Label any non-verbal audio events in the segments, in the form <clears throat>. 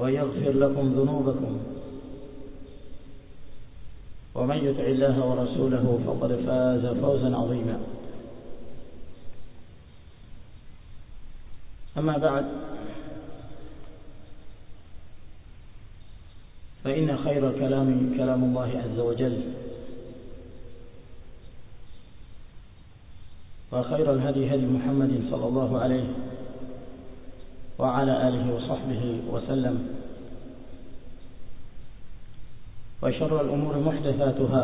ويغفر لكم ذنوبكم. ومن يطع الله ورسوله فقد فاز فوزا عظيما. أما بعد فإن خير الكلام كلام الله عز وجل وخير الهدي هدي محمد صلى الله عليه وعلى آله وصحبه وسلم. وشر الأمور محدثاتها.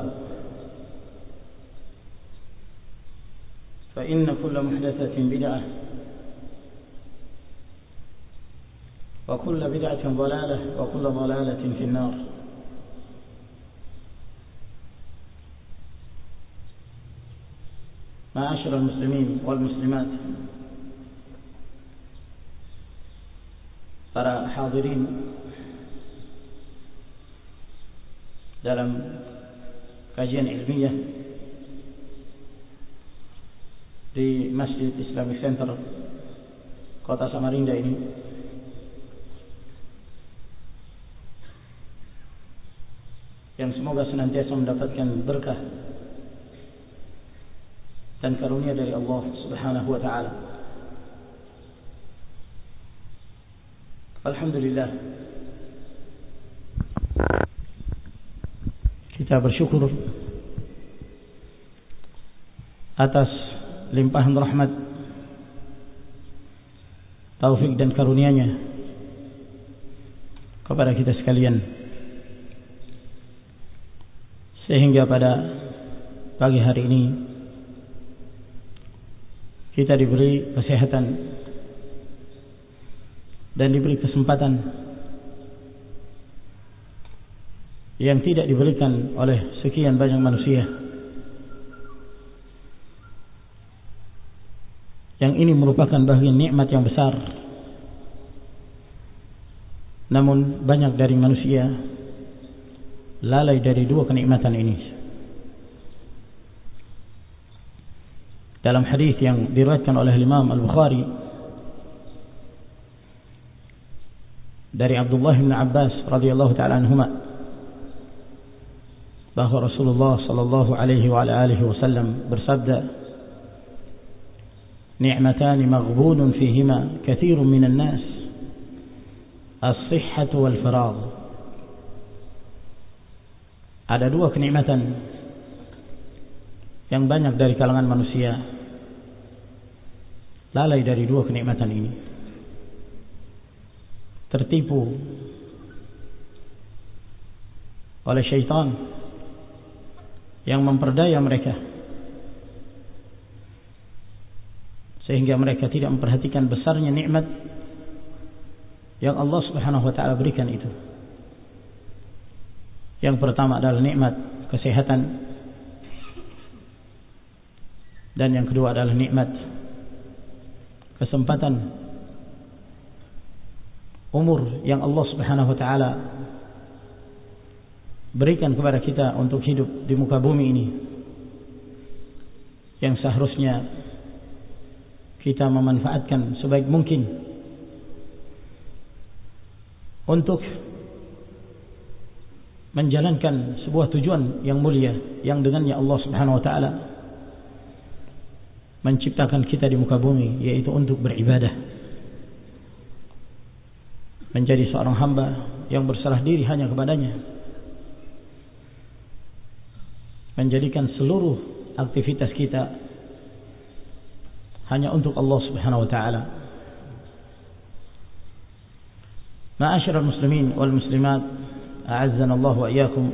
فإن كل محدثة بدعة. وكل بدعة ضلالة وكل ضلالة في النار. معاشر المسلمين والمسلمات. Para hadirin dalam kajian ilmiah di Masjid Islamic Center Kota Samarinda ini yang semoga senantiasa mendapatkan berkah dan karunia dari Allah Subhanahu wa taala. Alhamdulillah. Kita bersyukur atas limpahan rahmat taufik dan karunia-Nya kepada kita sekalian. Sehingga pada pagi hari ini kita diberi kesehatan dan diberi kesempatan yang tidak diberikan oleh sekian banyak manusia. Yang ini merupakan bagian nikmat yang besar. Namun banyak dari manusia lalai dari dua kenikmatan ini. Dalam hadis yang diriwayatkan oleh Imam Al-Bukhari dari Abdullah bin Abbas radhiyallahu taala anhuma bahwa Rasulullah sallallahu alaihi wa alihi wasallam bersabda fihima katsirun minan nas as-sihhah wal faragh ada dua kenikmatan yang banyak dari kalangan manusia lalai dari dua kenikmatan ini tertipu oleh syaitan yang memperdaya mereka sehingga mereka tidak memperhatikan besarnya nikmat yang Allah Subhanahu wa taala berikan itu. Yang pertama adalah nikmat kesehatan dan yang kedua adalah nikmat kesempatan umur yang Allah Subhanahu wa taala berikan kepada kita untuk hidup di muka bumi ini yang seharusnya kita memanfaatkan sebaik mungkin untuk menjalankan sebuah tujuan yang mulia yang dengannya Allah Subhanahu wa taala menciptakan kita di muka bumi yaitu untuk beribadah menjadi seorang hamba yang berserah diri hanya kepadanya menjadikan seluruh aktivitas kita hanya untuk Allah Subhanahu wa taala Ma'asyiral muslimin wal muslimat A'azzana Allah wa iyyakum.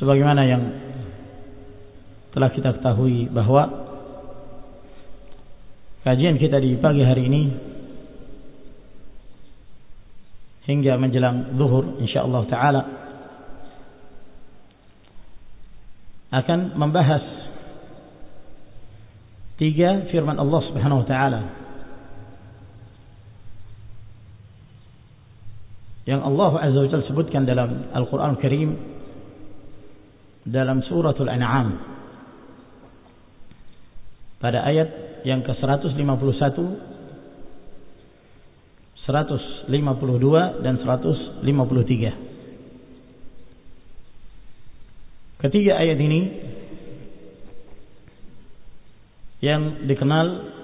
Sebagaimana yang telah kita ketahui bahwa kajian kita di pagi hari ini hingga menjelang zuhur insyaallah taala. Akan membahas tiga firman Allah Subhanahu wa taala. Yang Allah Azza wa Jalla sebutkan dalam Al-Quran Karim dalam suratul An'am. Pada ayat yang ke-151 152 dan 153 ketiga ayat ini yang dikenal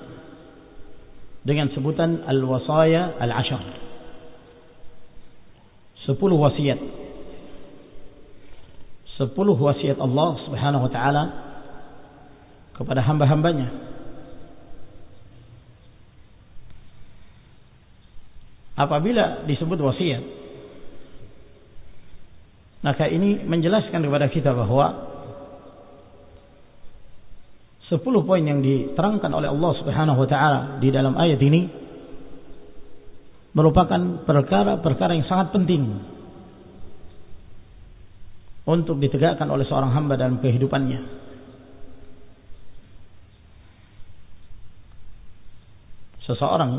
dengan sebutan al-wasaya al-ashar. Sepuluh wasiat. Sepuluh wasiat Allah subhanahu wa ta'ala kepada hamba-hambanya apabila disebut wasiat maka ini menjelaskan kepada kita bahwa sepuluh poin yang diterangkan oleh Allah subhanahu wa ta'ala di dalam ayat ini merupakan perkara-perkara yang sangat penting untuk ditegakkan oleh seorang hamba dalam kehidupannya. Seseorang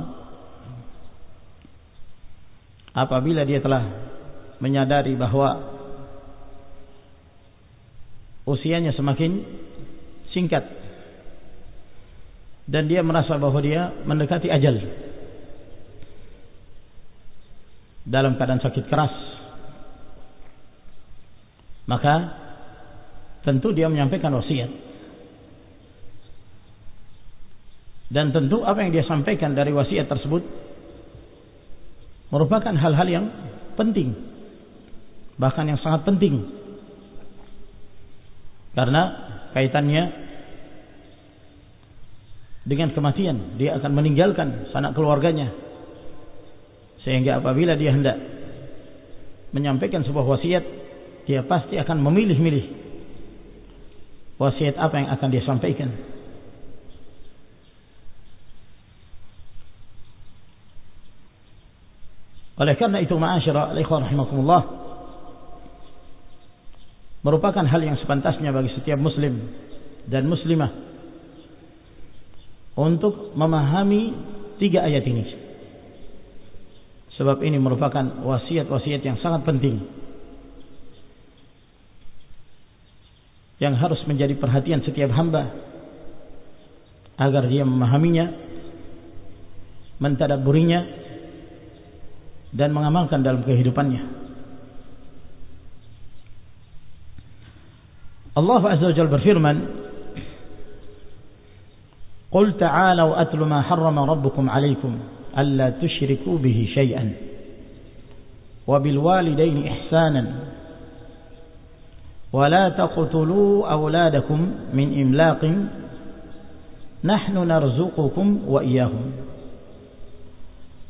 apabila dia telah menyadari bahwa usianya semakin singkat dan dia merasa bahwa dia mendekati ajal dalam keadaan sakit keras maka tentu dia menyampaikan wasiat. Dan tentu apa yang dia sampaikan dari wasiat tersebut merupakan hal-hal yang penting bahkan yang sangat penting karena kaitannya dengan kematian dia akan meninggalkan sanak keluarganya sehingga apabila dia hendak menyampaikan sebuah wasiat, dia pasti akan memilih-milih wasiat apa yang akan dia sampaikan. Oleh karena itu ma'asyara al-ikhwan rahimakumullah merupakan hal yang sepantasnya bagi setiap muslim dan muslimah untuk memahami tiga ayat ini. Sebab ini merupakan wasiat-wasiat yang sangat penting. Yang harus menjadi perhatian setiap hamba. Agar dia memahaminya. Mentadaburinya. Dan mengamalkan dalam kehidupannya. Allah Azza wa Jalla berfirman. Qul ta'alau atlu ma harrama rabbukum alaikum. ألا تشركوا به شيئا وبالوالدين إحسانا ولا تقتلوا أولادكم من إملاق نحن نرزقكم وإياهم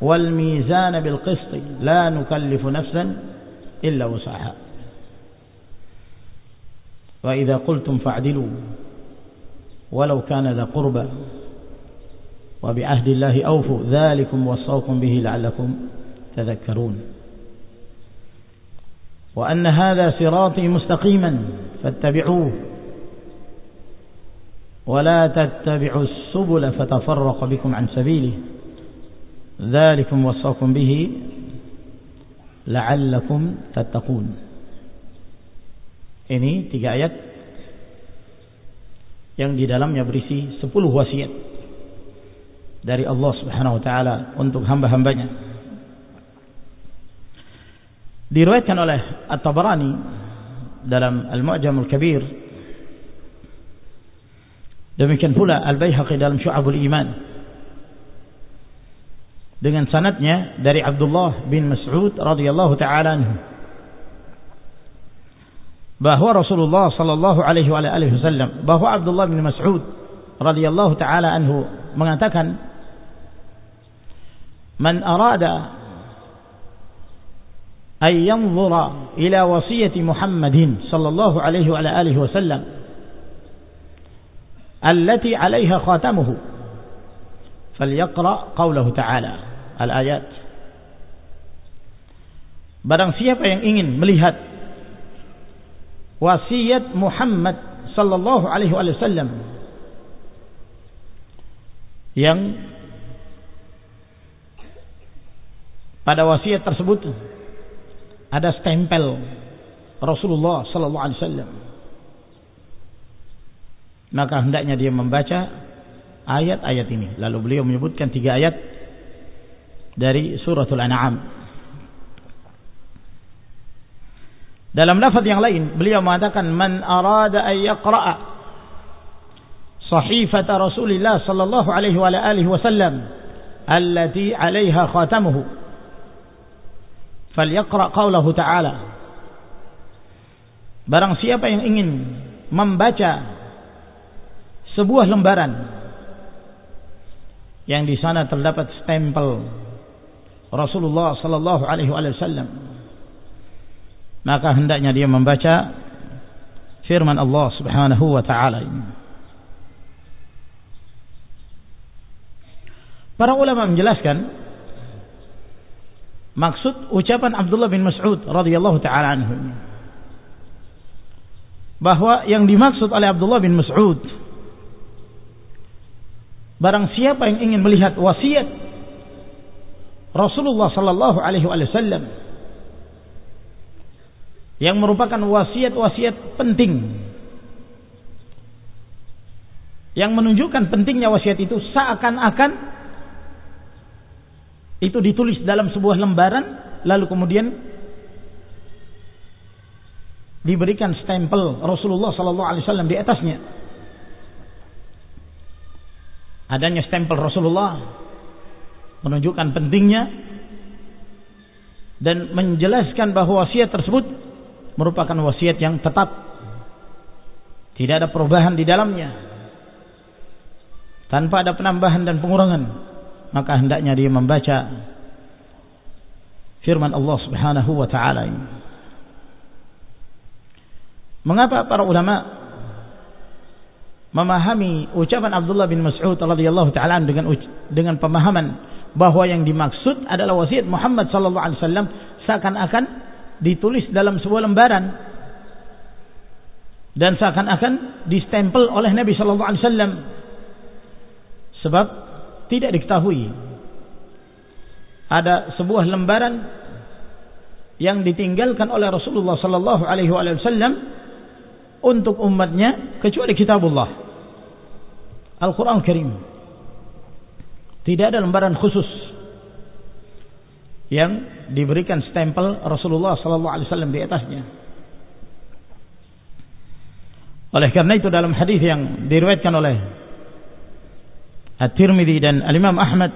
والميزان بالقسط لا نكلف نفسا إلا وسعها. وإذا قلتم فاعدلوا ولو كان ذا قربى وبعهد الله أوفوا ذلكم وصوكم به لعلكم تذكرون. وأن هذا صراطي مستقيما فاتبعوه ولا تتبعوا السبل فتفرق بكم عن سبيله. ذلكم وصاكم به لعلكم تتقون ini tiga ayat yang di dalamnya berisi sepuluh wasiat dari Allah Subhanahu wa taala untuk hamba-hambanya. Diriwayatkan oleh At-Tabarani dalam Al-Mu'jam Al-Kabir Demikian pula Al-Baihaqi dalam Syu'abul Iman. Dengan sanadnya dari Abdullah bin Mas'ud radhiyallahu taala anhu. Bahwa Rasulullah sallallahu alaihi wa alihi wasallam bahwa Abdullah bin Mas'ud radhiyallahu taala anhu mengatakan Man arada ay yanzura ila wasiyati Muhammadin sallallahu alaihi wa alihi wasallam التي عليها خاتمه فليقرأ قوله تعالى al-ayat. Barang siapa yang ingin melihat wasiat Muhammad sallallahu alaihi wasallam yang pada wasiat tersebut ada stempel Rasulullah sallallahu alaihi wasallam. Maka hendaknya dia membaca ayat-ayat ini. Lalu beliau menyebutkan tiga ayat dari suratul An'am. Dalam lafaz yang lain beliau mengatakan man arada ay yaqra'a sahifata Rasulillah sallallahu alaihi wa alihi wasallam allati 'alaiha khatamuhu falyaqra' qawlahu ta'ala Barang siapa yang ingin membaca sebuah lembaran yang di sana terdapat stempel Rasulullah sallallahu alaihi wasallam. Maka hendaknya dia membaca firman Allah Subhanahu wa taala. Para ulama menjelaskan maksud ucapan Abdullah bin Mas'ud radhiyallahu taala anhu. Bahwa yang dimaksud oleh Abdullah bin Mas'ud Barang siapa yang ingin melihat wasiat Rasulullah sallallahu alaihi wasallam yang merupakan wasiat-wasiat penting. Yang menunjukkan pentingnya wasiat itu seakan-akan itu ditulis dalam sebuah lembaran lalu kemudian diberikan stempel Rasulullah sallallahu alaihi wasallam di atasnya. Adanya stempel Rasulullah menunjukkan pentingnya dan menjelaskan bahwa wasiat tersebut merupakan wasiat yang tetap. Tidak ada perubahan di dalamnya. Tanpa ada penambahan dan pengurangan maka hendaknya dia membaca firman Allah Subhanahu wa taala ini. Mengapa para ulama memahami ucapan Abdullah bin Mas'ud radhiyallahu taala dengan dengan pemahaman bahwa yang dimaksud adalah wasiat Muhammad sallallahu alaihi wasallam seakan-akan ditulis dalam sebuah lembaran dan seakan-akan distempel oleh Nabi sallallahu alaihi wasallam sebab tidak diketahui ada sebuah lembaran yang ditinggalkan oleh Rasulullah sallallahu alaihi wasallam untuk umatnya kecuali kitabullah Al-Quran Karim. Tidak ada lembaran khusus yang diberikan stempel Rasulullah sallallahu alaihi wasallam di atasnya. Oleh karena itu dalam hadis yang diriwayatkan oleh At-Tirmidzi dan Al-Imam Ahmad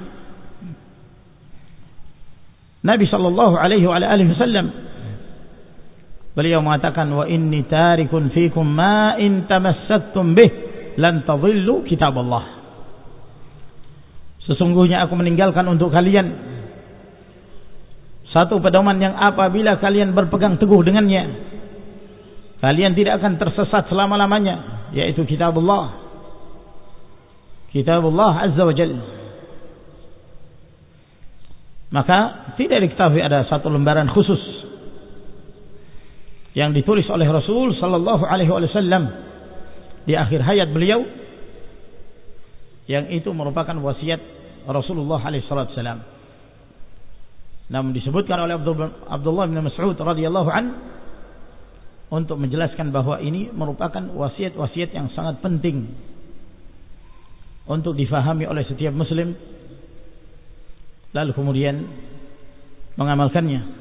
Nabi sallallahu alaihi wa alihi wasallam beliau mengatakan wa inni tarikun fikum ma in bih lan tadhillu kitab Allah. Sesungguhnya aku meninggalkan untuk kalian. Satu pedoman yang apabila kalian berpegang teguh dengannya kalian tidak akan tersesat selama-lamanya yaitu kitabullah. Kitabullah azza wa jalla. Maka tidak diketahui ada satu lembaran khusus yang ditulis oleh Rasul sallallahu alaihi wasallam di akhir hayat beliau yang itu merupakan wasiat Rasulullah alaihi wasallam. Namun disebutkan oleh Abdullah bin Mas'ud radhiyallahu an untuk menjelaskan bahwa ini merupakan wasiat-wasiat yang sangat penting untuk difahami oleh setiap muslim lalu kemudian mengamalkannya.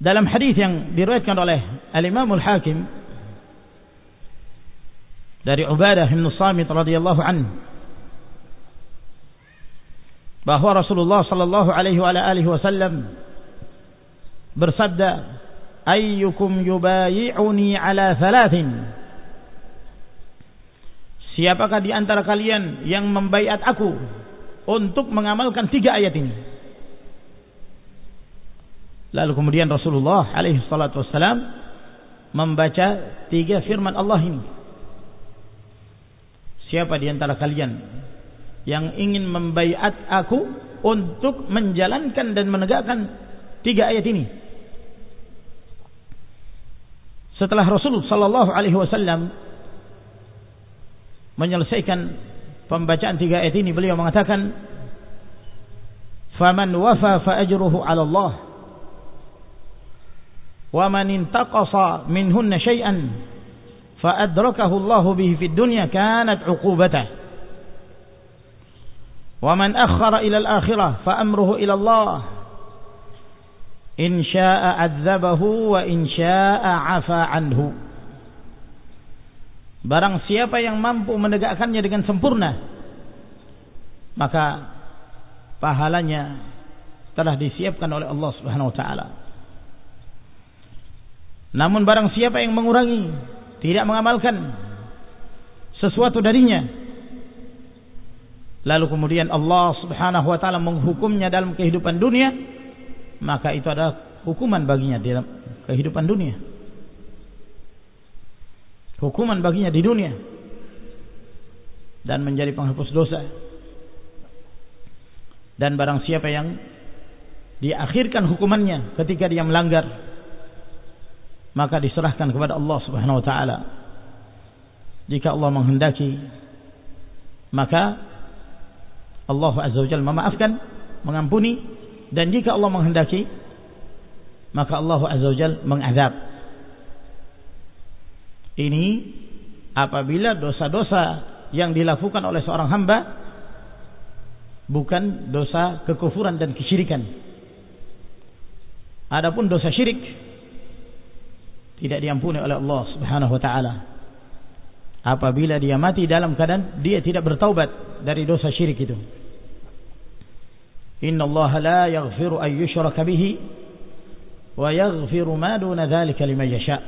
Dalam hadis yang diriwayatkan oleh Al-Imam Al-Hakim dari Ubadah bin Samit bahwa Rasulullah sallallahu alaihi wa alihi wasallam bersabda ayyukum yubayi'uni ala thalathin Siapakah di antara kalian yang membaiat aku untuk mengamalkan tiga ayat ini? Lalu kemudian Rasulullah alaihi salatu wassalam membaca tiga firman Allah ini. Siapa di antara kalian yang ingin membaiat aku untuk menjalankan dan menegakkan tiga ayat ini? Setelah Rasulullah sallallahu alaihi wasallam menyelesaikan pembacaan tiga ayat ini, beliau mengatakan, "Faman wafa fa ajruhu 'ala Allah." ومن انتقص منهن شيئا فأدركه الله به في الدنيا كانت عقوبته ومن أخر إلى الآخرة فأمره إلى الله إن شاء amruhu وإن شاء in syaa'a barang siapa yang mampu menegakkannya dengan sempurna maka pahalanya telah disiapkan oleh Allah Subhanahu wa taala. Namun barang siapa yang mengurangi, tidak mengamalkan sesuatu darinya, lalu kemudian Allah Subhanahu wa taala menghukumnya dalam kehidupan dunia, maka itu adalah hukuman baginya dalam kehidupan dunia. Hukuman baginya di dunia dan menjadi penghapus dosa. Dan barang siapa yang diakhirkan hukumannya ketika dia melanggar maka diserahkan kepada Allah Subhanahu wa taala. Jika Allah menghendaki maka Allah Azza wa Jalla memaafkan, mengampuni dan jika Allah menghendaki maka Allah Azza wa Jalla mengazab. Ini apabila dosa-dosa yang dilakukan oleh seorang hamba bukan dosa kekufuran dan kesyirikan. Adapun dosa syirik tidak diampuni oleh Allah Subhanahu wa taala. Apabila dia mati dalam keadaan dia tidak bertaubat dari dosa syirik itu. Inna Allah la yaghfiru an yushraka bihi wa yaghfiru ma duna dzalika liman yasha.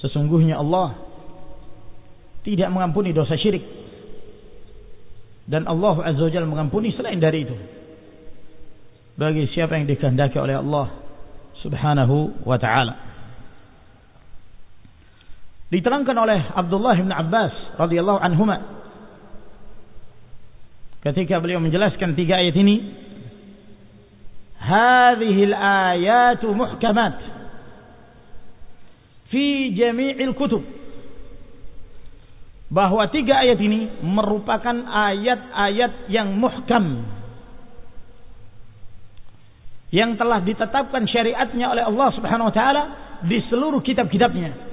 Sesungguhnya Allah tidak mengampuni dosa syirik dan Allah Azza wa mengampuni selain dari itu bagi siapa yang dikehendaki oleh Allah Subhanahu wa taala. Diterangkan oleh Abdullah bin Abbas radhiyallahu anhuma. Ketika beliau menjelaskan tiga ayat ini hadhihi al-ayatu muhkamat fi jami'il kutub. Bahwa tiga ayat ini merupakan ayat-ayat yang muhkam yang telah ditetapkan syariatnya oleh Allah Subhanahu wa taala di seluruh kitab-kitabnya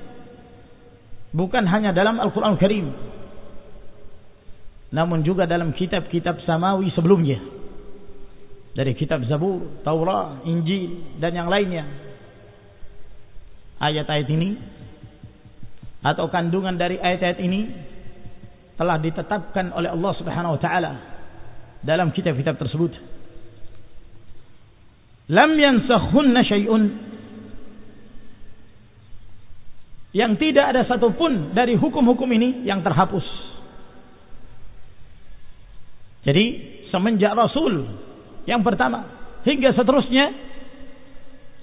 bukan hanya dalam Al-Quran Al Karim. Namun juga dalam kitab-kitab samawi sebelumnya. Dari kitab Zabur, Taurat, Injil dan yang lainnya. Ayat-ayat ini atau kandungan dari ayat-ayat ini telah ditetapkan oleh Allah Subhanahu wa taala dalam kitab-kitab tersebut. Lam yansakhunna syai'un yang tidak ada satupun dari hukum-hukum ini yang terhapus. Jadi semenjak Rasul yang pertama hingga seterusnya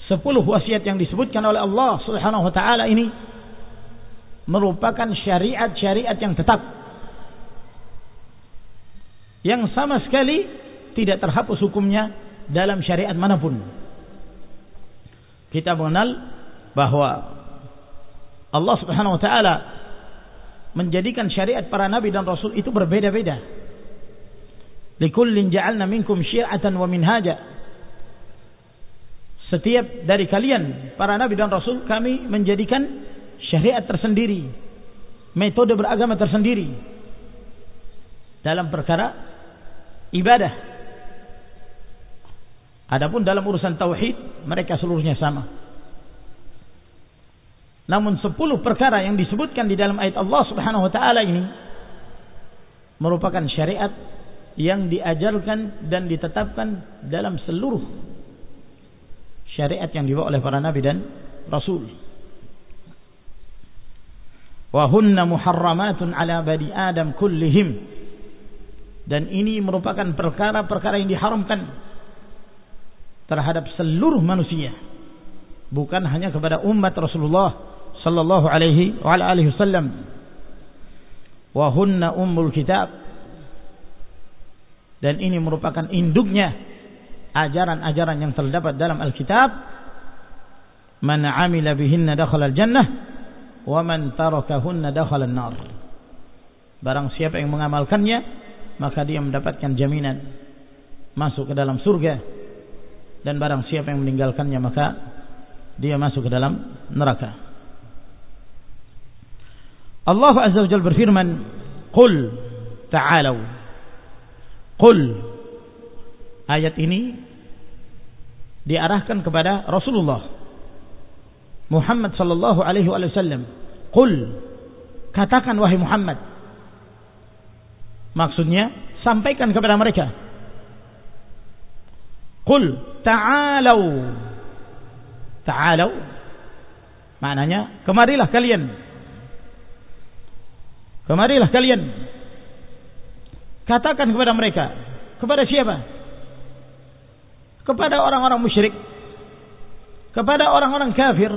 sepuluh wasiat yang disebutkan oleh Allah Subhanahu wa taala ini merupakan syariat-syariat yang tetap yang sama sekali tidak terhapus hukumnya dalam syariat mana pun. Kita mengenal bahwa Allah Subhanahu wa taala menjadikan syariat para nabi dan rasul itu berbeda-beda. Likullin ja'alna minkum syi'atan wa minhaja. Setiap dari kalian para nabi dan rasul kami menjadikan syariat tersendiri, metode beragama tersendiri dalam perkara ibadah. Adapun dalam urusan tauhid mereka seluruhnya sama. Namun sepuluh perkara yang disebutkan di dalam ayat Allah Subhanahu wa taala ini merupakan syariat yang diajarkan dan ditetapkan dalam seluruh syariat yang dibawa oleh para nabi dan rasul. Wa muharramatun ala bani Adam kullihim dan ini merupakan perkara-perkara yang diharamkan terhadap seluruh manusia bukan hanya kepada umat Rasulullah sallallahu alaihi wa alihi wasallam. Wa hunna ummul kitab. Dan ini merupakan induknya ajaran-ajaran yang terdapat dalam Alkitab. Man amila bihinna dakhala al-jannah wa man tarakahunna dakhala an-nar. Barang siapa yang mengamalkannya maka dia mendapatkan jaminan masuk ke dalam surga. Dan barang siapa yang meninggalkannya maka dia masuk ke dalam neraka Allah Azza wa Jalla berfirman Qul ta'alau Qul Ayat ini diarahkan kepada Rasulullah Muhammad sallallahu alaihi wasallam Qul katakan wahai Muhammad Maksudnya sampaikan kepada mereka. Qul ta'alau. Ta'alau. Maknanya kemarilah kalian. Kemarilah kalian. Katakan kepada mereka. Kepada siapa? Kepada orang-orang musyrik. Kepada orang-orang kafir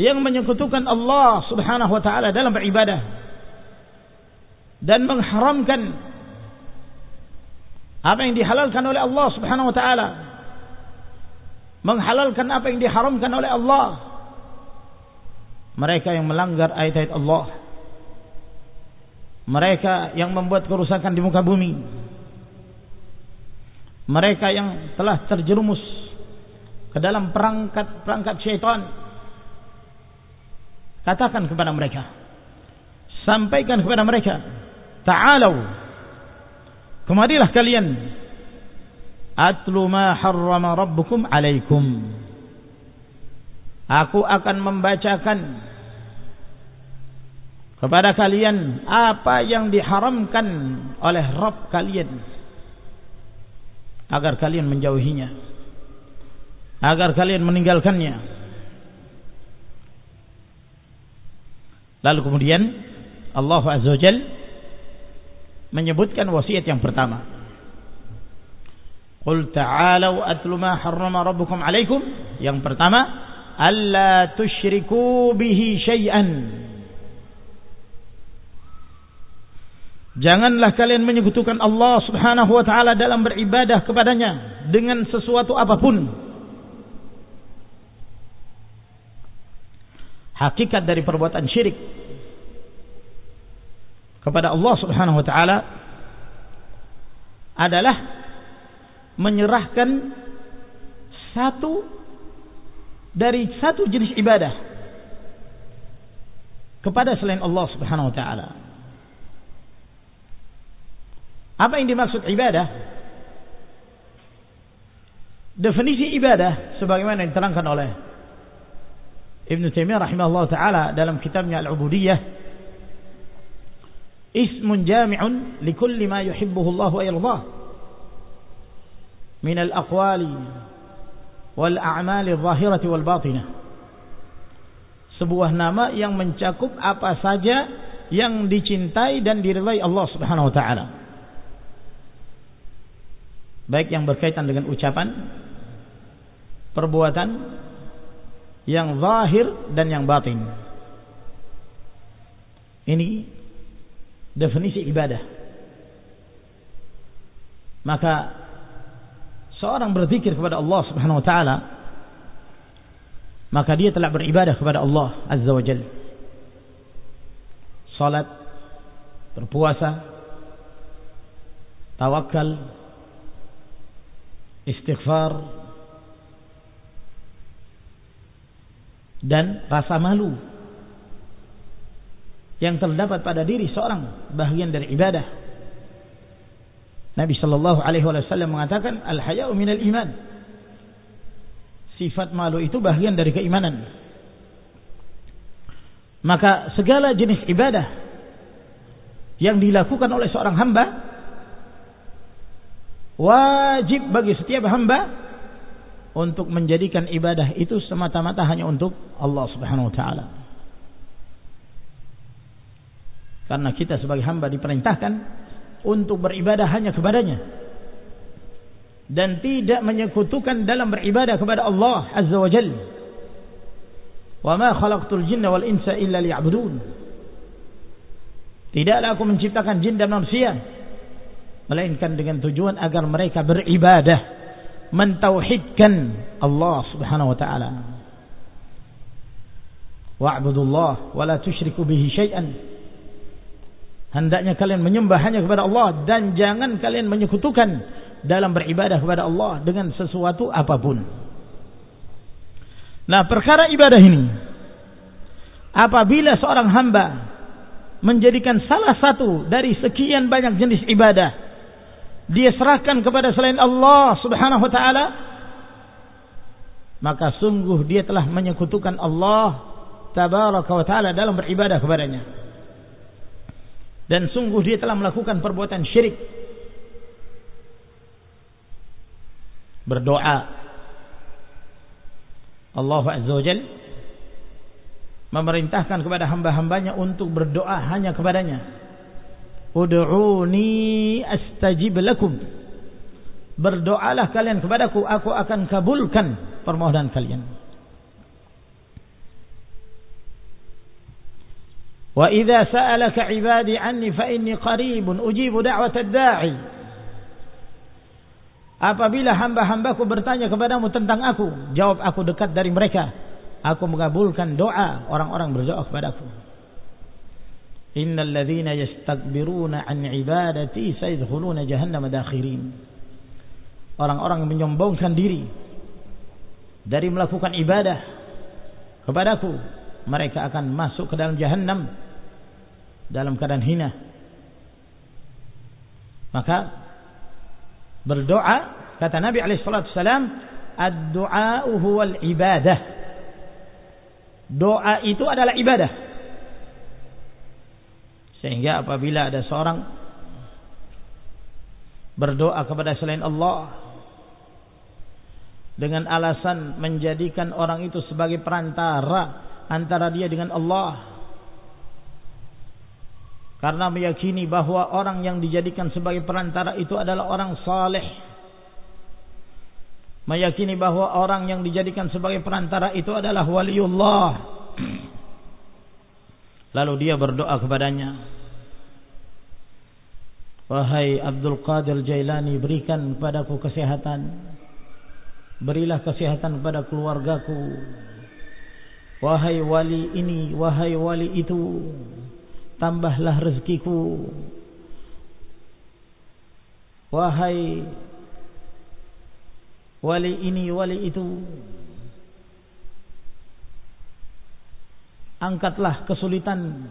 yang menyekutukan Allah Subhanahu wa taala dalam beribadah dan mengharamkan apa yang dihalalkan oleh Allah Subhanahu wa taala menghalalkan apa yang diharamkan oleh Allah mereka yang melanggar ayat-ayat Allah mereka yang membuat kerusakan di muka bumi. Mereka yang telah terjerumus ke dalam perangkat-perangkat syaitan. Katakan kepada mereka. Sampaikan kepada mereka. Ta'alau. Kemarilah kalian. Atlu ma harrama rabbukum alaikum. Aku akan membacakan kepada kalian apa yang diharamkan oleh Rabb kalian agar kalian menjauhinya agar kalian meninggalkannya lalu kemudian Allah Azza wa menyebutkan wasiat yang pertama. Qul ta'alu atlu ma harrama rabbukum 'alaikum. Yang pertama, alla tusyriku bihi syai'an. Janganlah kalian menyekutukan Allah Subhanahu wa taala dalam beribadah kepadanya dengan sesuatu apa pun. Hakikat dari perbuatan syirik kepada Allah Subhanahu wa taala adalah menyerahkan satu dari satu jenis ibadah kepada selain Allah Subhanahu wa taala. Apa yang dimaksud ibadah? Definisi ibadah sebagaimana diterangkan oleh Ibn Taimiyah rahimahullah taala dalam kitabnya Al-Ubudiyah ismun jami'un li kulli ma yuhibbuhu Allah wa yardah min al-aqwali wal a'mali adh-dhahirati wal batinah sebuah nama yang mencakup apa saja yang dicintai dan diridai Allah Subhanahu wa taala. Baik yang berkaitan dengan ucapan, perbuatan yang zahir dan yang batin. Ini definisi ibadah. Maka seorang berzikir kepada Allah Subhanahu wa taala maka dia telah beribadah kepada Allah Azza wa Jalla. Salat, berpuasa, tawakal, istighfar dan rasa malu yang terdapat pada diri seorang bagian dari ibadah. Nabi sallallahu alaihi wasallam mengatakan al-haya'u minal iman. Sifat malu itu bagian dari keimanan. Maka segala jenis ibadah yang dilakukan oleh seorang hamba wajib bagi setiap hamba untuk menjadikan ibadah itu semata-mata hanya untuk Allah Subhanahu wa taala. Karena kita sebagai hamba diperintahkan untuk beribadah hanya kepadanya dan tidak menyekutukan dalam beribadah kepada Allah Azza wa Jalla. Wa ma khalaqtul jinna wal insa illa liya'budun. Tidaklah aku menciptakan jin dan manusia melainkan dengan tujuan agar mereka beribadah mentauhidkan Allah Subhanahu wa taala. Wa'budullah wa la tusyriku bihi syai'an. Hendaknya kalian menyembah hanya kepada Allah dan jangan kalian menyekutukan dalam beribadah kepada Allah dengan sesuatu apa pun. Nah, perkara ibadah ini apabila seorang hamba menjadikan salah satu dari sekian banyak jenis ibadah dia serahkan kepada selain Allah Subhanahu wa taala maka sungguh dia telah menyekutukan Allah tabaraka wa taala dalam beribadah kepadanya. Dan sungguh dia telah melakukan perbuatan syirik. Berdoa. Allah Azza wa memerintahkan kepada hamba-hambanya untuk berdoa hanya kepadanya Udu'uni astajib lakum Berdoalah kalian kepadaku Aku akan kabulkan permohonan kalian Wa idza sa'alaka 'ibadi 'anni fa inni qaribun ujibu da'watad da'i Apabila hamba-hambaku bertanya kepadamu tentang aku, jawab aku dekat dari mereka. Aku mengabulkan doa orang-orang berdoa kepadaku. Innal ladzina yastakbiruna an ibadati sayadkhuluna jahannam dakhirin. Orang-orang yang menyombongkan diri dari melakukan ibadah kepadaku, mereka akan masuk ke dalam jahannam dalam keadaan hina. Maka berdoa kata Nabi alaihi salatu wasalam ad-du'a huwal ibadah doa itu adalah ibadah sehingga apabila ada seorang berdoa kepada selain Allah dengan alasan menjadikan orang itu sebagai perantara antara dia dengan Allah karena meyakini bahwa orang yang dijadikan sebagai perantara itu adalah orang saleh. Meyakini bahwa orang yang dijadikan sebagai perantara itu adalah waliullah. Lalu dia berdoa kepadanya. Wahai Abdul Qadir Jailani berikan kepadaku kesehatan. Berilah kesehatan kepada keluargaku. Wahai wali ini, wahai wali itu tambahlah rezekiku wahai wali ini wali itu angkatlah kesulitan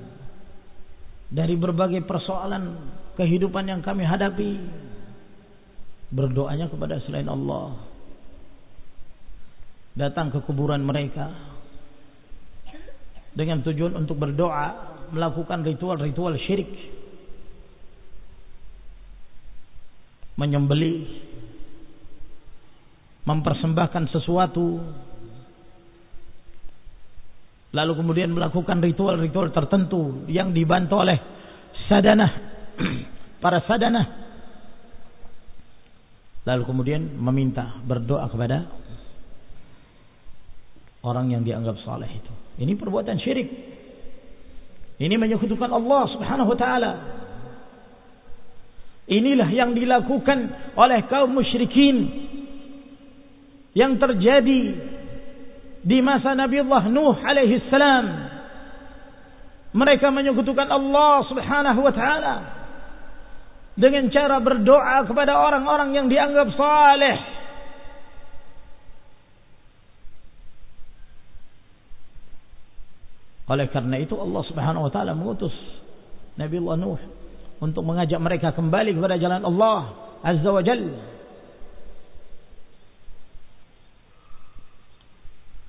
dari berbagai persoalan kehidupan yang kami hadapi. Berdoanya kepada selain Allah. Datang ke kuburan mereka dengan tujuan untuk berdoa melakukan ritual-ritual syirik. Menyembelih mempersembahkan sesuatu lalu kemudian melakukan ritual-ritual tertentu yang dibantu oleh sadanah <clears throat> para sadanah. Lalu kemudian meminta berdoa kepada orang yang dianggap saleh itu. Ini perbuatan syirik. Ini menyekutukan Allah Subhanahu wa taala. Inilah yang dilakukan oleh kaum musyrikin yang terjadi di masa Nabi Allah Nuh alaihi salam mereka menyekutukan Allah Subhanahu wa taala dengan cara berdoa kepada orang-orang yang dianggap saleh. Oleh karena itu Allah Subhanahu wa taala mengutus Nabi Allah Nuh untuk mengajak mereka kembali kepada jalan Allah Azza wa Jalla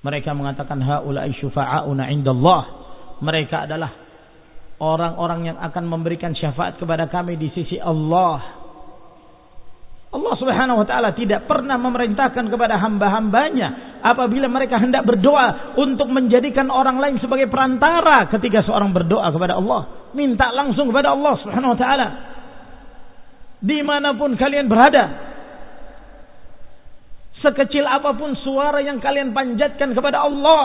Mereka mengatakan haula'i syufa'auna indallah. Mereka adalah orang-orang yang akan memberikan syafaat kepada kami di sisi Allah. Allah Subhanahu wa taala tidak pernah memerintahkan kepada hamba-hambanya apabila mereka hendak berdoa untuk menjadikan orang lain sebagai perantara ketika seorang berdoa kepada Allah. Minta langsung kepada Allah Subhanahu wa taala. Di mana pun kalian berada, Sekecil apa pun suara yang kalian panjatkan kepada Allah.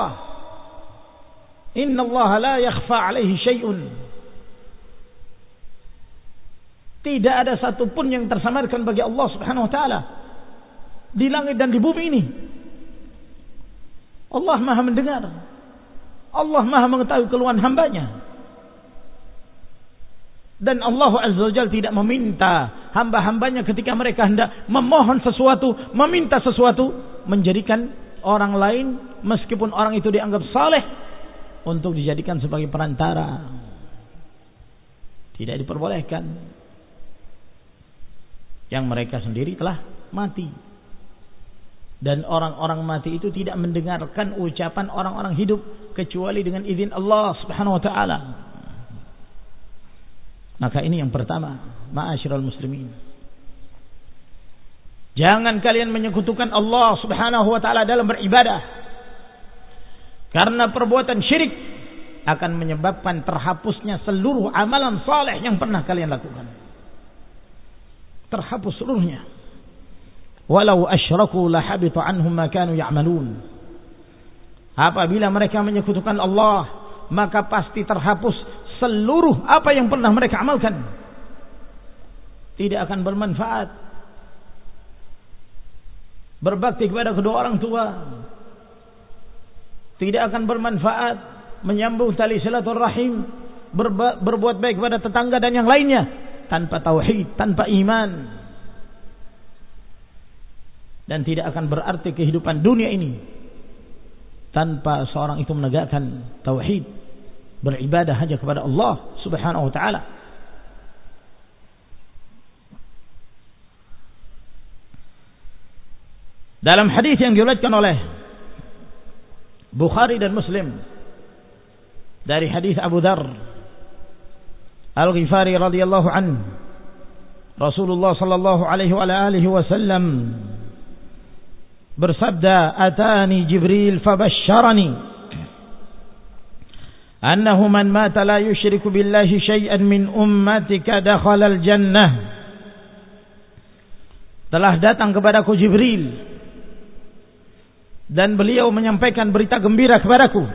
Inna Allah la yakhfa alaihi syai'un. Tidak ada satupun yang tersamarkan bagi Allah subhanahu wa ta'ala. Di langit dan di bumi ini. Allah maha mendengar. Allah maha mengetahui keluhan hambanya. Dan Allah Azza wa Jalla tidak meminta hamba-hambanya ketika mereka hendak memohon sesuatu, meminta sesuatu, menjadikan orang lain meskipun orang itu dianggap saleh untuk dijadikan sebagai perantara. Tidak diperbolehkan. Yang mereka sendiri telah mati. Dan orang-orang mati itu tidak mendengarkan ucapan orang-orang hidup kecuali dengan izin Allah Subhanahu wa taala. Maka ini yang pertama, ma'asyiral muslimin. Jangan kalian menyekutukan Allah Subhanahu wa taala dalam beribadah. Karena perbuatan syirik akan menyebabkan terhapusnya seluruh amalan saleh yang pernah kalian lakukan. Terhapus seluruhnya. Walau asyraku la habita anhum ma kanu ya'malun. Apabila mereka menyekutukan Allah, maka pasti terhapus seluruh apa yang pernah mereka amalkan tidak akan bermanfaat. Berbakti kepada kedua orang tua tidak akan bermanfaat. Menyambung tali silaturahim berbuat baik kepada tetangga dan yang lainnya tanpa tauhid tanpa iman. Dan tidak akan berarti kehidupan dunia ini tanpa seorang itu menegakkan tauhid beribadah hanya kepada Allah Subhanahu wa taala. Dalam hadis yang diriwayatkan oleh Bukhari dan Muslim dari hadis Abu Dzar Al-Ghifari radhiyallahu anhu Rasulullah sallallahu alaihi wa alihi wasallam bersabda atani Jibril fabashsharani annahu man mata la yushriku billahi syai'an min ummatika dakhalal jannah telah datang kepadaku Jibril. Dan beliau menyampaikan berita gembira kepadaku.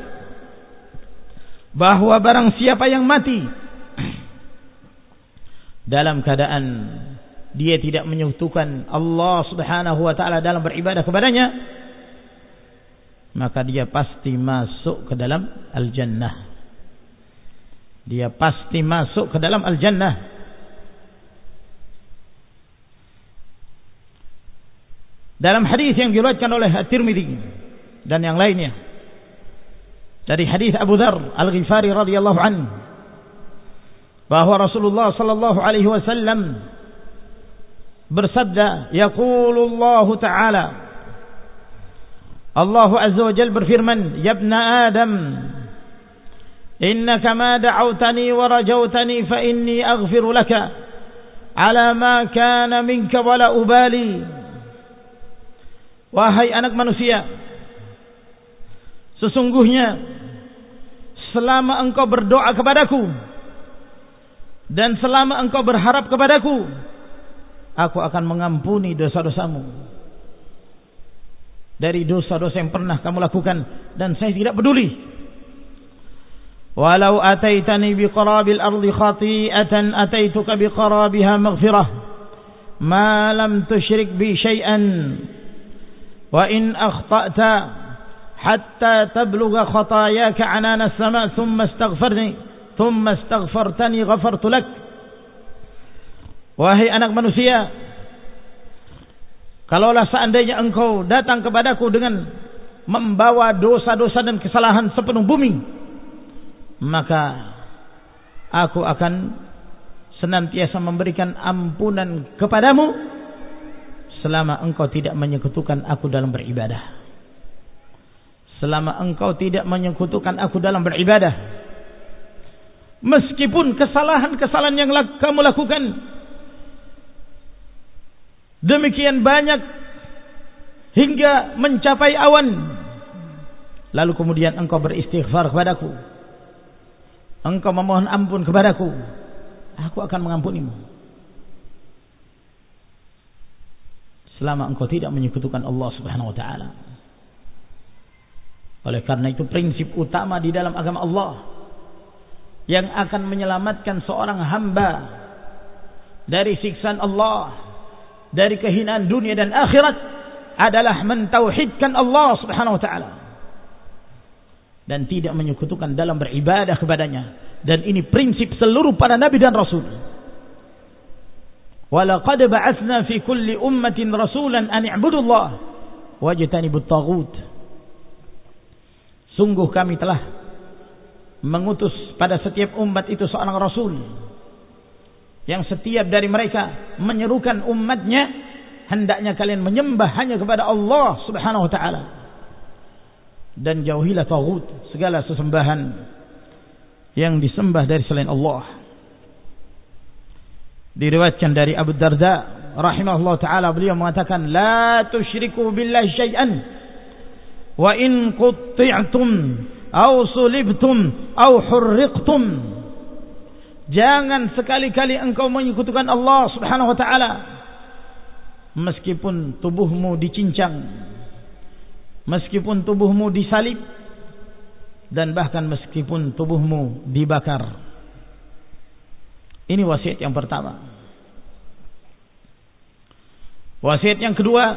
Bahwa barang siapa yang mati dalam keadaan dia tidak menyutukan Allah Subhanahu wa taala dalam beribadah kepadanya maka dia pasti masuk ke dalam al-jannah dia pasti masuk ke dalam al-jannah. Dalam hadis yang diriwayatkan oleh At-Tirmidzi dan yang lainnya. Dari hadis Abu Dzar Al-Ghifari radhiyallahu anhu. Bahwa Rasulullah sallallahu alaihi wasallam bersabda yaqulullah taala. Allah azza wa jalla berfirman ya adam إنك ما دعوتني ورجوتني فإني أغفر لك على ما كان منك ولا أبالي Wahai anak manusia Sesungguhnya selama engkau berdoa kepadaku dan selama engkau berharap kepadaku aku akan mengampuni dosa-dosamu dari dosa-dosa yang pernah kamu lakukan dan saya tidak peduli ataitani biqarabil ardi khati'atan ataituka biqarabiha maghfirah. Ma lam tusyrik bi syai'an wa in akhta'ta hatta tablugha khataayaka 'anana as-sama' thumma astaghfirni thumma astaghfartani ghafartu lak. Wahai anak manusia kalaulah seandainya engkau datang kepadaku dengan membawa dosa-dosa dan kesalahan sepenuh bumi maka aku akan senantiasa memberikan ampunan kepadamu selama engkau tidak menyekutukan aku dalam beribadah selama engkau tidak menyekutukan aku dalam beribadah Meskipun kesalahan-kesalahan yang kamu lakukan demikian banyak hingga mencapai awan. Lalu kemudian engkau beristighfar kepadaku. Engkau memohon ampun kepadaku. Aku akan mengampunimu. Selama engkau tidak menyekutukan Allah Subhanahu wa taala. Oleh karena itu prinsip utama di dalam agama Allah yang akan menyelamatkan seorang hamba dari siksaan Allah, dari kehinaan dunia dan akhirat adalah mentauhidkan Allah Subhanahu wa taala dan tidak menyekutukan dalam beribadah kepadanya. Dan ini prinsip seluruh para nabi dan rasul. Walaqad ba'atsna fi kulli ummatin rasulan an i'budullah. Wajtanibut sungguh kami telah mengutus pada setiap umat itu seorang rasul yang setiap dari mereka menyerukan umatnya hendaknya kalian menyembah hanya kepada Allah Subhanahu wa taala dan jauhilah tagut segala sesembahan yang disembah dari selain Allah. Diriwayatkan dari Abu Darda rahimahullah taala beliau mengatakan la tusyriku billahi syai'an. Wa in qutti'tum au sulibtum au hurriqtum. Jangan sekali-kali engkau menyekutukan Allah Subhanahu wa taala meskipun tubuhmu dicincang meskipun tubuhmu disalib dan bahkan meskipun tubuhmu dibakar. Ini wasiat yang pertama. Wasiat yang kedua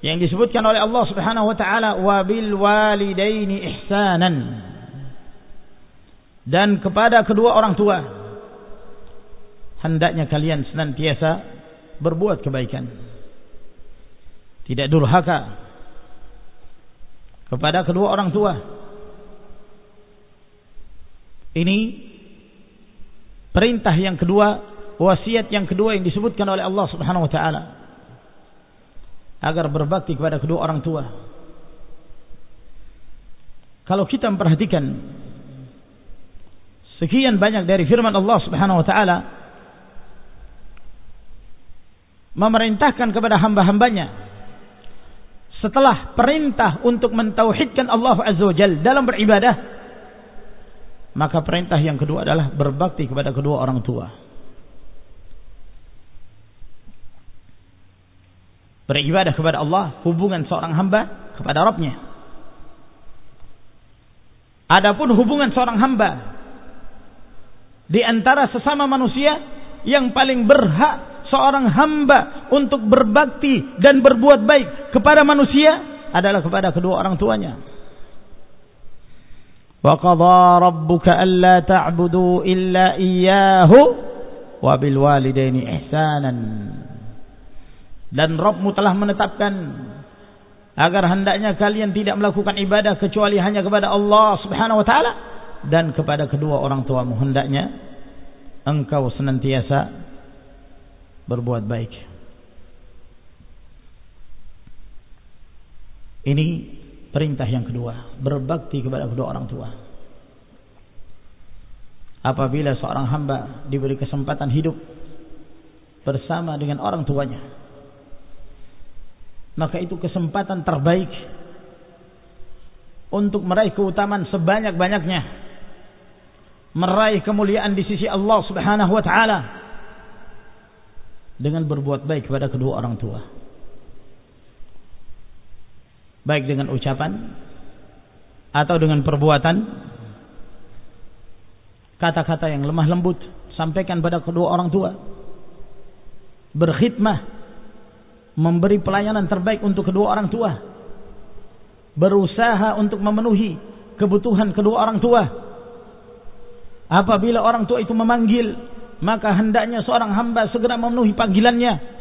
yang disebutkan oleh Allah Subhanahu wa taala wabil walidaini ihsanan. Dan kepada kedua orang tua hendaknya kalian senantiasa berbuat kebaikan. Tidak durhaka kepada kedua orang tua ini perintah yang kedua wasiat yang kedua yang disebutkan oleh Allah Subhanahu wa taala agar berbakti kepada kedua orang tua. Kalau kita memperhatikan sekian banyak dari firman Allah Subhanahu wa taala memerintahkan kepada hamba-hambanya setelah perintah untuk mentauhidkan Allah Azza wa Jalla dalam beribadah maka perintah yang kedua adalah berbakti kepada kedua orang tua. beribadah kepada Allah, hubungan seorang hamba kepada Rabbnya. Adapun hubungan seorang hamba di antara sesama manusia yang paling berhak seorang hamba untuk berbakti dan berbuat baik kepada manusia adalah kepada kedua orang tuanya. Wa qadha rabbuka alla ta'budu illa walidaini ihsanan dan Rabbmu telah menetapkan agar hendaknya kalian tidak melakukan ibadah kecuali hanya kepada Allah Subhanahu wa taala dan kepada kedua orang tuamu hendaknya engkau senantiasa berbuat baik. Ini perintah yang kedua, berbakti kepada kedua orang tua. Apabila seorang hamba diberi kesempatan hidup bersama dengan orang tuanya, maka itu kesempatan terbaik untuk meraih keutamaan sebanyak-banyaknya meraih kemuliaan di sisi Allah Subhanahu wa taala dengan berbuat baik kepada kedua orang tua. Baik dengan ucapan atau dengan perbuatan kata-kata yang lemah lembut sampaikan pada kedua orang tua. Berkhidmah memberi pelayanan terbaik untuk kedua orang tua. Berusaha untuk memenuhi kebutuhan kedua orang tua. Apabila orang tua itu memanggil maka hendaknya seorang hamba segera memenuhi panggilannya.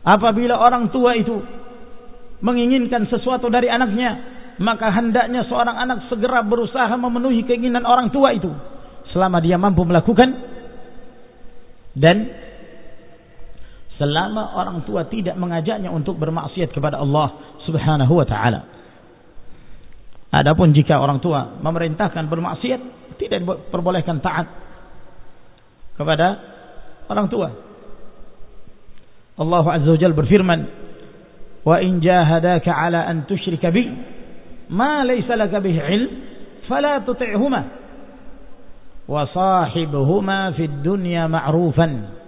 Apabila orang tua itu menginginkan sesuatu dari anaknya maka hendaknya seorang anak segera berusaha memenuhi keinginan orang tua itu selama dia mampu melakukan. Dan selama orang tua tidak mengajaknya untuk bermaksiat kepada Allah Subhanahu wa taala. Adapun jika orang tua memerintahkan bermaksiat, tidak diperbolehkan taat kepada orang tua. Allah Azza wa Jalla berfirman, "Wa in jahadaka 'ala an tusyrika bi ma laysa laka bihi 'ilm, fala tuti'huma wa sahibuhuma fid dunya ma'rufan."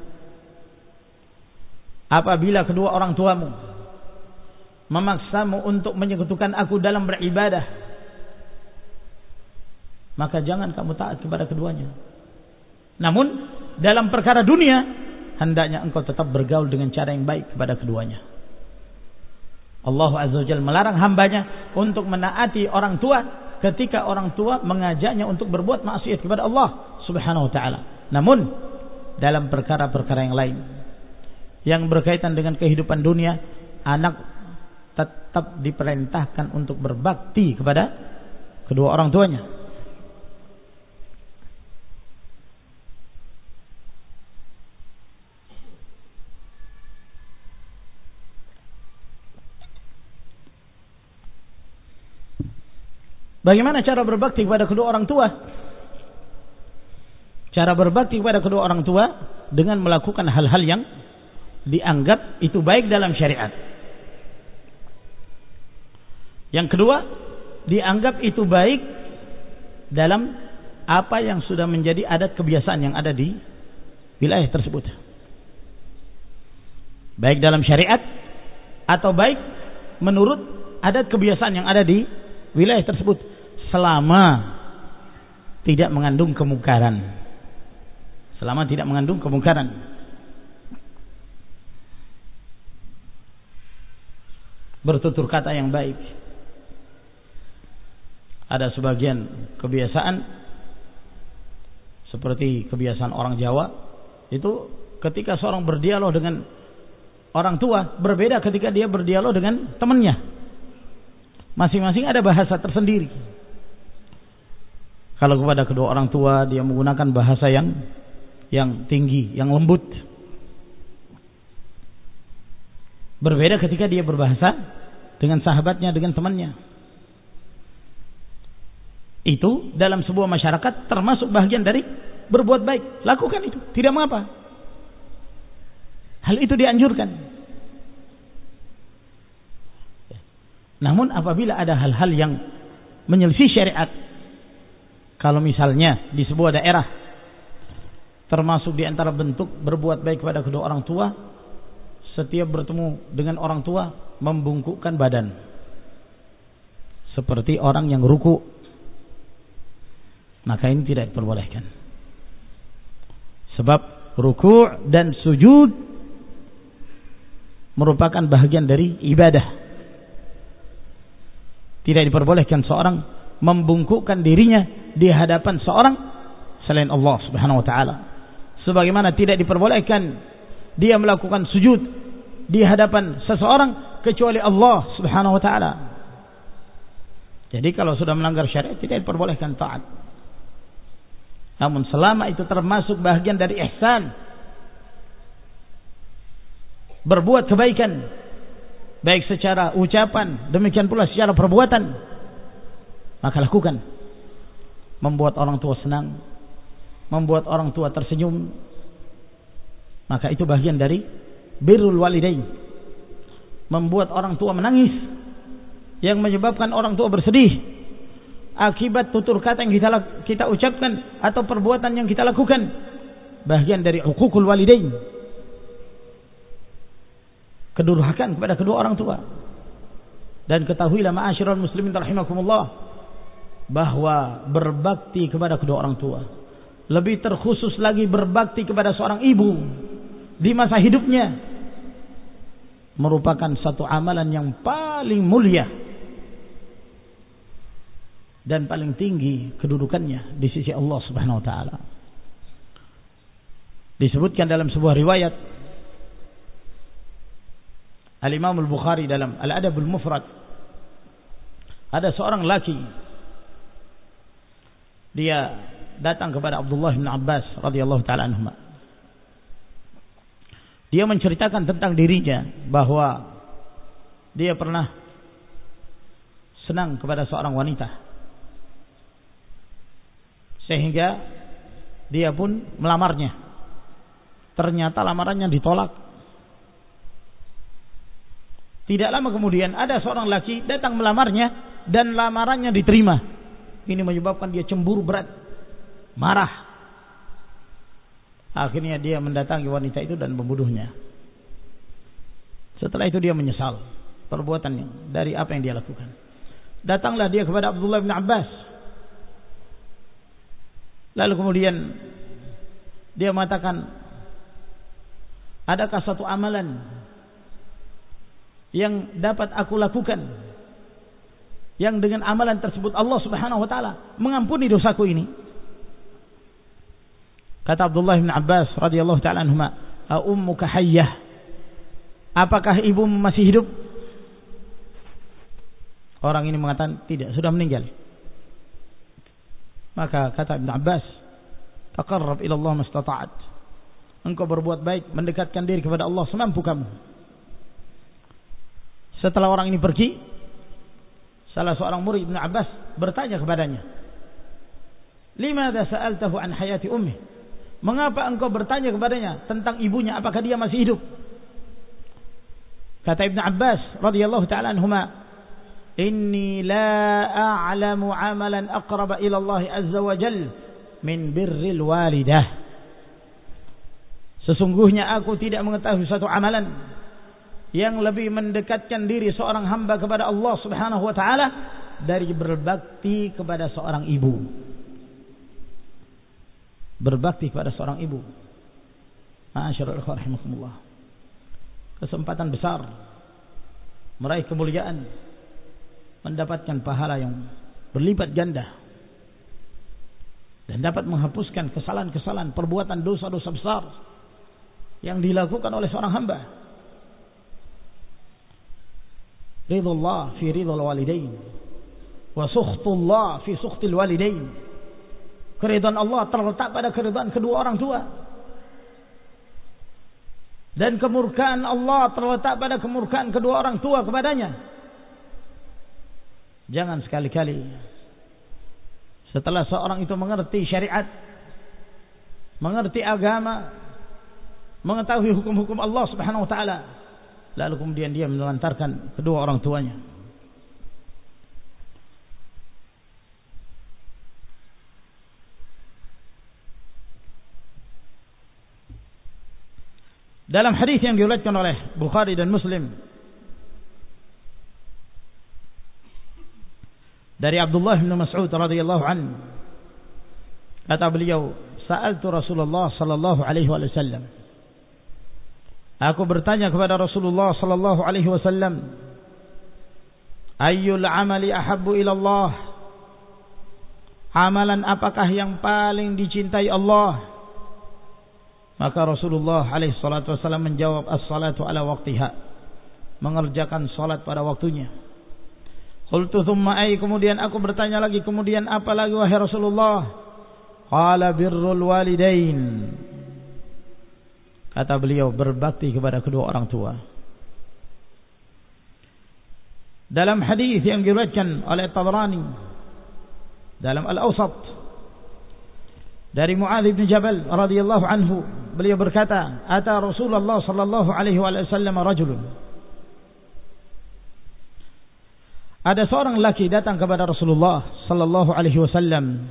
apabila kedua orang tuamu memaksamu untuk menyekutukan aku dalam beribadah maka jangan kamu taat kepada keduanya namun dalam perkara dunia hendaknya engkau tetap bergaul dengan cara yang baik kepada keduanya Allah Azza wa melarang hambanya untuk menaati orang tua ketika orang tua mengajaknya untuk berbuat maksiat kepada Allah Subhanahu wa taala namun dalam perkara-perkara yang lain yang berkaitan dengan kehidupan dunia, anak tetap diperintahkan untuk berbakti kepada kedua orang tuanya. Bagaimana cara berbakti kepada kedua orang tua? Cara berbakti kepada kedua orang tua dengan melakukan hal-hal yang dianggap itu baik dalam syariat. Yang kedua, dianggap itu baik dalam apa yang sudah menjadi adat kebiasaan yang ada di wilayah tersebut. Baik dalam syariat atau baik menurut adat kebiasaan yang ada di wilayah tersebut selama tidak mengandung kemungkaran. Selama tidak mengandung kemungkaran. bertutur kata yang baik. Ada sebagian kebiasaan seperti kebiasaan orang Jawa itu ketika seorang berdialog dengan orang tua berbeda ketika dia berdialog dengan temannya. Masing-masing ada bahasa tersendiri. Kalau kepada kedua orang tua dia menggunakan bahasa yang yang tinggi, yang lembut. Berbeda ketika dia berbahasa dengan sahabatnya, dengan temannya. Itu dalam sebuah masyarakat termasuk bagian dari berbuat baik. Lakukan itu, tidak mengapa. Hal itu dianjurkan. Namun apabila ada hal-hal yang menyelisih syariat, kalau misalnya di sebuah daerah termasuk di antara bentuk berbuat baik kepada kedua orang tua setiap bertemu dengan orang tua membungkukkan badan. Seperti orang yang ruku. Maka ini tidak diperbolehkan. Sebab ruku dan sujud merupakan bagian dari ibadah tidak diperbolehkan seorang membungkukkan dirinya di hadapan seorang selain Allah Subhanahu wa taala sebagaimana tidak diperbolehkan dia melakukan sujud di hadapan seseorang kecuali Allah Subhanahu wa taala. Jadi kalau sudah melanggar syariat tidak diperbolehkan taat. Namun selama itu termasuk bagian dari ihsan berbuat kebaikan baik secara ucapan demikian pula secara perbuatan. Maka lakukan. Membuat orang tua senang. Membuat orang tua tersenyum. Maka itu bagian dari birrul walidain. Membuat orang tua menangis. Yang menyebabkan orang tua bersedih. Akibat tutur kata yang kita kita ucapkan atau perbuatan yang kita lakukan. Bagian dari hukukul walidain kedurhakan kepada kedua orang tua dan ketahuilah ma'asyiral muslimin rahimakumullah bahwa berbakti kepada kedua orang tua lebih terkhusus lagi berbakti kepada seorang ibu di masa hidupnya merupakan satu amalan yang paling mulia dan paling tinggi kedudukannya di sisi Allah Subhanahu wa taala. Disebutkan dalam sebuah riwayat Al-Imam Al-Bukhari dalam Al-Adab Al-Mufrad ada seorang laki dia datang kepada Abdullah bin Abbas radhiyallahu taala anhu. Dia menceritakan tentang dirinya bahwa dia pernah senang kepada seorang wanita sehingga dia pun melamarnya. Ternyata lamarannya ditolak. Tidak lama kemudian ada seorang laki datang melamarnya dan lamarannya diterima. Ini menyebabkan dia cemburu berat, marah. Akhirnya dia mendatangi wanita itu dan membunuhnya. Setelah itu dia menyesal perbuatannya dari apa yang dia lakukan. Datanglah dia kepada Abdullah bin Abbas Lalu kemudian dia mengatakan, adakah satu amalan yang dapat aku lakukan yang dengan amalan tersebut Allah Subhanahu wa taala mengampuni dosaku ini? Kata Abdullah bin Abbas radhiyallahu taala anhuma, "Ummuka hayyah?" Apakah ibu masih hidup? Orang ini mengatakan tidak, sudah meninggal. Maka kata Ibn Abbas, "Taqarrab ila Allah mastata'at." Engkau berbuat baik, mendekatkan diri kepada Allah semampu kamu. Setelah orang ini pergi, salah seorang murid Ibn Abbas bertanya kepadanya, "Limadha sa'altahu an hayati ummi?" Mengapa engkau bertanya kepadanya tentang ibunya apakah dia masih hidup? Kata Ibn Abbas radhiyallahu taala anhuma, inni la a'lamu amalan aqraba ila Allah azza wa jal min birril walidah sesungguhnya aku tidak mengetahui satu amalan yang lebih mendekatkan diri seorang hamba kepada Allah Subhanahu wa taala dari berbakti kepada seorang ibu. Berbakti kepada seorang ibu. Rahimakumullah. Kesempatan besar meraih kemuliaan mendapatkan pahala yang berlipat ganda dan dapat menghapuskan kesalahan-kesalahan perbuatan dosa-dosa besar yang dilakukan oleh seorang hamba. Ridullah fi ridul walidain wa sukhtullah fi sukhtil walidain. Keridhaan Allah terletak pada keridhaan kedua orang tua. Dan kemurkaan Allah terletak pada kemurkaan kedua orang tua kepadanya. Jangan sekali-kali setelah seorang itu mengerti syariat, mengerti agama, mengetahui hukum-hukum Allah Subhanahu wa taala, lalu kemudian dia menelantarkan kedua orang tuanya. Dalam hadis yang diriwayatkan oleh Bukhari dan Muslim dari Abdullah bin Mas'ud radhiyallahu an kata beliau sa'altu Rasulullah sallallahu alaihi wasallam aku bertanya kepada Rasulullah sallallahu alaihi wasallam ayyul amali ahabbu ila Allah? Amalan apakah yang paling dicintai Allah? Maka Rasulullah alaihi salatu wasallam menjawab as-salatu ala waqtiha. Mengerjakan salat pada waktunya. Qultu thumma ay kemudian aku bertanya lagi kemudian apa lagi wahai Rasulullah? Qala birrul walidain. Kata beliau berbakti kepada kedua orang tua. Dalam hadis yang diriwayatkan oleh Tabrani dalam Al-Awsat dari Muadz bin Jabal radhiyallahu anhu beliau berkata, "Ata Rasulullah sallallahu alaihi wasallam rajulun" Ada seorang laki datang kepada Rasulullah sallallahu alaihi wasallam.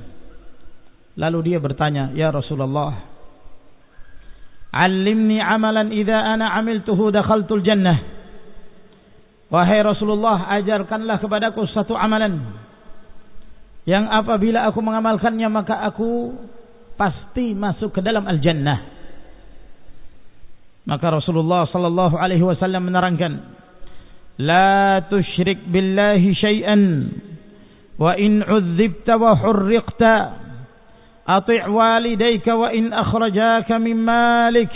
Lalu dia bertanya, "Ya Rasulullah, 'Allimni 'amalan idza ana 'amiltuhu dakhaltul jannah." Wahai Rasulullah, ajarkanlah kepadaku satu amalan yang apabila aku mengamalkannya maka aku pasti masuk ke dalam al-jannah. Maka Rasulullah sallallahu alaihi wasallam menerangkan, "La tusyrik billahi syai'an wa in 'udzibta wa hurriqta أطع والديك وإن أخرجاك من مالك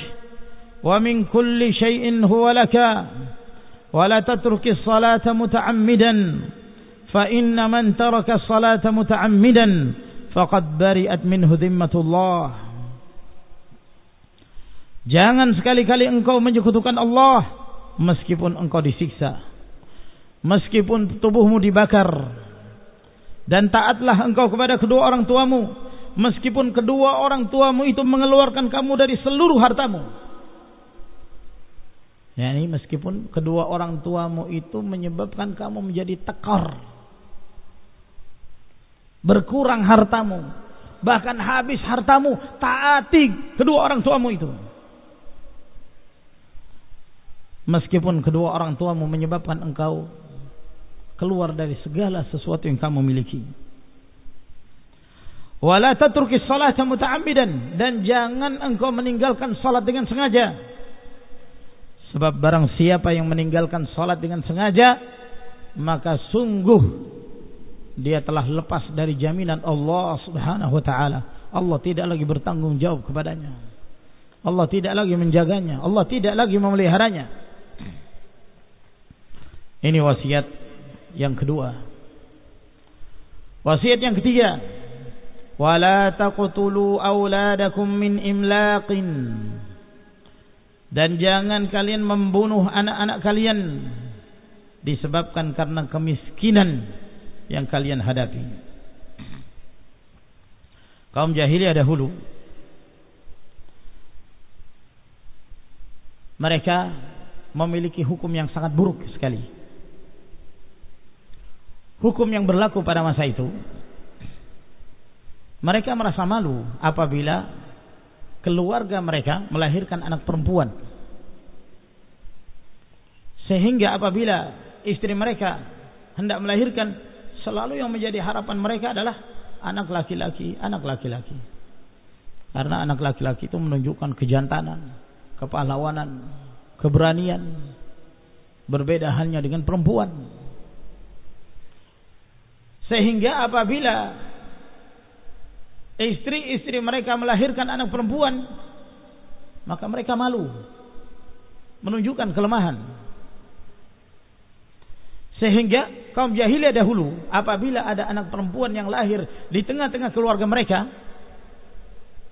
ومن كل شيء هو لك ولا تترك الصلاة متعمدا فإن من ترك الصلاة متعمدا فقد برئت منه ذمة الله Jangan sekali-kali engkau menyekutukan Allah meskipun engkau disiksa meskipun tubuhmu dibakar dan taatlah engkau kepada kedua orang tuamu meskipun kedua orang tuamu itu mengeluarkan kamu dari seluruh hartamu. Ya ini meskipun kedua orang tuamu itu menyebabkan kamu menjadi tekor. Berkurang hartamu. Bahkan habis hartamu taati kedua orang tuamu itu. Meskipun kedua orang tuamu menyebabkan engkau keluar dari segala sesuatu yang kamu miliki. Wala tatruki salata muta'ammidan dan jangan engkau meninggalkan salat dengan sengaja. Sebab barang siapa yang meninggalkan salat dengan sengaja maka sungguh dia telah lepas dari jaminan Allah Subhanahu wa taala. Allah tidak lagi bertanggung jawab kepadanya. Allah tidak lagi menjaganya, Allah tidak lagi memeliharanya. Ini wasiat yang kedua. Wasiat yang ketiga. Wala taqtulu auladakum min imlaqin. Dan jangan kalian membunuh anak-anak kalian disebabkan karena kemiskinan yang kalian hadapi. Kaum jahiliyah dahulu mereka memiliki hukum yang sangat buruk sekali hukum yang berlaku pada masa itu mereka merasa malu apabila keluarga mereka melahirkan anak perempuan. Sehingga apabila istri mereka hendak melahirkan selalu yang menjadi harapan mereka adalah anak laki-laki anak laki-laki. Karena anak laki-laki itu menunjukkan kejantanan kepahlawanan keberanian. Berbeda halnya dengan perempuan. Sehingga apabila istri-istri mereka melahirkan anak perempuan, maka mereka malu. Menunjukkan kelemahan. Sehingga kaum jahiliyah dahulu apabila ada anak perempuan yang lahir di tengah-tengah keluarga mereka,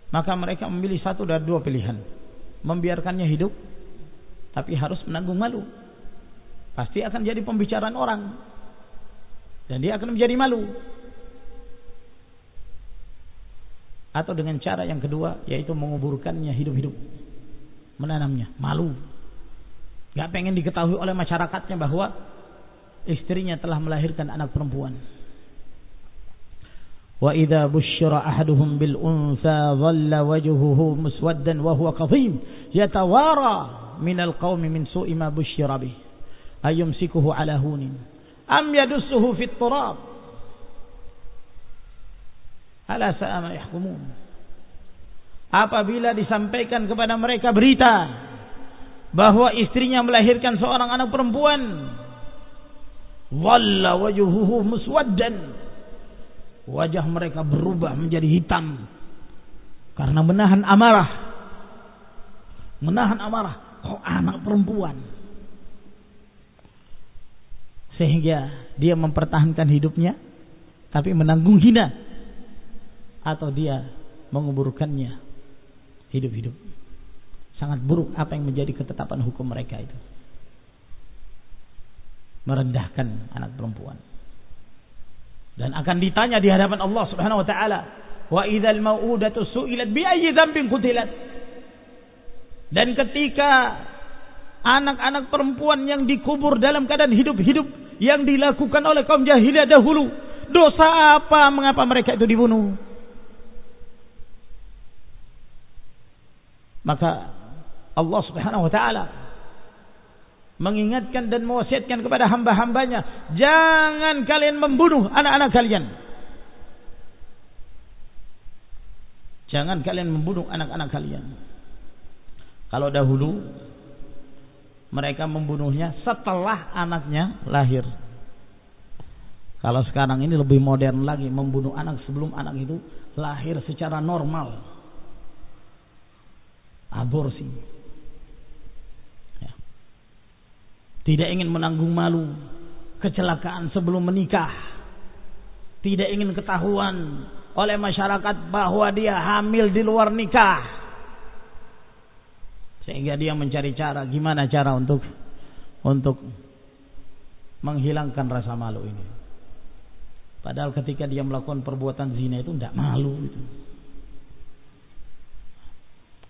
maka mereka memilih satu dari dua pilihan. Membiarkannya hidup tapi harus menanggung malu. Pasti akan jadi pembicaraan orang dan dia akan menjadi malu. Atau dengan cara yang kedua yaitu menguburkannya hidup-hidup. Menanamnya, malu. Gak pengen diketahui oleh masyarakatnya bahwa istrinya telah melahirkan anak perempuan. Wa idza busyira ahaduhum bil untha dhalla wajhuhu muswaddan wa huwa kadhim yatawara min al qaumi min su'i ma busyira bih ayumsikuhu ala hunin am yadussuhu fit turab ala sa'a yahkumun. Apabila disampaikan kepada mereka berita bahwa istrinya melahirkan seorang anak perempuan walla wajuhuhu muswaddan. Wajah mereka berubah menjadi hitam karena menahan amarah. Menahan amarah. Kok anak perempuan? Sehingga dia mempertahankan hidupnya tapi menanggung hina atau dia menguburkannya. Hidup-hidup. Sangat buruk apa yang menjadi ketetapan hukum mereka itu. Merendahkan anak perempuan. Dan akan ditanya di hadapan Allah Subhanahu wa taala wa idzal mau'udatu su'ilat bi ayyi dzambin qutilat? Dan ketika anak-anak perempuan yang dikubur dalam keadaan hidup-hidup yang dilakukan oleh kaum jahiliyah dahulu. Dosa apa? Mengapa mereka itu dibunuh? Maka Allah Subhanahu wa taala mengingatkan dan mewasiatkan kepada hamba-hambanya, jangan kalian membunuh anak-anak kalian. Jangan kalian membunuh anak-anak kalian. Kalau dahulu mereka membunuhnya setelah anaknya lahir. Kalau sekarang ini lebih modern lagi membunuh anak sebelum anak itu lahir secara normal. Aborsi. Ya. Tidak ingin menanggung malu kecelakaan sebelum menikah. Tidak ingin ketahuan oleh masyarakat bahwa dia hamil di luar nikah. Sehingga dia mencari cara gimana cara untuk untuk menghilangkan rasa malu ini. Padahal ketika dia melakukan perbuatan zina itu tidak malu itu.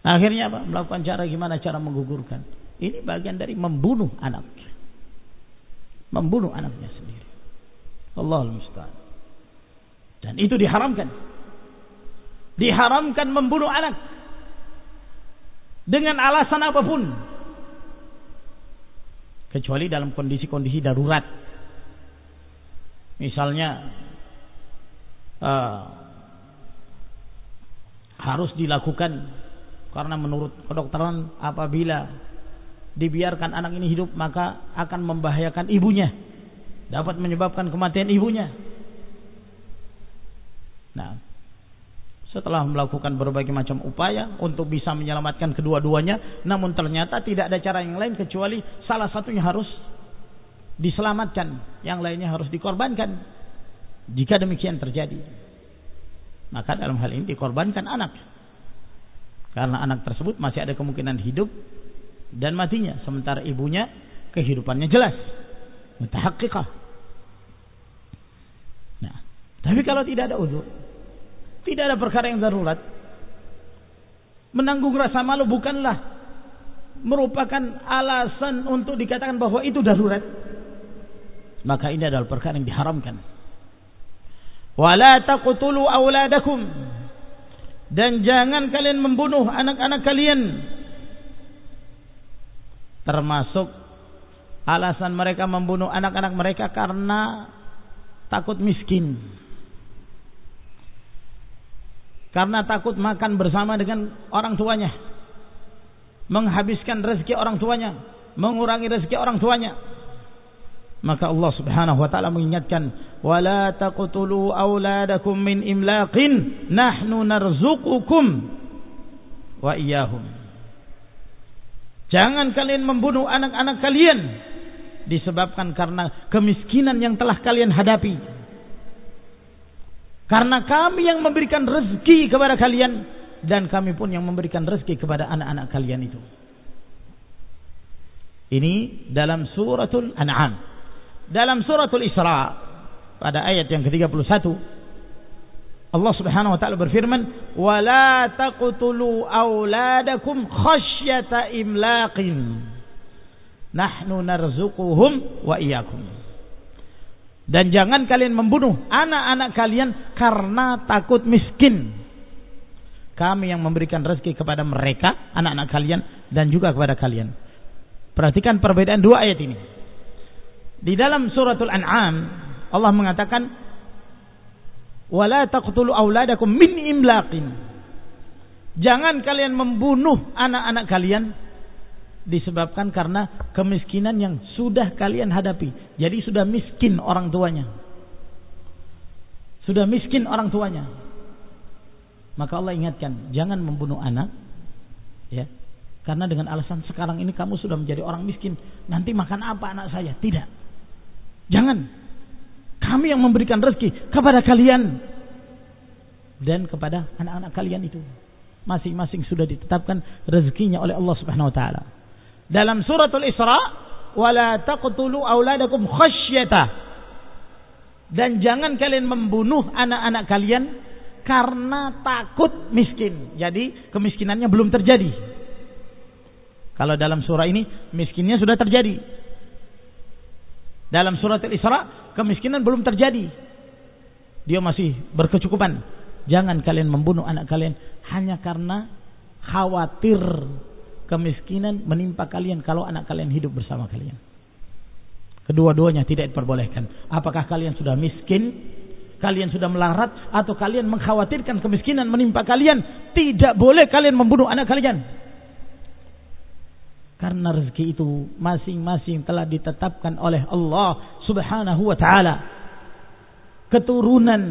Akhirnya apa? Melakukan cara gimana cara menggugurkan. Ini bagian dari membunuh anak. Membunuh anaknya sendiri. Allahul musta'an. Dan itu diharamkan. Diharamkan membunuh anak. Dengan alasan apa pun. Kecuali dalam kondisi-kondisi darurat. Misalnya uh, harus dilakukan karena menurut kedokteran apabila dibiarkan anak ini hidup maka akan membahayakan ibunya dapat menyebabkan kematian ibunya Nah, setelah melakukan berbagai macam upaya untuk bisa menyelamatkan kedua-duanya, namun ternyata tidak ada cara yang lain kecuali salah satunya harus diselamatkan, yang lainnya harus dikorbankan. Jika demikian terjadi, maka dalam hal ini dikorbankan anak. Karena anak tersebut masih ada kemungkinan hidup dan matinya, sementara ibunya kehidupannya jelas, mutahakkikah. Nah, tapi kalau tidak ada uzur, tidak ada perkara yang darurat. Menanggung rasa malu bukanlah merupakan alasan untuk dikatakan bahwa itu darurat. Maka ini adalah perkara yang diharamkan. Wala taqtulu auladakum dan jangan kalian membunuh anak-anak kalian. Termasuk alasan mereka membunuh anak-anak mereka karena takut miskin. Karena takut makan bersama dengan orang tuanya. Menghabiskan rezeki orang tuanya. Mengurangi rezeki orang tuanya maka Allah Subhanahu wa taala mengingatkan wala taqtulu auladakum min imlaqin nahnu narzuqukum wa iyyahum jangan kalian membunuh anak-anak kalian disebabkan karena kemiskinan yang telah kalian hadapi karena kami yang memberikan rezeki kepada kalian dan kami pun yang memberikan rezeki kepada anak-anak kalian itu. Ini dalam suratul An'am. Dalam suratul Isra pada ayat yang ke-31 Allah Subhanahu wa taala berfirman, "Wa la taqtulu auladakum khasyata imlaqin. Nahnu narzuquhum wa iyyakum." Dan jangan kalian membunuh anak-anak kalian karena takut miskin. Kami yang memberikan rezeki kepada mereka, anak-anak kalian dan juga kepada kalian. Perhatikan perbedaan dua ayat ini. Di dalam suratul An'am Allah mengatakan wala taqtulu auladakum min imlaqin. Jangan kalian membunuh anak-anak kalian disebabkan karena kemiskinan yang sudah kalian hadapi. Jadi sudah miskin orang tuanya. Sudah miskin orang tuanya. Maka Allah ingatkan, jangan membunuh anak. Ya. Karena dengan alasan sekarang ini kamu sudah menjadi orang miskin, nanti makan apa anak saya? Tidak. Jangan. Kami yang memberikan rezeki kepada kalian dan kepada anak-anak kalian itu. Masing-masing sudah ditetapkan rezekinya oleh Allah Subhanahu wa taala dalam suratul Isra wala taqtulu auladakum khasyata dan jangan kalian membunuh anak-anak kalian karena takut miskin. Jadi kemiskinannya belum terjadi. Kalau dalam surah ini miskinnya sudah terjadi. Dalam surat Al-Isra, kemiskinan belum terjadi. Dia masih berkecukupan. Jangan kalian membunuh anak kalian hanya karena khawatir kemiskinan menimpa kalian kalau anak kalian hidup bersama kalian. Kedua-duanya tidak diperbolehkan. Apakah kalian sudah miskin? Kalian sudah melarat? Atau kalian mengkhawatirkan kemiskinan menimpa kalian? Tidak boleh kalian membunuh anak kalian. Karena rezeki itu masing-masing telah ditetapkan oleh Allah subhanahu wa ta'ala. Keturunan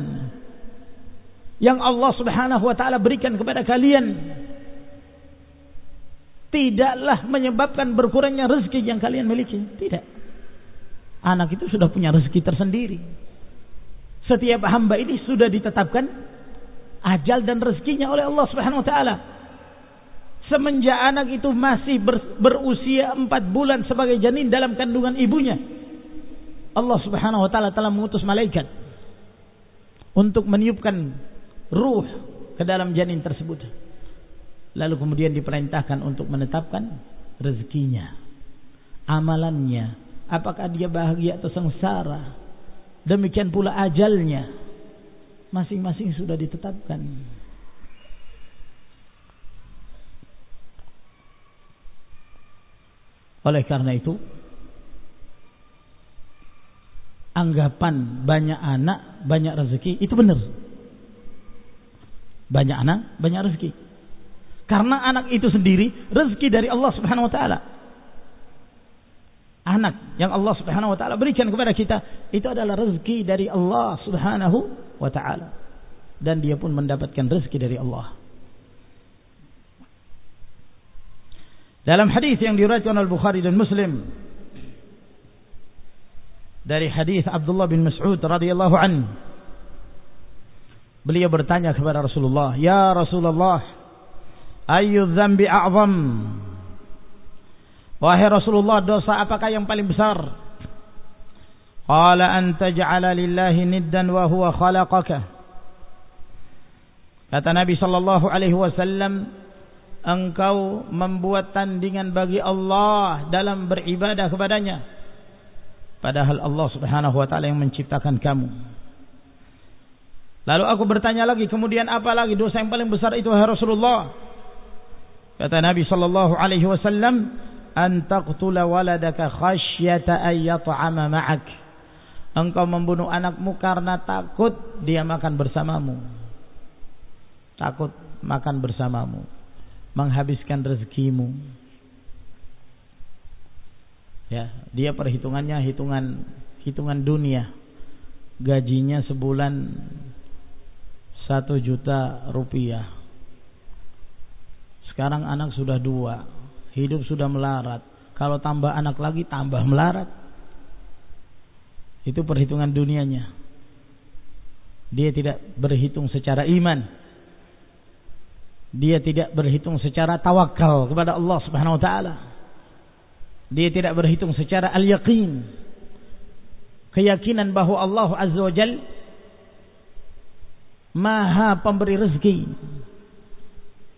yang Allah subhanahu wa ta'ala berikan kepada kalian. Tidaklah menyebabkan berkurangnya rezeki yang kalian miliki. Tidak. Anak itu sudah punya rezeki tersendiri. Setiap hamba ini sudah ditetapkan ajal dan rezekinya oleh Allah Subhanahu wa taala. Semenjak anak itu masih ber, berusia empat bulan sebagai janin dalam kandungan ibunya. Allah Subhanahu wa taala telah mengutus malaikat untuk meniupkan ruh ke dalam janin tersebut. Lalu kemudian diperintahkan untuk menetapkan rezekinya, amalannya, apakah dia bahagia atau sengsara. Demikian pula ajalnya. Masing-masing sudah ditetapkan. Oleh karena itu, anggapan banyak anak, banyak rezeki itu benar. Banyak anak, banyak rezeki. Karena anak itu sendiri rezeki dari Allah Subhanahu wa taala anak yang Allah Subhanahu wa taala berikan kepada kita itu adalah rezeki dari Allah Subhanahu wa taala dan dia pun mendapatkan rezeki dari Allah. Dalam hadis yang diriwayatkan oleh Bukhari dan Muslim dari hadis Abdullah bin Mas'ud radhiyallahu an beliau bertanya kepada Rasulullah, "Ya Rasulullah, ayu dzambi a'zam?" Wahai Rasulullah, dosa apakah yang paling besar? Qala an taj'ala lillahi niddan wa huwa khalaqaka. Kata Nabi sallallahu alaihi wasallam, engkau membuat tandingan bagi Allah dalam beribadah kepadanya. Padahal Allah Subhanahu wa taala yang menciptakan kamu. Lalu aku bertanya lagi, kemudian apa lagi dosa yang paling besar itu wahai Rasulullah? Kata Nabi sallallahu alaihi wasallam, an taqtula waladaka khasyata ay ma'ak. Engkau membunuh anakmu karena takut dia makan bersamamu. Takut makan bersamamu. Menghabiskan rezekimu. Ya, dia perhitungannya hitungan hitungan dunia. Gajinya sebulan satu juta rupiah. Sekarang anak sudah dua hidup sudah melarat. Kalau tambah anak lagi tambah melarat. Itu perhitungan dunianya. Dia tidak berhitung secara iman. Dia tidak berhitung secara tawakal kepada Allah Subhanahu wa taala. Dia tidak berhitung secara al-yaqin. Keyakinan bahwa Allah Azza wa Jal Maha pemberi rezeki.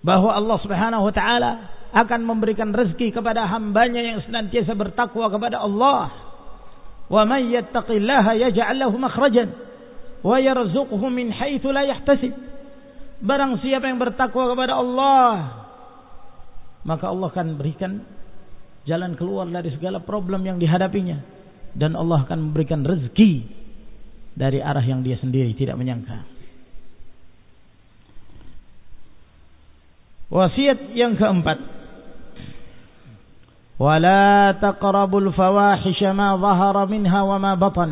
Bahwa Allah Subhanahu wa taala akan memberikan rezeki kepada hambanya yang senantiasa bertakwa kepada Allah. Wa man yattaqillaha yaj'al lahu makhrajan wa yarzuqhu min haitsu la yahtasib. Barang siapa yang bertakwa kepada Allah, maka Allah akan berikan jalan keluar dari segala problem yang dihadapinya dan Allah akan memberikan rezeki dari arah yang dia sendiri tidak menyangka. Wasiat yang keempat. Wala taqrabul fawahisha ma dhahara minha wa ma batan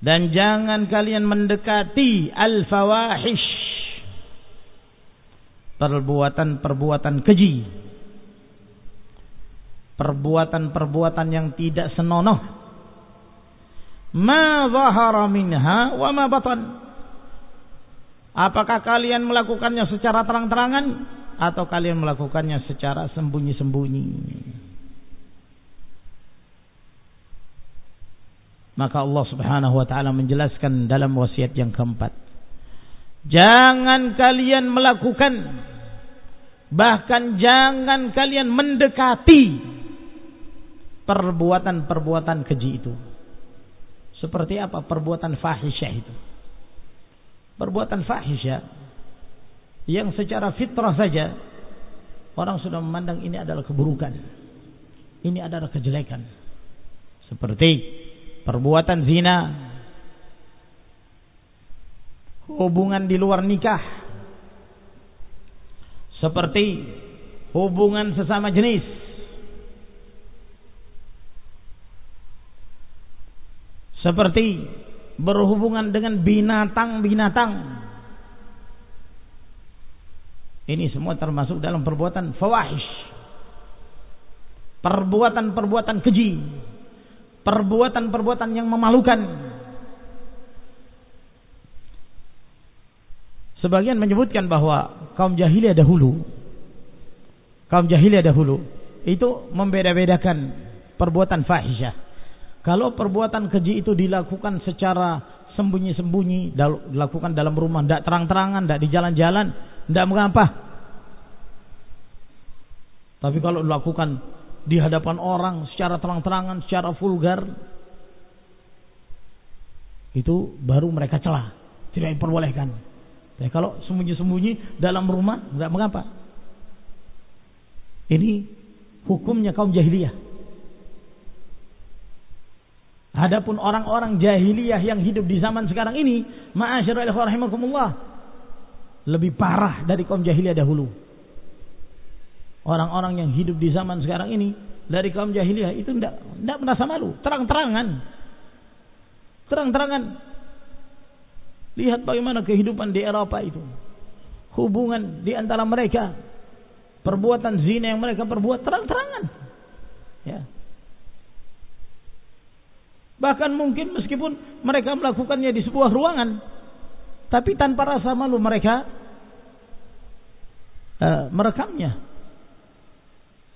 dan jangan kalian mendekati al-fawahish. Perbuatan-perbuatan keji. Perbuatan-perbuatan yang tidak senonoh. Ma zahara minha wa ma batan. Apakah kalian melakukannya secara terang-terangan atau kalian melakukannya secara sembunyi-sembunyi. Maka Allah Subhanahu wa taala menjelaskan dalam wasiat yang keempat. Jangan kalian melakukan bahkan jangan kalian mendekati perbuatan-perbuatan keji itu. Seperti apa perbuatan fahisyah itu? Perbuatan fahisyah yang secara fitrah saja orang sudah memandang ini adalah keburukan. Ini adalah kejelekan. Seperti perbuatan zina, hubungan di luar nikah, seperti hubungan sesama jenis, seperti berhubungan dengan binatang-binatang. Ini semua termasuk dalam perbuatan fawahish. Perbuatan-perbuatan keji. Perbuatan-perbuatan yang memalukan. Sebagian menyebutkan bahwa kaum jahiliyah dahulu kaum jahiliyah dahulu itu membeda-bedakan perbuatan fahisyah kalau perbuatan keji itu dilakukan secara sembunyi-sembunyi, dilakukan dalam rumah, tidak terang-terangan, tidak di jalan-jalan, tidak mengapa. Tapi kalau dilakukan di hadapan orang secara terang-terangan, secara vulgar, itu baru mereka celah, tidak diperbolehkan. Tapi kalau sembunyi-sembunyi dalam rumah, tidak mengapa. Ini hukumnya kaum jahiliyah. Adapun orang-orang jahiliyah yang hidup di zaman sekarang ini, ma'asyiral rahimakumullah, lebih parah dari kaum jahiliyah dahulu. Orang-orang yang hidup di zaman sekarang ini dari kaum jahiliyah itu tidak tidak merasa malu, terang-terangan. Terang-terangan. Lihat bagaimana kehidupan di Eropa itu. Hubungan di antara mereka, perbuatan zina yang mereka perbuat terang-terangan. Ya, Bahkan mungkin meskipun mereka melakukannya di sebuah ruangan, tapi tanpa rasa malu mereka uh, merekamnya.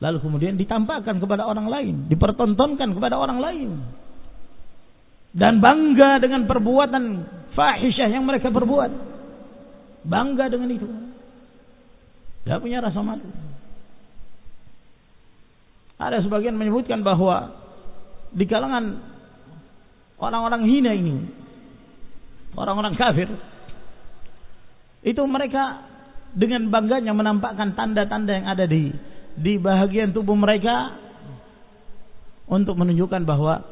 Lalu kemudian ditampakkan kepada orang lain, dipertontonkan kepada orang lain. Dan bangga dengan perbuatan fahisyah yang mereka perbuat. Bangga dengan itu. Tidak punya rasa malu. Ada sebagian menyebutkan bahwa di kalangan orang-orang hina ini, orang-orang kafir, itu mereka dengan bangganya menampakkan tanda-tanda yang ada di di bahagian tubuh mereka untuk menunjukkan bahwa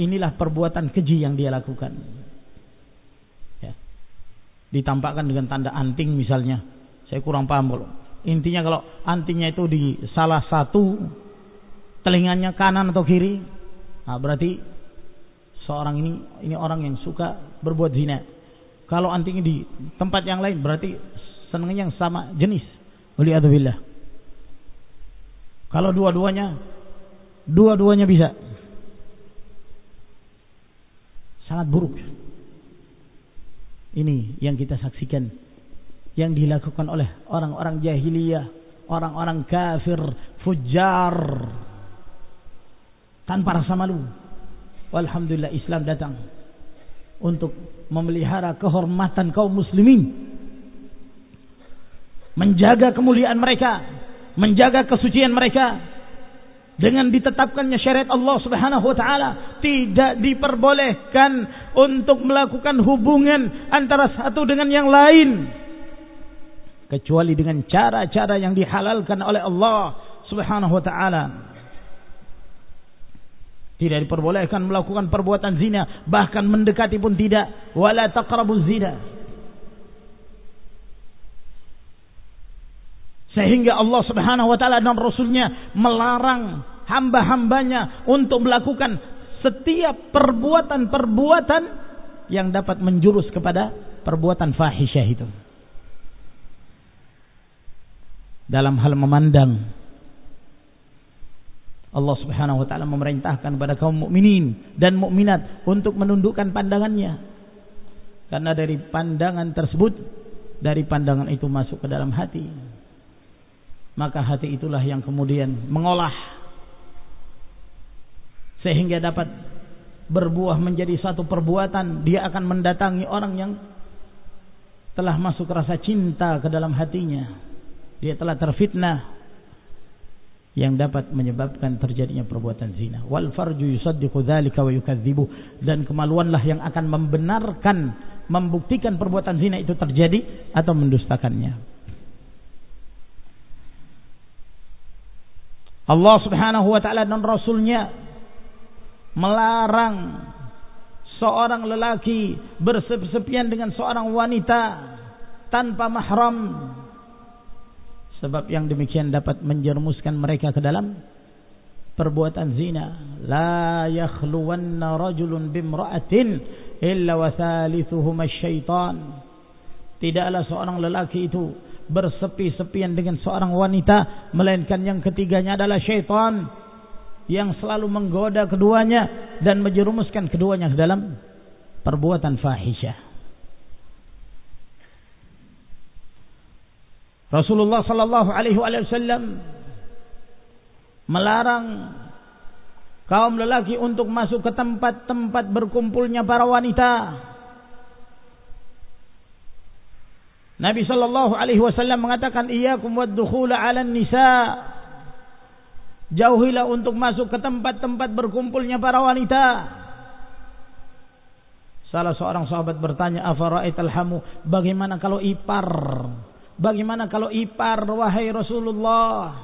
inilah perbuatan keji yang dia lakukan. Ya. Ditampakkan dengan tanda anting misalnya. Saya kurang paham kalau intinya kalau antingnya itu di salah satu telinganya kanan atau kiri, nah berarti seorang ini ini orang yang suka berbuat zina. Kalau antingnya di tempat yang lain berarti senangnya yang sama jenis. Waliyadzubillah. Kalau dua-duanya dua-duanya bisa. Sangat buruk. Ini yang kita saksikan yang dilakukan oleh orang-orang jahiliyah, orang-orang kafir, fujar tanpa rasa malu Alhamdulillah Islam datang untuk memelihara kehormatan kaum muslimin. Menjaga kemuliaan mereka, menjaga kesucian mereka dengan ditetapkannya syariat Allah Subhanahu wa taala tidak diperbolehkan untuk melakukan hubungan antara satu dengan yang lain kecuali dengan cara-cara yang dihalalkan oleh Allah Subhanahu wa taala. Tidak diperbolehkan melakukan perbuatan zina, bahkan mendekati pun tidak. Wala taqrabuz zina. Sehingga Allah Subhanahu wa taala dan Rasulnya melarang hamba-hambanya untuk melakukan setiap perbuatan-perbuatan yang dapat menjurus kepada perbuatan fahisyah itu. Dalam hal memandang Allah Subhanahu wa taala memerintahkan kepada kaum mukminin dan mukminat untuk menundukkan pandangannya. Karena dari pandangan tersebut dari pandangan itu masuk ke dalam hati. Maka hati itulah yang kemudian mengolah. Sehingga dapat berbuah menjadi satu perbuatan. Dia akan mendatangi orang yang telah masuk rasa cinta ke dalam hatinya. Dia telah terfitnah. Yang dapat menyebabkan terjadinya perbuatan zina. Wal farju yusaddiqu dzalika wa yukadzibu dan kemaluanlah yang akan membenarkan membuktikan perbuatan zina itu terjadi atau mendustakannya. Allah Subhanahu wa taala dan rasulnya melarang seorang lelaki bersepian dengan seorang wanita tanpa mahram. Sebab yang demikian dapat menjermuskan mereka ke dalam perbuatan zina. La yakhluwanna rajulun bimra'atin illa wa thalithuhuma syaitan. Tidaklah seorang lelaki itu bersepi-sepian dengan seorang wanita melainkan yang ketiganya adalah syaitan yang selalu menggoda keduanya dan menjerumuskan keduanya ke dalam perbuatan fahisyah Rasulullah sallallahu alaihi wasallam melarang kaum lelaki untuk masuk ke tempat-tempat berkumpulnya para wanita. Nabi sallallahu alaihi wasallam mengatakan iyyakum wad-dukhula 'alan nisa. Jauhilah untuk masuk ke tempat-tempat berkumpulnya para wanita. Salah seorang sahabat bertanya, "Afara'aital hamu? Bagaimana kalau ipar?" Bagaimana kalau ipar wahai Rasulullah?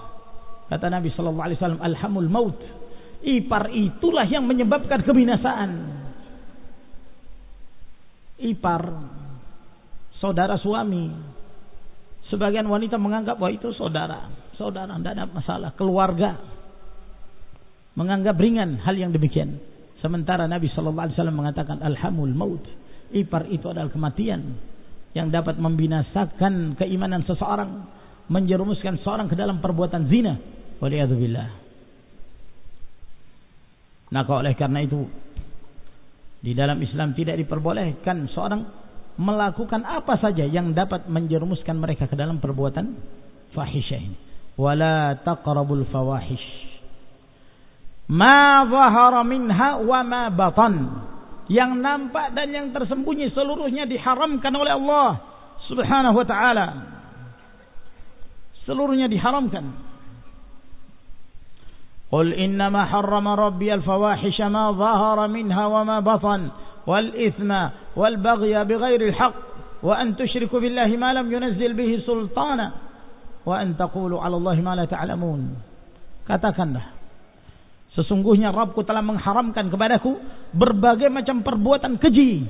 Kata Nabi sallallahu alaihi wasallam, "Alhamul maut." Ipar itulah yang menyebabkan kebinasaan. Ipar saudara suami. Sebagian wanita menganggap bahwa itu saudara, saudara tidak ada masalah, keluarga. Menganggap ringan hal yang demikian. Sementara Nabi sallallahu alaihi wasallam mengatakan alhamul maut. Ipar itu adalah kematian yang dapat membinasakan keimanan seseorang, menjerumuskan seorang ke dalam perbuatan zina. Waliyadzubillah. Maka oleh karena itu di dalam Islam tidak diperbolehkan seorang melakukan apa saja yang dapat menjerumuskan mereka ke dalam perbuatan fahisyah ini. Wala taqrabul fawahish. Ma zahara minha wa ma batan yang nampak dan yang tersembunyi seluruhnya diharamkan oleh Allah Subhanahu wa taala. Seluruhnya diharamkan. Qul harrama rabbi al-fawahisha ma dhahara minha wa ma batan wal wa an tushriku billahi ma lam yunzil bihi sultana wa an taqulu 'ala Allahi ma la ta'lamun. Katakanlah Sesungguhnya Rabbku telah mengharamkan kepadaku berbagai macam perbuatan keji.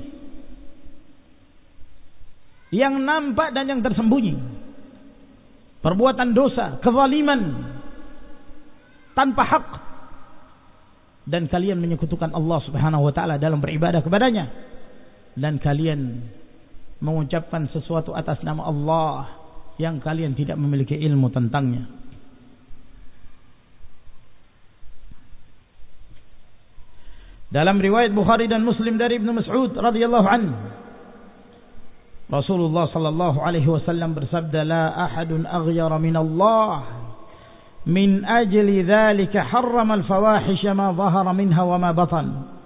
Yang nampak dan yang tersembunyi. Perbuatan dosa, kezaliman. Tanpa hak. Dan kalian menyekutukan Allah subhanahu wa ta'ala dalam beribadah kepadanya. Dan kalian mengucapkan sesuatu atas nama Allah yang kalian tidak memiliki ilmu tentangnya. Dalam riwayat Bukhari dan Muslim dari Ibnu Mas'ud radhiyallahu anhu Rasulullah sallallahu alaihi wasallam bersabda la ahadun aghyara min Allah min ajli dhalika harrama al-fawahish ma dhahara minha wa ma batan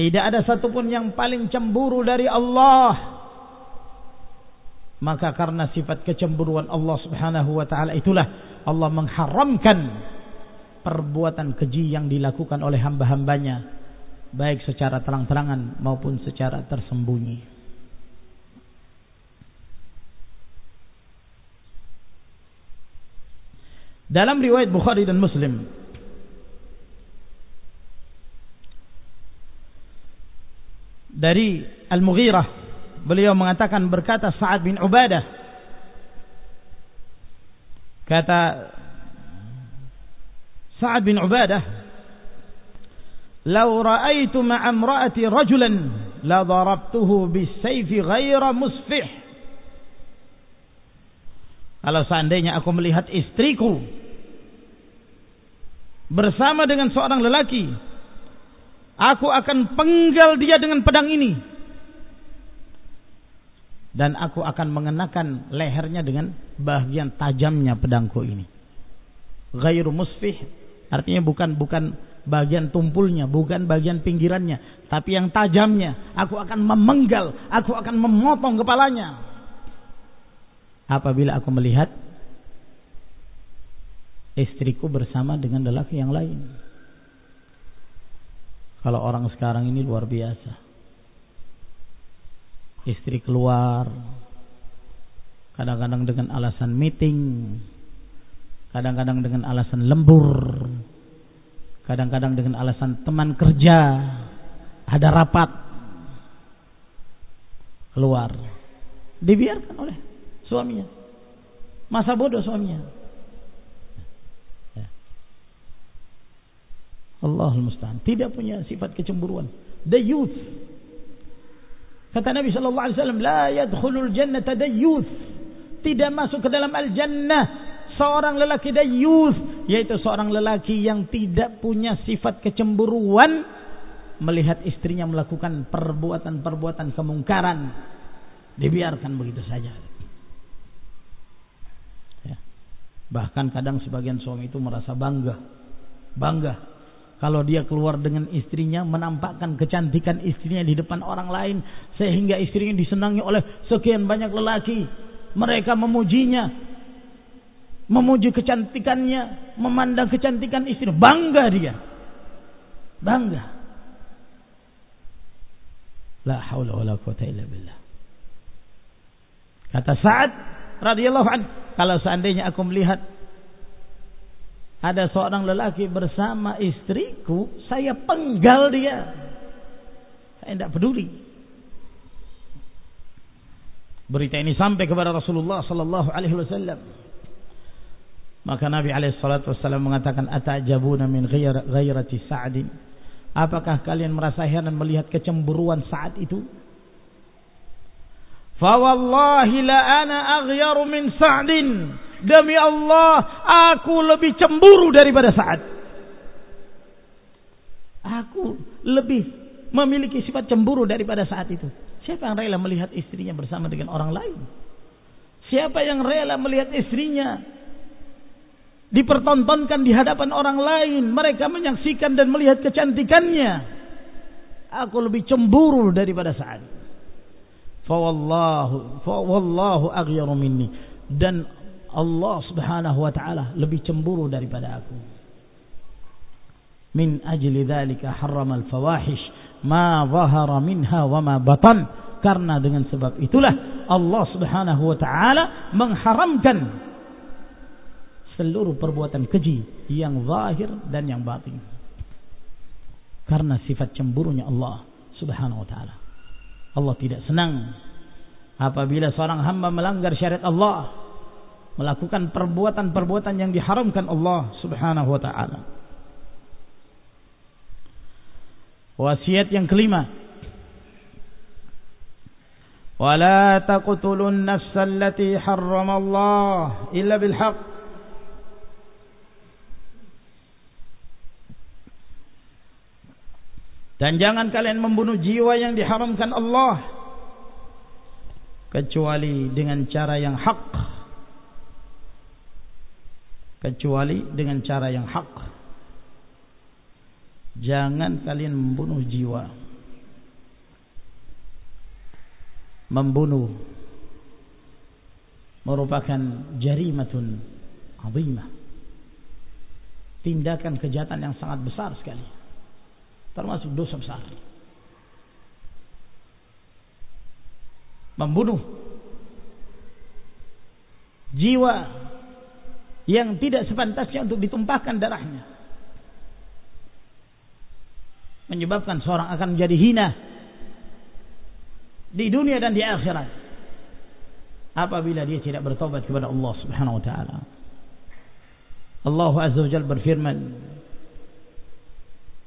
Tidak ada satupun yang paling cemburu dari Allah. Maka karena sifat kecemburuan Allah Subhanahu wa taala itulah Allah mengharamkan perbuatan keji yang dilakukan oleh hamba-hambanya baik secara terang-terangan maupun secara tersembunyi. Dalam riwayat Bukhari dan Muslim dari Al-Mughirah beliau mengatakan berkata Sa'ad bin Ubadah kata Sa'ad bin Ubadah "Lau ra'aitu ma'a imra'ati rajulan la darabtuhu bisayfi ghaira musfih." Kalau seandainya aku melihat istriku bersama dengan seorang lelaki, aku akan penggal dia dengan pedang ini. Dan aku akan mengenakan lehernya dengan bagian tajamnya pedangku ini. Ghairu musfih Artinya bukan bukan bagian tumpulnya, bukan bagian pinggirannya, tapi yang tajamnya. Aku akan memenggal, aku akan memotong kepalanya. Apabila aku melihat istriku bersama dengan lelaki yang lain. Kalau orang sekarang ini luar biasa. Istri keluar, kadang-kadang dengan alasan meeting, kadang-kadang dengan alasan lembur, kadang-kadang dengan alasan teman kerja, ada rapat, keluar, dibiarkan oleh suaminya. Masa bodoh suaminya. Allahul musta'an. Tidak punya sifat kecemburuan. The youth. Kata Nabi sallallahu alaihi wasallam, "La yadkhulul jannata dayyuth." Tidak masuk ke dalam al-jannah seorang lelaki dayyuth, yaitu seorang lelaki yang tidak punya sifat kecemburuan melihat istrinya melakukan perbuatan-perbuatan kemungkaran. Dibiarkan begitu saja. Ya. Bahkan kadang sebagian suami itu merasa bangga. Bangga kalau dia keluar dengan istrinya menampakkan kecantikan istrinya di depan orang lain sehingga istrinya disenangi oleh sekian banyak lelaki. Mereka memujinya memuji kecantikannya memandang kecantikan istri. Bangga dia. Bangga. La haula wala quwata illa billah. Kata Sa'ad radhiyallahu anhu kalau seandainya aku melihat ada seorang lelaki bersama istriku, saya penggal dia. Saya tidak peduli. Berita ini sampai kepada Rasulullah sallallahu alaihi wasallam. Maka Nabi alaihi salatu wasallam mengatakan atajabuna min ghairati Sa'd. Apakah kalian merasa heran melihat kecemburuan saat itu? Fa wallahi la ana aghyaru min Sa'din. Demi Allah, aku lebih cemburu daripada saat. Aku lebih memiliki sifat cemburu daripada saat itu. Siapa yang rela melihat istrinya bersama dengan orang lain? Siapa yang rela melihat istrinya dipertontonkan di hadapan orang lain? Mereka menyaksikan dan melihat kecantikannya. Aku lebih cemburu daripada saat. Fawallahu, fawallahu aghyaru minni. Dan Allah Subhanahu wa taala lebih cemburu daripada aku. Min ajli dzalika harrama al-fawahish ma zahara minha wa ma batan. Karena dengan sebab itulah Allah Subhanahu wa taala mengharamkan seluruh perbuatan keji yang zahir dan yang batin. Karena sifat cemburunya Allah Subhanahu wa taala. Allah tidak senang apabila seorang hamba melanggar syariat Allah melakukan perbuatan-perbuatan yang diharamkan Allah Subhanahu wa taala. Wasiat yang kelima. Wala taqtulun nafsa allati harrama Allah illa bil haqq. Dan jangan kalian membunuh jiwa yang diharamkan Allah kecuali dengan cara yang hak kecuali dengan cara yang hak. Jangan kalian membunuh jiwa. Membunuh merupakan jarimatun azimah. Tindakan kejahatan yang sangat besar sekali. Termasuk dosa besar. Membunuh jiwa yang tidak sepantasnya untuk ditumpahkan darahnya. Menyebabkan seorang akan menjadi hina di dunia dan di akhirat. Apabila dia tidak bertobat kepada Allah Subhanahu wa taala. Allah Azza wa Jalla berfirman,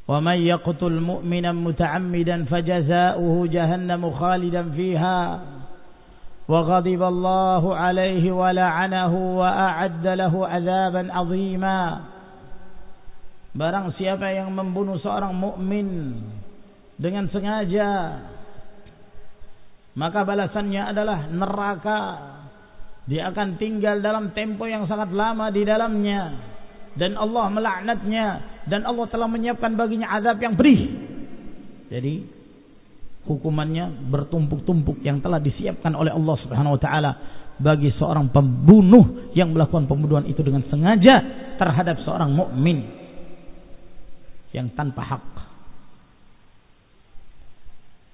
"Wa man yaqtul mu'mina muta'ammidan fajaza'uhu jahannamu khalidan fiha." وغضب الله عليه ولعنه وأعد له عذابا عظيما Barang siapa yang membunuh seorang mukmin dengan sengaja maka balasannya adalah neraka. Dia akan tinggal dalam tempo yang sangat lama di dalamnya dan Allah melaknatnya dan Allah telah menyiapkan baginya azab yang pedih. Jadi hukumannya bertumpuk-tumpuk yang telah disiapkan oleh Allah Subhanahu wa taala bagi seorang pembunuh yang melakukan pembunuhan itu dengan sengaja terhadap seorang mukmin yang tanpa hak.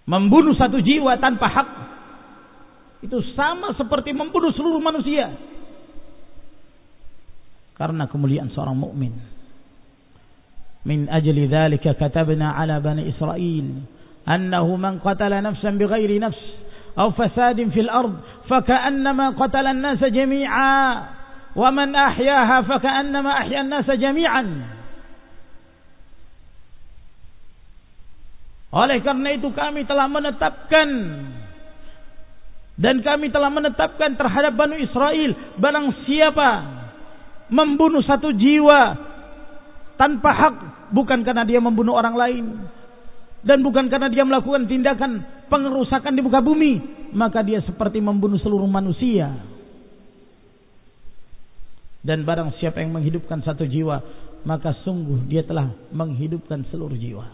Membunuh satu jiwa tanpa hak itu sama seperti membunuh seluruh manusia. Karena kemuliaan seorang mukmin. Min ajli dzalika katabna ala bani Israil annahu man qatala nafsan bighairi nafs aw fasadin fil ard faka'annama qatala an-nasa jami'a wa man ahyaha faka'annama an-nasa jami'an Oleh karena itu kami telah menetapkan dan kami telah menetapkan terhadap Bani Israel barang siapa membunuh satu jiwa tanpa hak bukan karena dia membunuh orang lain dan bukan karena dia melakukan tindakan pengerusakan di muka bumi maka dia seperti membunuh seluruh manusia. Dan barang siapa yang menghidupkan satu jiwa maka sungguh dia telah menghidupkan seluruh jiwa.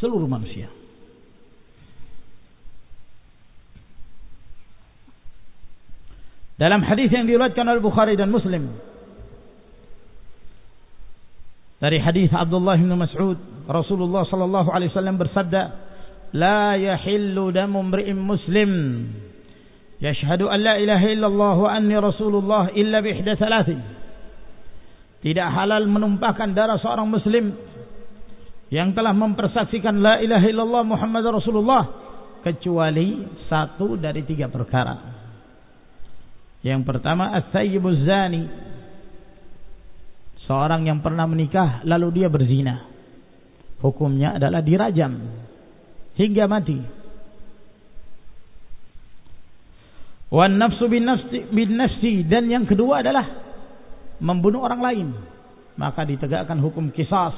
Seluruh manusia. Dalam hadis yang diriwayatkan oleh Bukhari dan Muslim dari hadis Abdullah bin Mas'ud Rasulullah sallallahu alaihi wasallam bersabda la yahillu damu imri'in muslim yashhadu an la ilaha illallah wa anni rasulullah illa bi ihda tidak halal menumpahkan darah seorang muslim yang telah mempersaksikan la ilaha illallah Muhammad Rasulullah kecuali satu dari tiga perkara. Yang pertama as-sayyibuz zani. Seorang yang pernah menikah lalu dia berzina. Hukumnya adalah dirajam hingga mati. Wan nafsu bin nafsi bin nafsi dan yang kedua adalah membunuh orang lain. Maka ditegakkan hukum kisas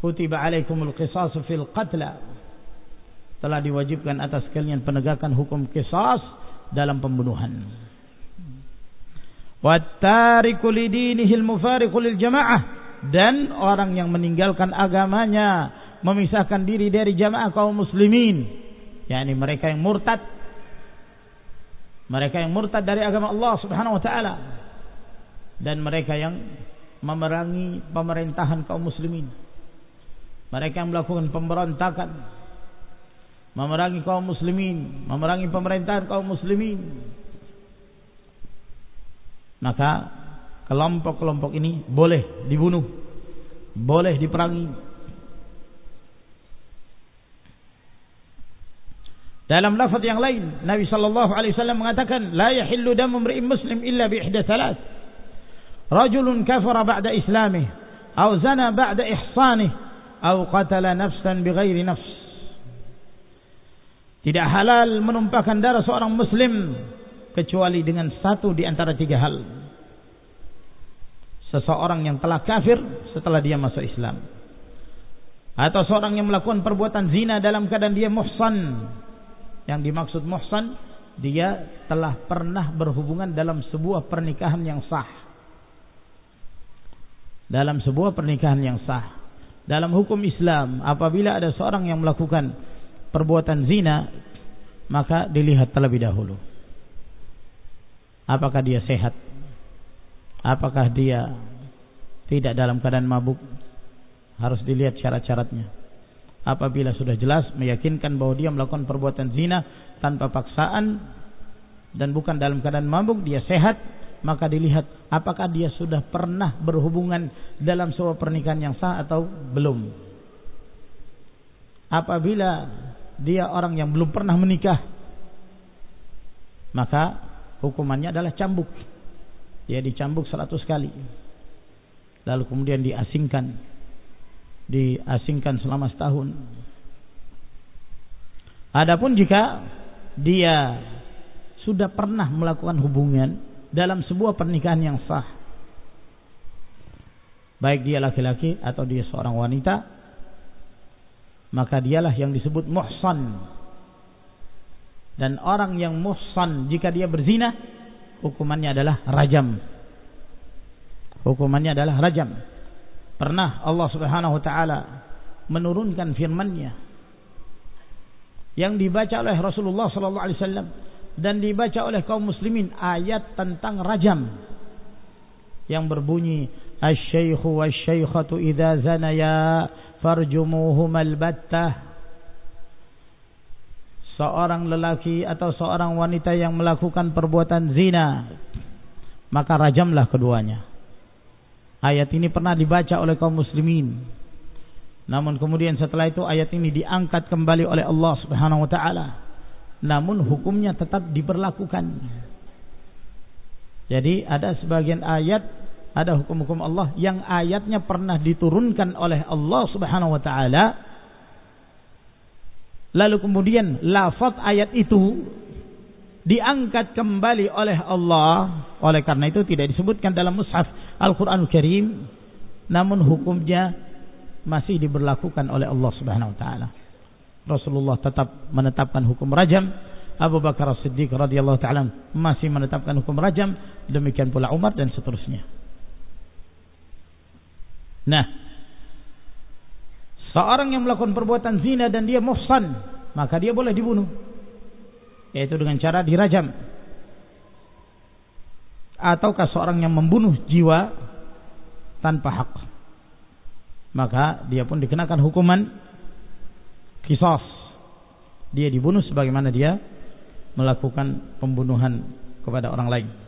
kutiba alaikumul qisas fil qatla telah diwajibkan atas kalian penegakan hukum qisas dalam pembunuhan wattariku lidinihil mufariqu lil jamaah. Dan orang yang meninggalkan agamanya memisahkan diri dari jamaah kaum muslimin. Yakni mereka yang murtad. Mereka yang murtad dari agama Allah Subhanahu wa taala. Dan mereka yang memerangi pemerintahan kaum muslimin. Mereka yang melakukan pemberontakan. Memerangi kaum muslimin. Memerangi pemerintahan kaum muslimin maka kelompok-kelompok ini boleh dibunuh boleh diperangi dalam lafaz yang lain Nabi sallallahu alaihi wasallam mengatakan la yahillu damu imri'in muslim illa bi ihda thalath rajulun kafara ba'da islamih aw zana ba'da ihsanih atau qatala nafsan bighairi nafs. Tidak halal menumpahkan darah seorang muslim kecuali dengan satu di antara tiga hal. Seseorang yang telah kafir setelah dia masuk Islam. Atau seorang yang melakukan perbuatan zina dalam keadaan dia muhsan. Yang dimaksud muhsan, dia telah pernah berhubungan dalam sebuah pernikahan yang sah. Dalam sebuah pernikahan yang sah dalam hukum Islam apabila ada seorang yang melakukan perbuatan zina maka dilihat terlebih dahulu apakah dia sehat? Apakah dia tidak dalam keadaan mabuk? Harus dilihat syarat-syaratnya. Apabila sudah jelas meyakinkan bahwa dia melakukan perbuatan zina tanpa paksaan dan bukan dalam keadaan mabuk dia sehat maka dilihat apakah dia sudah pernah berhubungan dalam sebuah pernikahan yang sah atau belum. Apabila dia orang yang belum pernah menikah, maka hukumannya adalah cambuk. Dia dicambuk seratus kali. Lalu kemudian diasingkan. Diasingkan selama setahun. Adapun jika dia sudah pernah melakukan hubungan dalam sebuah pernikahan yang sah. Baik dia laki-laki atau dia seorang wanita, maka dialah yang disebut muhsan. Dan orang yang muhsan jika dia berzina, hukumannya adalah rajam. Hukumannya adalah rajam. Pernah Allah Subhanahu wa taala menurunkan firman-Nya yang dibaca oleh Rasulullah sallallahu alaihi wasallam dan dibaca oleh kaum muslimin ayat tentang rajam yang berbunyi asy-syaikhu wasy-syaikhatu idza zanaya farjumuhum albattah seorang lelaki atau seorang wanita yang melakukan perbuatan zina maka rajamlah keduanya. Ayat ini pernah dibaca oleh kaum muslimin. Namun kemudian setelah itu ayat ini diangkat kembali oleh Allah Subhanahu wa taala. Namun hukumnya tetap diberlakukan. Jadi ada sebagian ayat ada hukum-hukum Allah yang ayatnya pernah diturunkan oleh Allah Subhanahu wa taala Lalu kemudian lafaz ayat itu diangkat kembali oleh Allah. Oleh karena itu tidak disebutkan dalam mushaf Al-Quran Karim. Namun hukumnya masih diberlakukan oleh Allah Subhanahu Wa Taala. Rasulullah tetap menetapkan hukum rajam. Abu Bakar As-Siddiq radhiyallahu taala masih menetapkan hukum rajam, demikian pula Umar dan seterusnya. Nah, Seorang yang melakukan perbuatan zina dan dia muhsan, maka dia boleh dibunuh. Yaitu dengan cara dirajam. Ataukah seorang yang membunuh jiwa tanpa hak. Maka dia pun dikenakan hukuman kisos. Dia dibunuh sebagaimana dia melakukan pembunuhan kepada orang lain.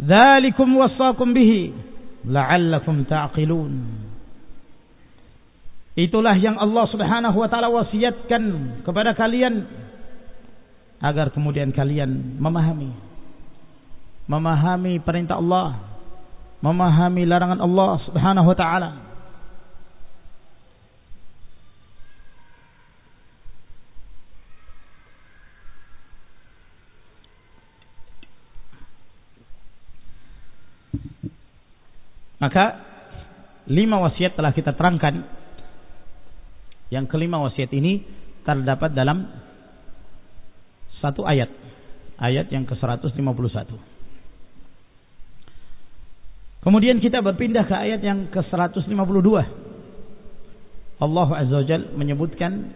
Dzalikum wasaqum bihi la'allakum ta'qilun. Itulah yang Allah Subhanahu wa taala wasiatkan kepada kalian agar kemudian kalian memahami memahami perintah Allah, memahami larangan Allah Subhanahu wa taala. Maka lima wasiat telah kita terangkan. Yang kelima wasiat ini terdapat dalam satu ayat. Ayat yang ke-151. Kemudian kita berpindah ke ayat yang ke-152. Allah Azza wa Jal menyebutkan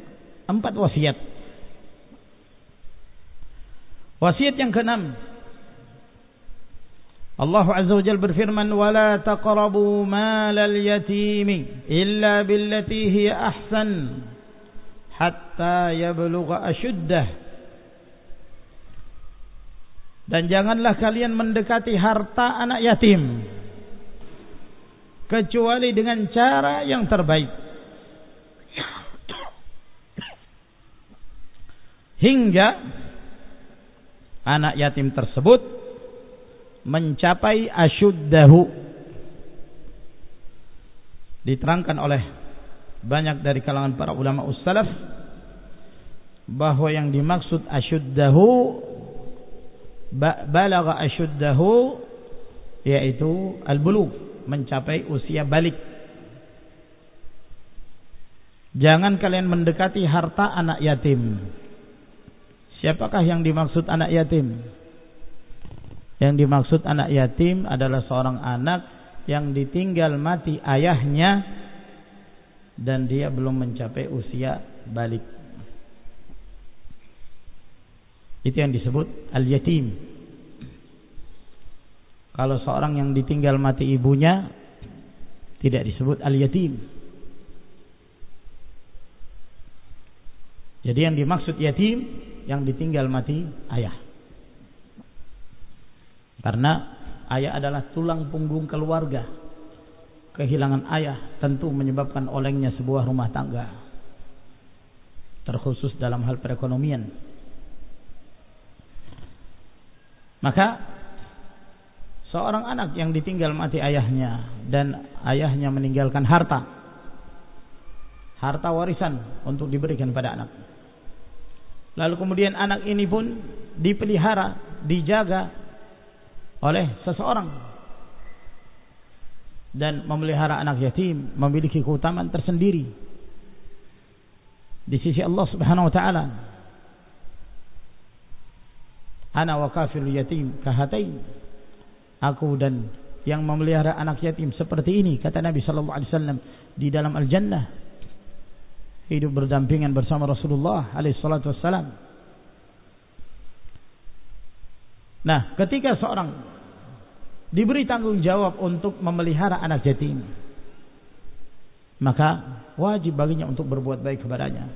empat wasiat. Wasiat yang keenam Allah Azza wa Jalla berfirman wala taqrabu malal yatimi illa billati hiya ahsan hatta yablugha ashuddah. Dan janganlah kalian mendekati harta anak yatim kecuali dengan cara yang terbaik. Hingga anak yatim tersebut mencapai asyuddahu. Diterangkan oleh banyak dari kalangan para ulama ussalaf bahwa yang dimaksud asyuddahu balagha asyuddahu yaitu al-bulugh mencapai usia balik. Jangan kalian mendekati harta anak yatim. Siapakah yang dimaksud anak yatim yang dimaksud anak yatim adalah seorang anak yang ditinggal mati ayahnya dan dia belum mencapai usia balik. Itu yang disebut al-yatim. Kalau seorang yang ditinggal mati ibunya tidak disebut al-yatim. Jadi yang dimaksud yatim yang ditinggal mati ayah. Karena ayah adalah tulang punggung keluarga. Kehilangan ayah tentu menyebabkan olengnya sebuah rumah tangga. Terkhusus dalam hal perekonomian. Maka seorang anak yang ditinggal mati ayahnya dan ayahnya meninggalkan harta. Harta warisan untuk diberikan pada anak. Lalu kemudian anak ini pun dipelihara, dijaga, oleh seseorang dan memelihara anak yatim memiliki keutamaan tersendiri di sisi Allah Subhanahu wa taala. Ana yatim kahatain. Aku dan yang memelihara anak yatim seperti ini kata Nabi sallallahu alaihi wasallam di dalam al-jannah hidup berdampingan bersama Rasulullah alaihi salatu wasallam Nah, ketika seorang diberi tanggung jawab untuk memelihara anak yatim, maka wajib baginya untuk berbuat baik kepadanya.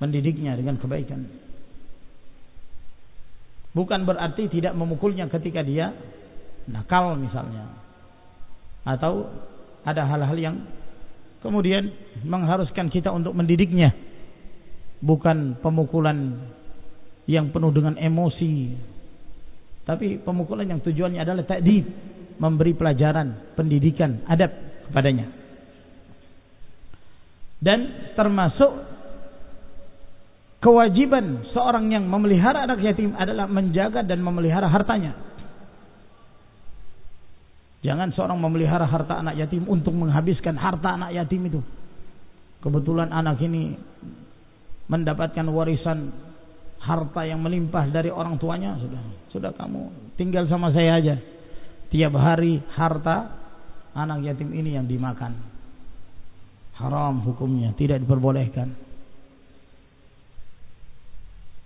Mendidiknya dengan kebaikan. Bukan berarti tidak memukulnya ketika dia nakal misalnya atau ada hal-hal yang kemudian mengharuskan kita untuk mendidiknya bukan pemukulan yang penuh dengan emosi. Tapi pemukulan yang tujuannya adalah takdib memberi pelajaran pendidikan adab kepadanya. Dan termasuk kewajiban seorang yang memelihara anak yatim adalah menjaga dan memelihara hartanya. Jangan seorang memelihara harta anak yatim untuk menghabiskan harta anak yatim itu. Kebetulan anak ini mendapatkan warisan harta yang melimpah dari orang tuanya sudah sudah kamu tinggal sama saya aja. Tiap hari harta anak yatim ini yang dimakan. Haram hukumnya, tidak diperbolehkan.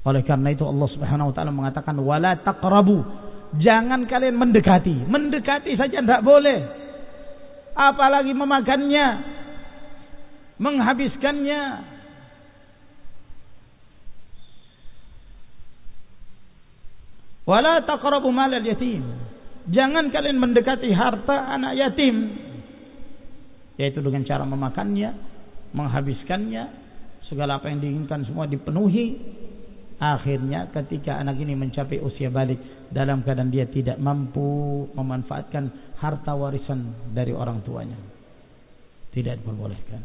Oleh karena itu Allah Subhanahu wa taala mengatakan wala taqrabu Jangan kalian mendekati. Mendekati saja tidak boleh. Apalagi memakannya. Menghabiskannya. Wala taqrabu malal yatim. Jangan kalian mendekati harta anak yatim. Yaitu dengan cara memakannya, menghabiskannya, segala apa yang diinginkan semua dipenuhi Akhirnya ketika anak ini mencapai usia balik dalam keadaan dia tidak mampu memanfaatkan harta warisan dari orang tuanya. Tidak diperbolehkan.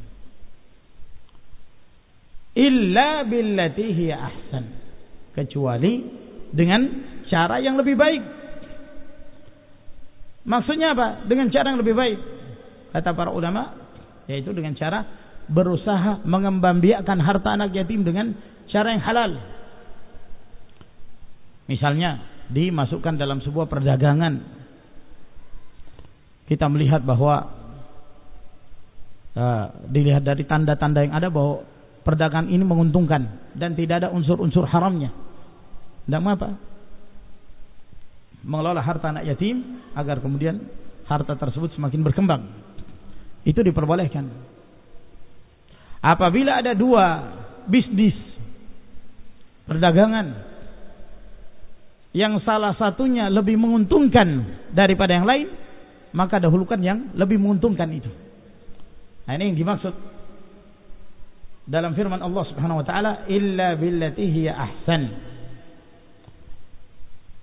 Illa billati hiya ahsan. Kecuali dengan cara yang lebih baik. Maksudnya apa? Dengan cara yang lebih baik. Kata para ulama, yaitu dengan cara berusaha mengembangbiakkan harta anak yatim dengan cara yang halal Misalnya dimasukkan dalam sebuah perdagangan. Kita melihat bahwa uh, dilihat dari tanda-tanda yang ada bahwa perdagangan ini menguntungkan dan tidak ada unsur-unsur haramnya. Tidak apa mengelola harta anak yatim agar kemudian harta tersebut semakin berkembang. Itu diperbolehkan. Apabila ada dua bisnis perdagangan yang salah satunya lebih menguntungkan daripada yang lain, maka dahulukan yang lebih menguntungkan itu. Nah, ini yang dimaksud dalam firman Allah Subhanahu wa taala, "Illa billati ahsan."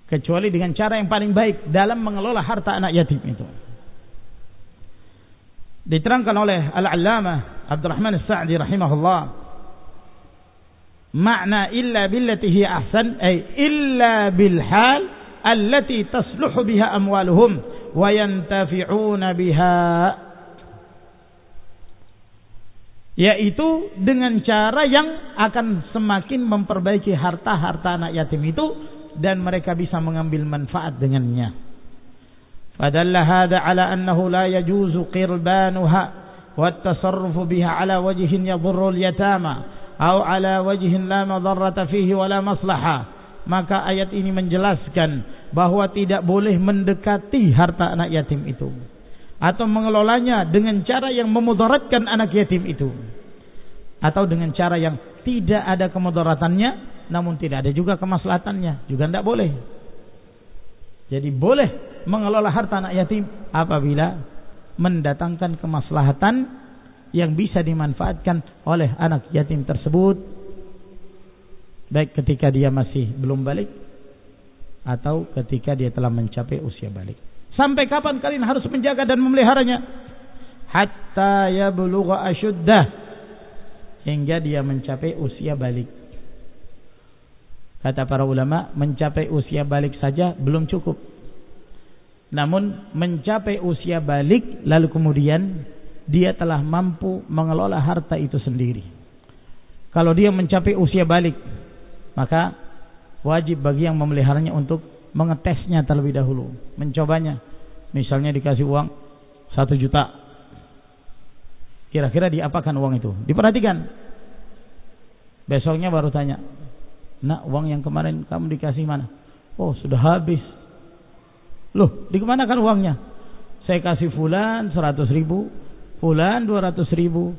Kecuali dengan cara yang paling baik dalam mengelola harta anak yatim itu. Diterangkan oleh Al-Allamah Abdurrahman As-Sa'di rahimahullah makna illa billati hi ahsan ay illa bil hal allati tasluhu biha amwaluhum wa yantafi'una biha yaitu dengan cara yang akan semakin memperbaiki harta-harta anak yatim itu dan mereka bisa mengambil manfaat dengannya. Fadalla hada ala annahu la yajuzu qirbanuha wa at-tasarrufu biha ala wajhin yadhurru al-yatama au ala wajhin la madarrata maka ayat ini menjelaskan bahwa tidak boleh mendekati harta anak yatim itu atau mengelolanya dengan cara yang memudaratkan anak yatim itu atau dengan cara yang tidak ada kemudaratannya namun tidak ada juga kemaslahatannya juga tidak boleh jadi boleh mengelola harta anak yatim apabila mendatangkan kemaslahatan yang bisa dimanfaatkan oleh anak yatim tersebut baik ketika dia masih belum balik atau ketika dia telah mencapai usia balik. Sampai kapan kalian harus menjaga dan memeliharanya? Hatta yablugha asyuddah hingga dia mencapai usia balik. Kata para ulama, mencapai usia balik saja belum cukup. Namun mencapai usia balik lalu kemudian dia telah mampu mengelola harta itu sendiri. Kalau dia mencapai usia balik, maka wajib bagi yang memeliharanya untuk mengetesnya terlebih dahulu, mencobanya. misalnya dikasih uang satu juta kira-kira diapakan uang itu diperhatikan besoknya baru tanya nak uang yang kemarin kamu dikasih mana? Oh sudah habis. Loh di mana kan uangnya? Saya kasih fulan seratus ribu fulan dua ratus ribu.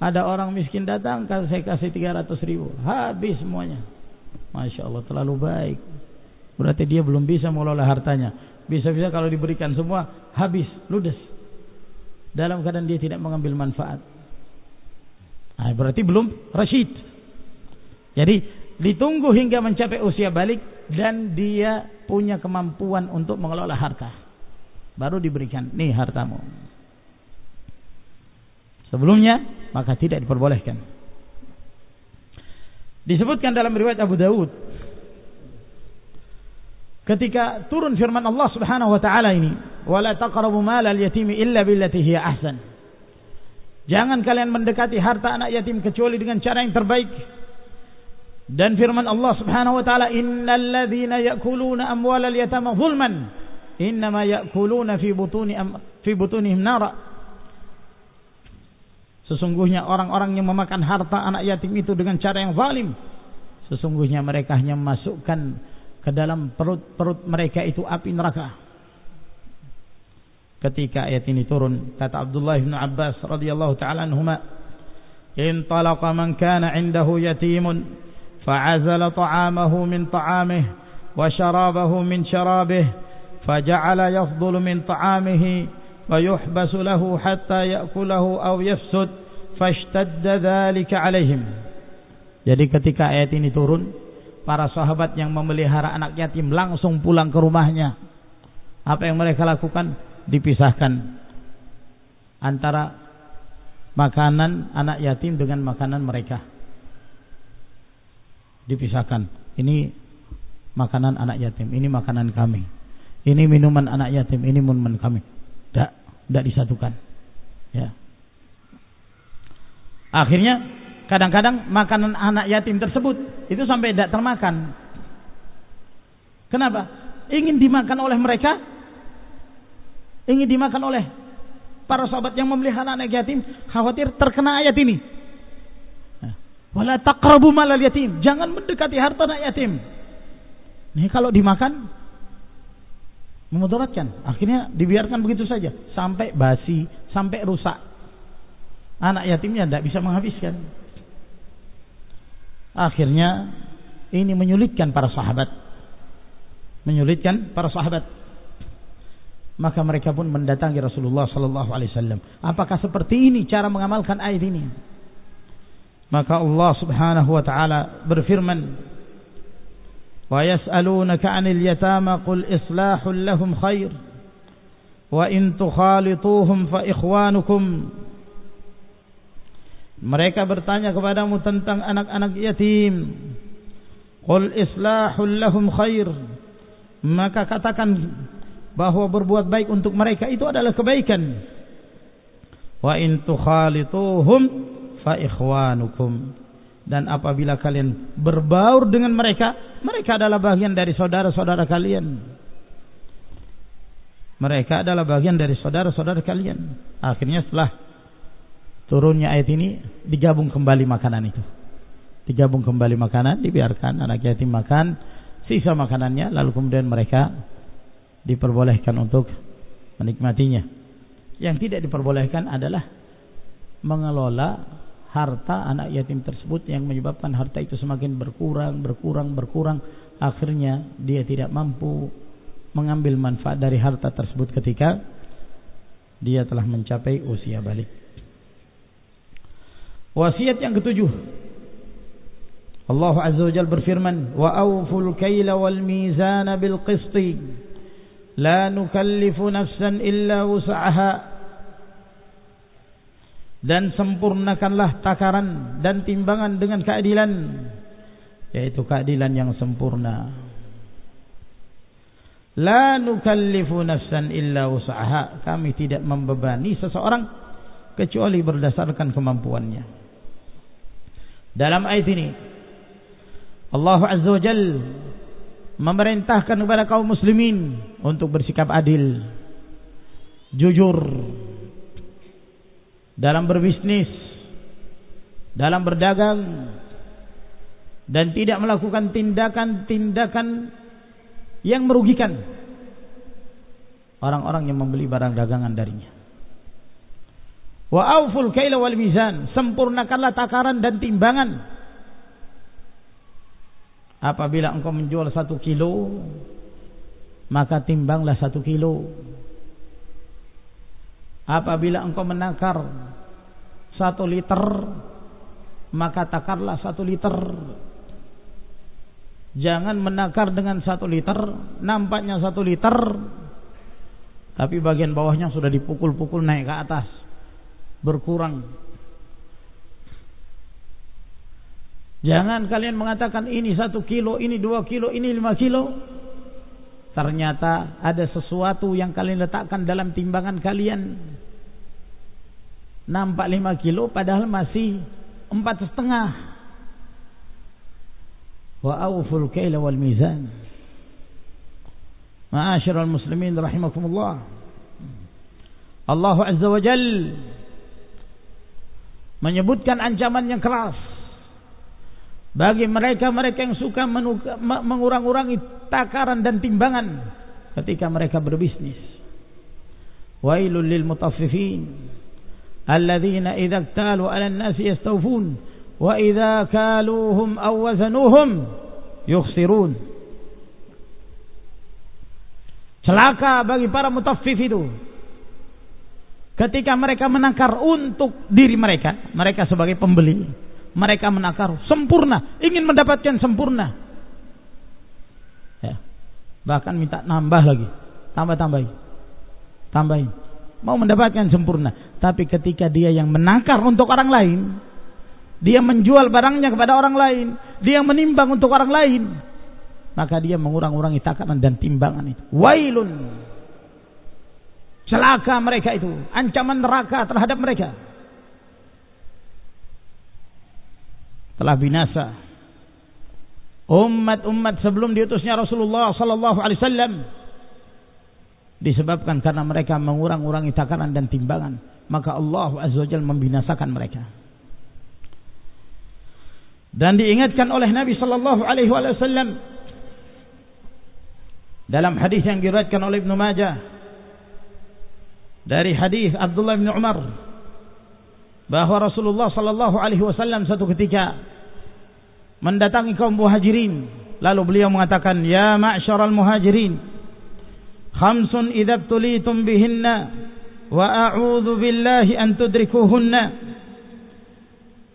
Ada orang miskin datang saya kasih tiga ratus ribu. Habis semuanya. Masya Allah terlalu baik. Berarti dia belum bisa mengelola hartanya. Bisa-bisa kalau diberikan semua habis ludes. Dalam keadaan dia tidak mengambil manfaat. Nah, berarti belum rasyid. Jadi ditunggu hingga mencapai usia balik dan dia punya kemampuan untuk mengelola harta. Baru diberikan, nih hartamu. Sebelumnya maka tidak diperbolehkan. Disebutkan dalam riwayat Abu Dawud ketika turun firman Allah Subhanahu wa taala ini, "Wala taqrabu malal yatimi illa billati ahsan." Jangan kalian mendekati harta anak yatim kecuali dengan cara yang terbaik. Dan firman Allah Subhanahu wa taala, "Innal ladzina ya'kuluna amwalal yatama zulman, innama ya'kuluna fi butuni fi butunihim nara." Sesungguhnya orang-orang yang memakan harta anak yatim itu dengan cara yang zalim, sesungguhnya mereka hanya memasukkan ke dalam perut-perut mereka itu api neraka. Ketika ayat ini turun, kata Abdullah bin Abbas radhiyallahu taala anhuma, "Intalaqa man kana 'indahu yatimun fa'azala ta'amahu min ta'amihi wa sharabahu min sharabihi faja'ala yafdulu min ta'amihi ويحبس له حتى يأكله أو يفسد فاشتد ذلك عليهم Jadi ketika ayat ini turun para sahabat yang memelihara anak yatim langsung pulang ke rumahnya. Apa yang mereka lakukan? Dipisahkan antara makanan anak yatim dengan makanan mereka. Dipisahkan. Ini makanan anak yatim, ini makanan kami. Ini minuman anak yatim, ini minuman kami. Tidak, tidak disatukan. Ya. Akhirnya Kadang-kadang makanan anak yatim tersebut itu sampai tidak termakan. Kenapa? Ingin dimakan oleh mereka, ingin dimakan oleh para sahabat yang memelihara anak yatim, khawatir terkena ayat ini. Wala taqrabu malal yatim. Jangan mendekati harta anak yatim. Nih kalau dimakan memudaratkan. Akhirnya dibiarkan begitu saja sampai basi, sampai rusak. Anak yatimnya tidak bisa menghabiskan. Akhirnya ini menyulitkan para sahabat. Menyulitkan para sahabat. Maka mereka pun mendatangi Rasulullah sallallahu alaihi wasallam. Apakah seperti ini cara mengamalkan ayat ini? Maka Allah Subhanahu wa taala berfirman, "Wa yas'alunaka 'anil yatama qul islahul lahum khair wa in tukhalituhum fa ikhwanukum." Mereka bertanya kepadamu tentang anak-anak yatim. Qul islahul lahum khair. Maka katakan bahwa berbuat baik untuk mereka itu adalah kebaikan. Wa in tukhalituhum fa ikhwanukum. Dan apabila kalian berbaur dengan mereka, mereka adalah bagian dari saudara-saudara kalian. Mereka adalah bagian dari saudara-saudara kalian. Akhirnya setelah turunnya ayat ini digabung kembali makanan itu. Digabung kembali makanan, dibiarkan anak yatim makan sisa makanannya lalu kemudian mereka diperbolehkan untuk menikmatinya. Yang tidak diperbolehkan adalah mengelola harta anak yatim tersebut yang menyebabkan harta itu semakin berkurang, berkurang, berkurang. Akhirnya dia tidak mampu mengambil manfaat dari harta tersebut ketika dia telah mencapai usia balik. Wasiat yang ketujuh. Allah Azza wa Jalla berfirman, "Wa awful kaila wal mizana bil qisti. La nukallifu nafsan illa wus'aha." Dan sempurnakanlah takaran dan timbangan dengan keadilan, yaitu keadilan yang sempurna. La nukallifu nafsan illa wus'aha. Kami tidak membebani seseorang kecuali berdasarkan kemampuannya. Dalam ayat ini Allah Azza wa memerintahkan kepada kaum muslimin untuk bersikap adil jujur dalam berbisnis, dalam berdagang dan tidak melakukan tindakan-tindakan yang merugikan orang-orang yang membeli barang dagangan darinya. Wa auful kaila wal mizan, sempurnakanlah takaran dan timbangan. Apabila engkau menjual satu kilo, maka timbanglah satu kilo. Apabila engkau menakar satu liter, maka takarlah satu liter. Jangan menakar dengan satu liter, nampaknya satu liter, tapi bagian bawahnya sudah dipukul-pukul naik ke atas berkurang. Jangan kalian mengatakan ini satu kilo, ini dua kilo, ini lima kilo. Ternyata ada sesuatu yang kalian letakkan dalam timbangan kalian. Nampak lima kilo padahal masih empat setengah. Wa awful kaila wal mizan. Ma'asyiral muslimin rahimakumullah. Allah Azza wa Jalla menyebutkan ancaman yang keras bagi mereka-mereka yang suka mengurang-urangi takaran dan timbangan ketika mereka berbisnis. Wailul lil mutaffifin alladzina idza iktalu 'ala an-nasi yastawfun wa idza kaluhum aw wazanuhum yukhsirun. Celaka bagi para mutaffif itu Ketika mereka menakar untuk diri mereka, mereka sebagai pembeli, mereka menakar sempurna, ingin mendapatkan sempurna. Ya. Bahkan minta nambah lagi, tambah tambahin, tambahin. Mau mendapatkan sempurna, tapi ketika dia yang menakar untuk orang lain, dia menjual barangnya kepada orang lain, dia menimbang untuk orang lain, maka dia mengurang-urangi takaran dan timbangan itu. Wailun Celaka mereka itu, ancaman neraka terhadap mereka. Telah binasa umat-umat sebelum diutusnya Rasulullah sallallahu alaihi wasallam disebabkan karena mereka mengurang-urangi takaran dan timbangan, maka Allah azza wajalla membinasakan mereka. Dan diingatkan oleh Nabi sallallahu alaihi wasallam dalam hadis yang diriwayatkan oleh Ibnu Majah dari hadis Abdullah bin Umar bahwa Rasulullah sallallahu alaihi wasallam satu ketika mendatangi kaum muhajirin. Lalu beliau mengatakan ya ma'syaral muhajirin khamsun idza tulitum bihinna wa a'udzu billahi an tudrikuhunna.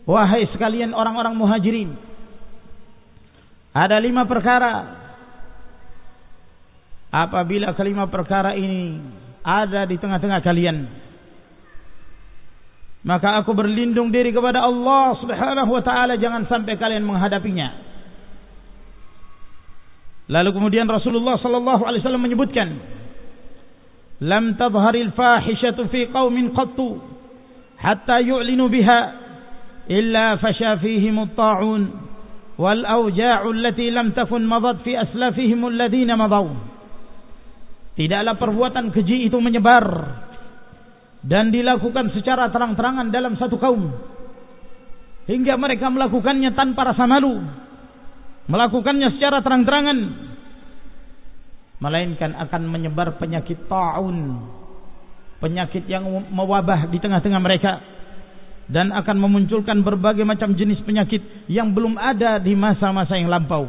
Wahai sekalian orang-orang muhajirin ada lima perkara. Apabila kelima perkara ini ada di tengah-tengah kalian maka aku berlindung diri kepada Allah Subhanahu wa taala. Jangan sampai kalian menghadapinya. Lalu kemudian Rasulullah sallallahu alaihi wasallam menyebutkan lam tadhharil fahishatu fi qaumin qattu hatta yu'linu biha illa fasha fihim at-ta'un wal awja'u allati lam takun madat fi aslafihim alladhina madaw. Tidaklah perbuatan keji itu menyebar dan dilakukan secara terang-terangan dalam satu kaum. Hingga mereka melakukannya tanpa rasa malu. Melakukannya secara terang-terangan. Melainkan akan menyebar penyakit taun. Penyakit yang mewabah di tengah-tengah mereka. Dan akan memunculkan berbagai macam jenis penyakit yang belum ada di masa-masa yang lampau.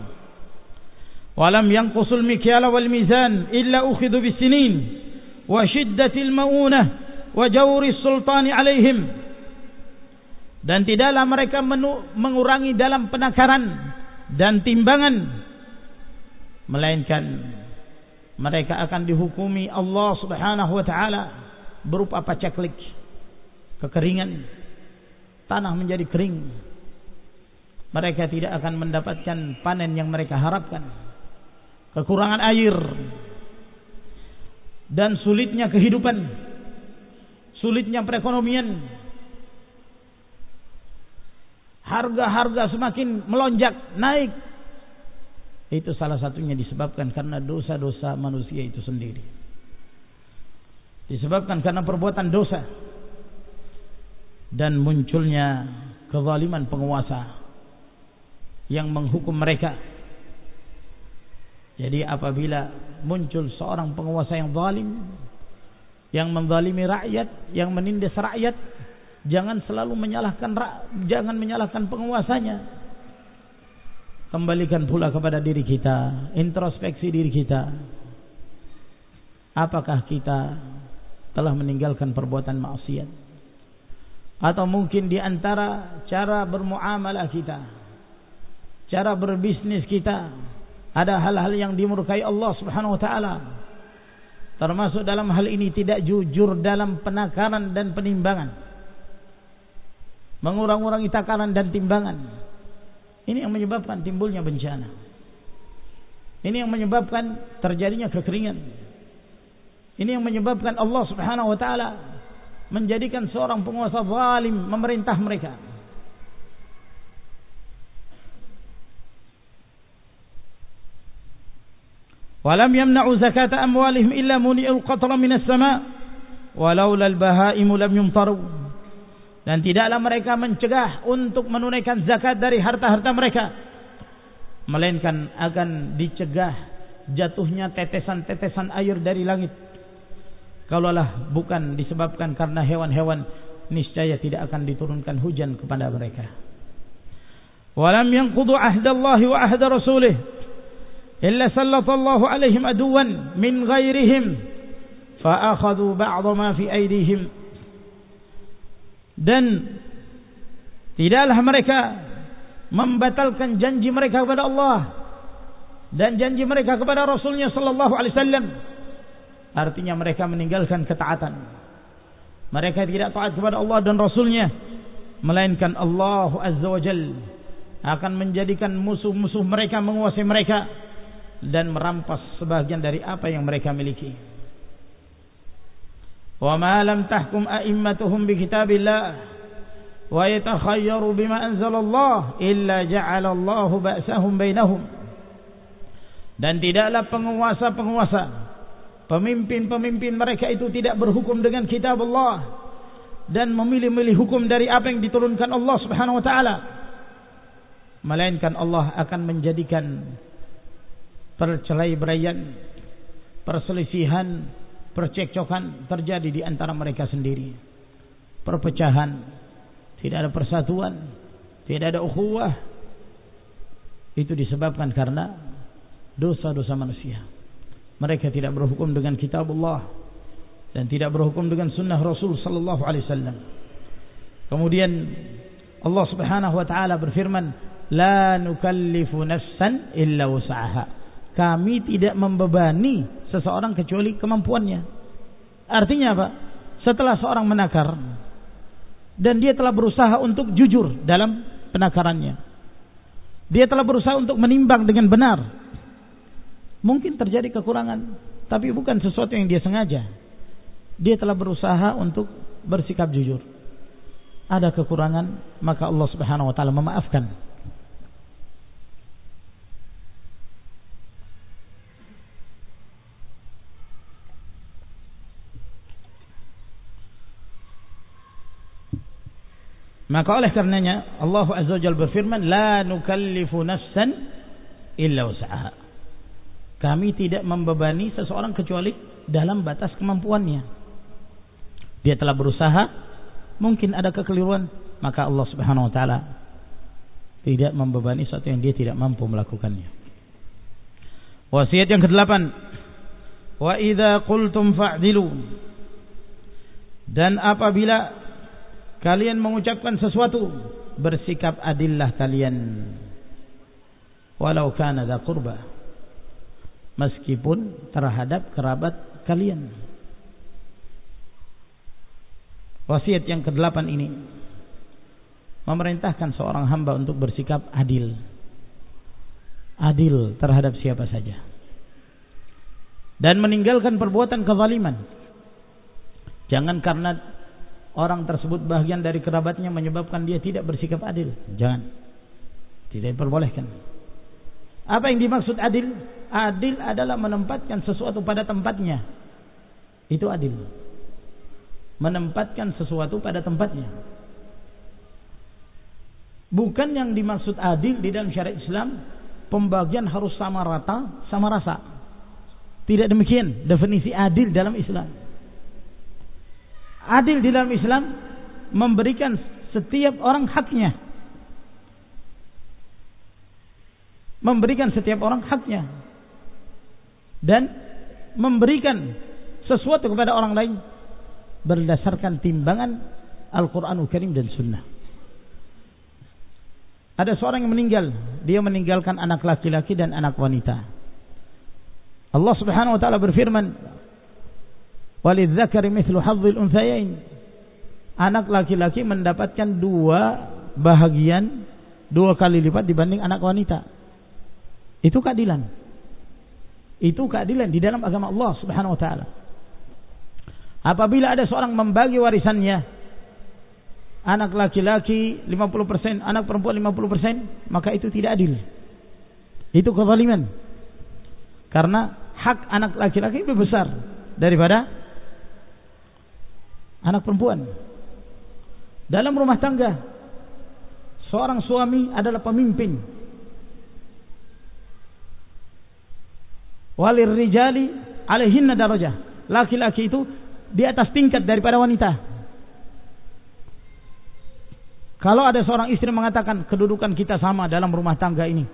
Walam yanqusul mikyala wal mizan illa ukhidhu bisinin wa shiddatil maunah wa sultani alaihim. Dan tidaklah mereka mengurangi dalam penakaran dan timbangan melainkan mereka akan dihukumi Allah Subhanahu wa taala berupa ceklik kekeringan tanah menjadi kering. Mereka tidak akan mendapatkan panen yang mereka harapkan kekurangan air dan sulitnya kehidupan sulitnya perekonomian. Harga-harga semakin melonjak naik. Itu salah satunya disebabkan karena dosa-dosa manusia itu sendiri. Disebabkan karena perbuatan dosa. Dan munculnya kezaliman penguasa yang menghukum mereka. Jadi apabila muncul seorang penguasa yang zalim yang menzalimi rakyat, yang menindas rakyat, jangan selalu menyalahkan jangan menyalahkan penguasanya. Kembalikan pula kepada diri kita, introspeksi diri kita. Apakah kita telah meninggalkan perbuatan maksiat? Atau mungkin di antara cara bermuamalah kita, cara berbisnis kita, ada hal-hal yang dimurkai Allah Subhanahu wa taala termasuk dalam hal ini tidak jujur dalam penakaran dan penimbangan. Mengurang-urangi takaran dan timbangan. Ini yang menyebabkan timbulnya bencana. Ini yang menyebabkan terjadinya kekeringan. Ini yang menyebabkan Allah subhanahu wa ta'ala menjadikan seorang penguasa zalim memerintah mereka Walam yamna'u zakata amwalihim illa muni'ul qatra minas sama' walaulal bahaimu lam yumtaru. Dan tidaklah mereka mencegah untuk menunaikan zakat dari harta-harta mereka melainkan akan dicegah jatuhnya tetesan-tetesan air dari langit. Kalaulah bukan disebabkan karena hewan-hewan niscaya tidak akan diturunkan hujan kepada mereka. Walam ahdallahi wa ahda rasulih illa sallallahu alaihim aduwan min ghairihim fa akhadhu ba'd ma fi dan tidaklah mereka membatalkan janji mereka kepada Allah dan janji mereka kepada Rasulnya sallallahu alaihi wasallam. Artinya mereka meninggalkan ketaatan. Mereka tidak taat kepada Allah dan Rasulnya melainkan Allah azza wa akan menjadikan musuh-musuh mereka menguasai mereka dan merampas sebagian dari apa yang mereka miliki. Wa ma lam tahkum a'immatuhum bi kitabillah wa yatakhayyaru bima anzalallah illa ja'ala Allah ba'sahum bainahum. Dan tidaklah penguasa-penguasa, pemimpin-pemimpin mereka itu tidak berhukum dengan kitab Allah dan memilih-milih hukum dari apa yang diturunkan Allah Subhanahu wa taala. Melainkan Allah akan menjadikan percerai beraian, perselisihan, percekcokan terjadi di antara mereka sendiri. Perpecahan, tidak ada persatuan, tidak ada ukhuwah. Itu disebabkan karena dosa-dosa manusia. Mereka tidak berhukum dengan kitab Allah dan tidak berhukum dengan sunnah Rasul sallallahu alaihi wasallam. Kemudian Allah Subhanahu wa taala berfirman, "La nukallifu nafsan illa wus'aha." Kami tidak membebani seseorang kecuali kemampuannya. Artinya apa? Setelah seorang menakar dan dia telah berusaha untuk jujur dalam penakarannya. Dia telah berusaha untuk menimbang dengan benar. Mungkin terjadi kekurangan, tapi bukan sesuatu yang dia sengaja. Dia telah berusaha untuk bersikap jujur. Ada kekurangan, maka Allah Subhanahu wa taala memaafkan. Maka oleh karenanya Allah Azza wa Jalla berfirman, "La nukallifu nafsan illa usaha." Kami tidak membebani seseorang kecuali dalam batas kemampuannya. Dia telah berusaha, mungkin ada kekeliruan, maka Allah Subhanahu wa taala tidak membebani sesuatu yang dia tidak mampu melakukannya. Wasiat yang kedelapan, wa idza qultum fa'dilu. Dan apabila kalian mengucapkan sesuatu bersikap adillah kalian. Walau kana dha qurba. Meskipun terhadap kerabat kalian. Wasiat yang kedelapan ini memerintahkan seorang hamba untuk bersikap adil. Adil terhadap siapa saja. Dan meninggalkan perbuatan kezaliman. Jangan karena orang tersebut bagian dari kerabatnya menyebabkan dia tidak bersikap adil. Jangan. Tidak diperbolehkan. Apa yang dimaksud adil? Adil adalah menempatkan sesuatu pada tempatnya. Itu adil. menempatkan sesuatu pada tempatnya. Bukan yang dimaksud adil di dalam syariat Islam pembagian harus sama rata, sama rasa. Tidak demikian definisi adil dalam Islam. Adil di dalam Islam memberikan setiap orang haknya. Memberikan setiap orang haknya. Dan memberikan sesuatu kepada orang lain berdasarkan timbangan Al-Quranul Karim dan Sunnah. Ada seorang yang meninggal, dia meninggalkan anak laki-laki dan anak wanita. Allah Subhanahu wa taala berfirman, "Walidzakari mithlu hadzil unthayain." Anak laki-laki mendapatkan dua bahagian dua kali lipat dibanding anak wanita. Itu keadilan. Itu keadilan di dalam agama Allah Subhanahu wa taala. Apabila ada seorang membagi warisannya anak laki-laki 50%, anak perempuan 50%, maka itu tidak adil. Itu kezaliman. Karena hak anak laki-laki lebih besar daripada anak perempuan. Dalam rumah tangga, seorang suami adalah pemimpin. Walir rijali alaihinna darajah. Laki-laki itu di atas tingkat daripada wanita. Kalau ada seorang istri mengatakan kedudukan kita sama dalam rumah tangga ini.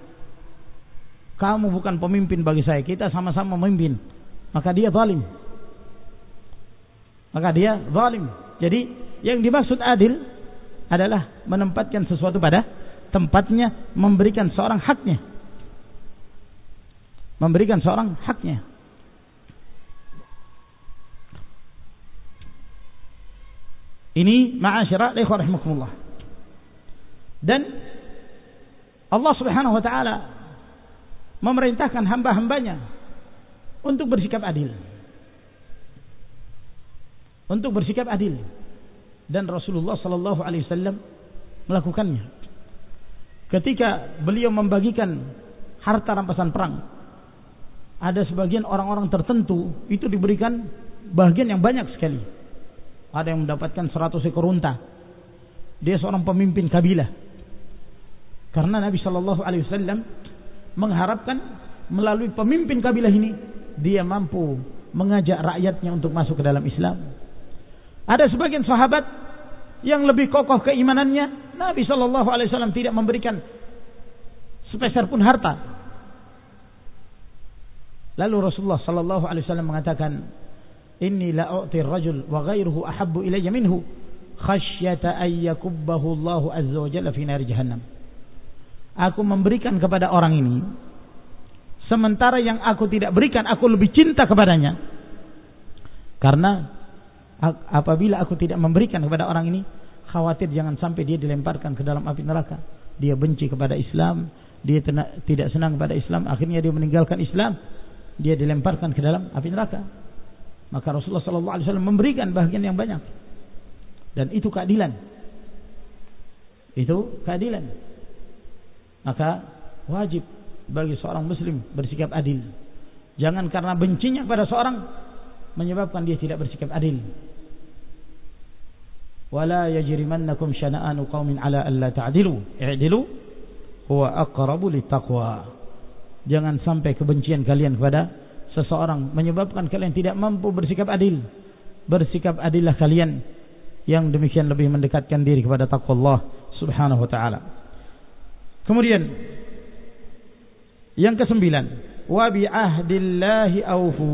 Kamu bukan pemimpin bagi saya, kita sama-sama memimpin. Maka dia zalim. Maka dia zalim. Jadi yang dimaksud adil adalah menempatkan sesuatu pada tempatnya, memberikan seorang haknya. Memberikan seorang haknya. Ini ma'asyara ikhwan rahimakumullah. Dan Allah Subhanahu wa taala memerintahkan hamba-hambanya untuk bersikap adil. Untuk bersikap adil. Dan Rasulullah sallallahu alaihi wasallam melakukannya. Ketika beliau membagikan harta rampasan perang, ada sebagian orang-orang tertentu itu diberikan bagian yang banyak sekali ada yang mendapatkan 100 ekor unta. Dia seorang pemimpin kabilah. Karena Nabi Shallallahu Alaihi Wasallam mengharapkan melalui pemimpin kabilah ini dia mampu mengajak rakyatnya untuk masuk ke dalam Islam. Ada sebagian sahabat yang lebih kokoh keimanannya, Nabi Shallallahu Alaihi Wasallam tidak memberikan sepeser pun harta. Lalu Rasulullah Shallallahu Alaihi Wasallam mengatakan, inni la u'ti rajul wa ghairuhu ahabbu ilayya minhu khasyata ay yakubbahu Allah azza wa jalla fi nar jahannam aku memberikan kepada orang ini sementara yang aku tidak berikan aku lebih cinta kepadanya karena apabila aku tidak memberikan kepada orang ini khawatir jangan sampai dia dilemparkan ke dalam api neraka dia benci kepada Islam dia tidak senang kepada Islam akhirnya dia meninggalkan Islam dia dilemparkan ke dalam api neraka maka Rasulullah sallallahu alaihi wasallam memberikan bagian yang banyak. Dan itu keadilan. Itu keadilan. Maka wajib bagi seorang muslim bersikap adil. Jangan karena bencinya pada seorang menyebabkan dia tidak bersikap adil. Wala yajrimannakum syana'anu qaumin ala alla ta'dilu. I'dilu huwa aqrabu littaqwa. Jangan sampai kebencian kalian kepada seseorang menyebabkan kalian tidak mampu bersikap adil bersikap adillah kalian yang demikian lebih mendekatkan diri kepada takwa Allah subhanahu wa ta'ala kemudian yang kesembilan wa bi ahdillahi awfu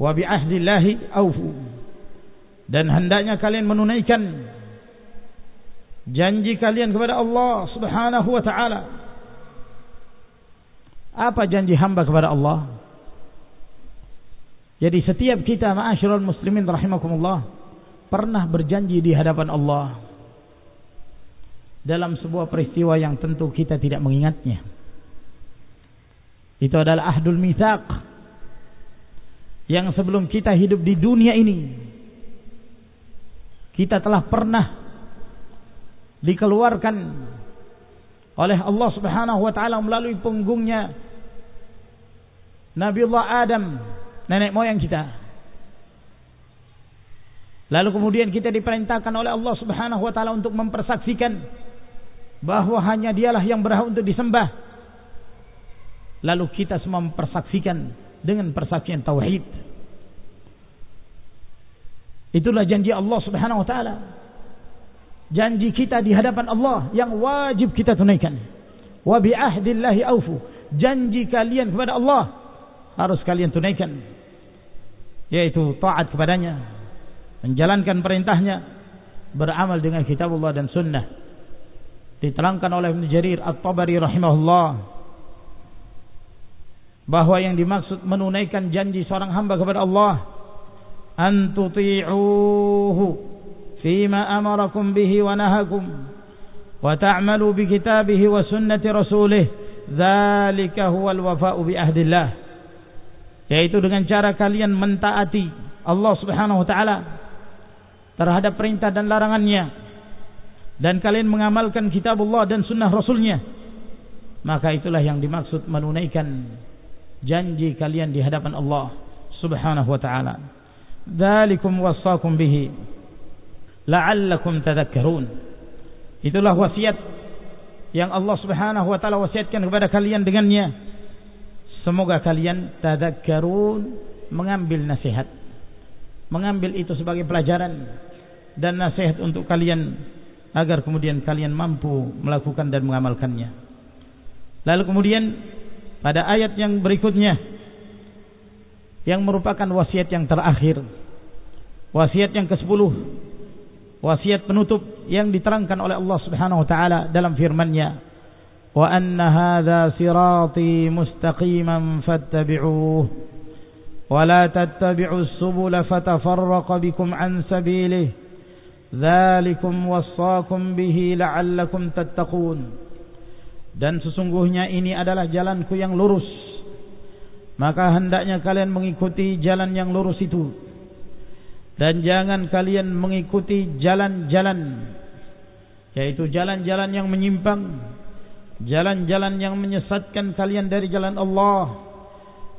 wa bi ahdillahi awfu dan hendaknya kalian menunaikan janji kalian kepada Allah subhanahu wa ta'ala apa janji hamba kepada Allah? Jadi setiap kita ma'asyiral muslimin rahimakumullah pernah berjanji di hadapan Allah dalam sebuah peristiwa yang tentu kita tidak mengingatnya. Itu adalah ahdul mitsaq yang sebelum kita hidup di dunia ini kita telah pernah dikeluarkan oleh Allah Subhanahu wa taala melalui punggungnya Nabiullah Adam, nenek moyang kita. Lalu kemudian kita diperintahkan oleh Allah Subhanahu wa taala untuk mempersaksikan bahwa hanya dialah yang berhak untuk disembah. Lalu kita semua mempersaksikan dengan persaksian tauhid. Itulah janji Allah Subhanahu wa taala. Janji kita di hadapan Allah yang wajib kita tunaikan. Wa bi ahdillahi aufu. Janji kalian kepada Allah harus kalian tunaikan. Yaitu taat kepadanya menjalankan perintahnya beramal dengan kitab Allah dan sunnah diterangkan oleh Ibn Jarir At-Tabari rahimahullah bahwa yang dimaksud menunaikan janji seorang hamba kepada Allah bihi wa nahakum wa ta'malu bi kitabihi wa sunnati rasulih dzalika huwal wafa'u bi ahdillah yaitu dengan cara kalian mentaati Allah Subhanahu wa taala terhadap perintah dan larangannya. dan kalian mengamalkan kitab Allah dan sunnah Rasulnya. maka itulah yang dimaksud menunaikan janji kalian di hadapan Allah subhanahu wa ta'ala dhalikum wassakum bihi. La'allakum tadhakkarun. Itulah wasiat yang Allah subhanahu wa ta'ala wasiatkan kepada kalian dengannya. Semoga kalian tadhakkarun mengambil nasihat. Mengambil itu sebagai pelajaran dan nasihat untuk kalian agar kemudian kalian mampu melakukan dan mengamalkannya. Lalu kemudian pada ayat yang berikutnya yang merupakan wasiat yang terakhir, wasiat yang ke-10, wasiat penutup yang diterangkan oleh Allah Subhanahu wa taala dalam firman-Nya, "Wa anna hadza sirati mustaqiman fattabi'uhu wa la tattabi'us subula fatafarraqa bikum an sabilihi." Dzalikum wassakum bihi la'allakum tattaqun. Dan sesungguhnya ini adalah jalanku yang lurus. Maka hendaknya kalian mengikuti jalan yang lurus itu. Dan jangan kalian mengikuti jalan-jalan yaitu jalan-jalan yang menyimpang, jalan-jalan yang menyesatkan kalian dari jalan Allah,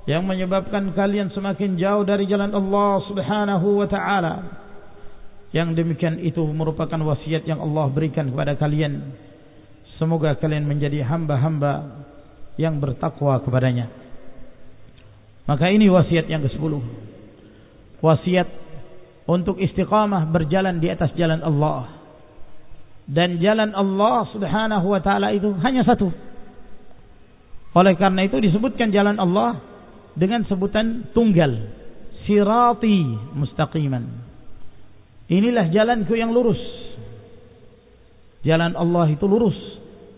yang menyebabkan kalian semakin jauh dari jalan Allah Subhanahu wa taala. Yang demikian itu merupakan wasiat yang Allah berikan kepada kalian. Semoga kalian menjadi hamba-hamba yang bertakwa kepadanya. Maka ini wasiat yang ke-10. Wasiat untuk istiqamah berjalan di atas jalan Allah. Dan jalan Allah subhanahu wa ta'ala itu hanya satu. Oleh karena itu disebutkan jalan Allah dengan sebutan tunggal. Sirati mustaqiman. Inilah jalanku yang lurus. Jalan Allah itu lurus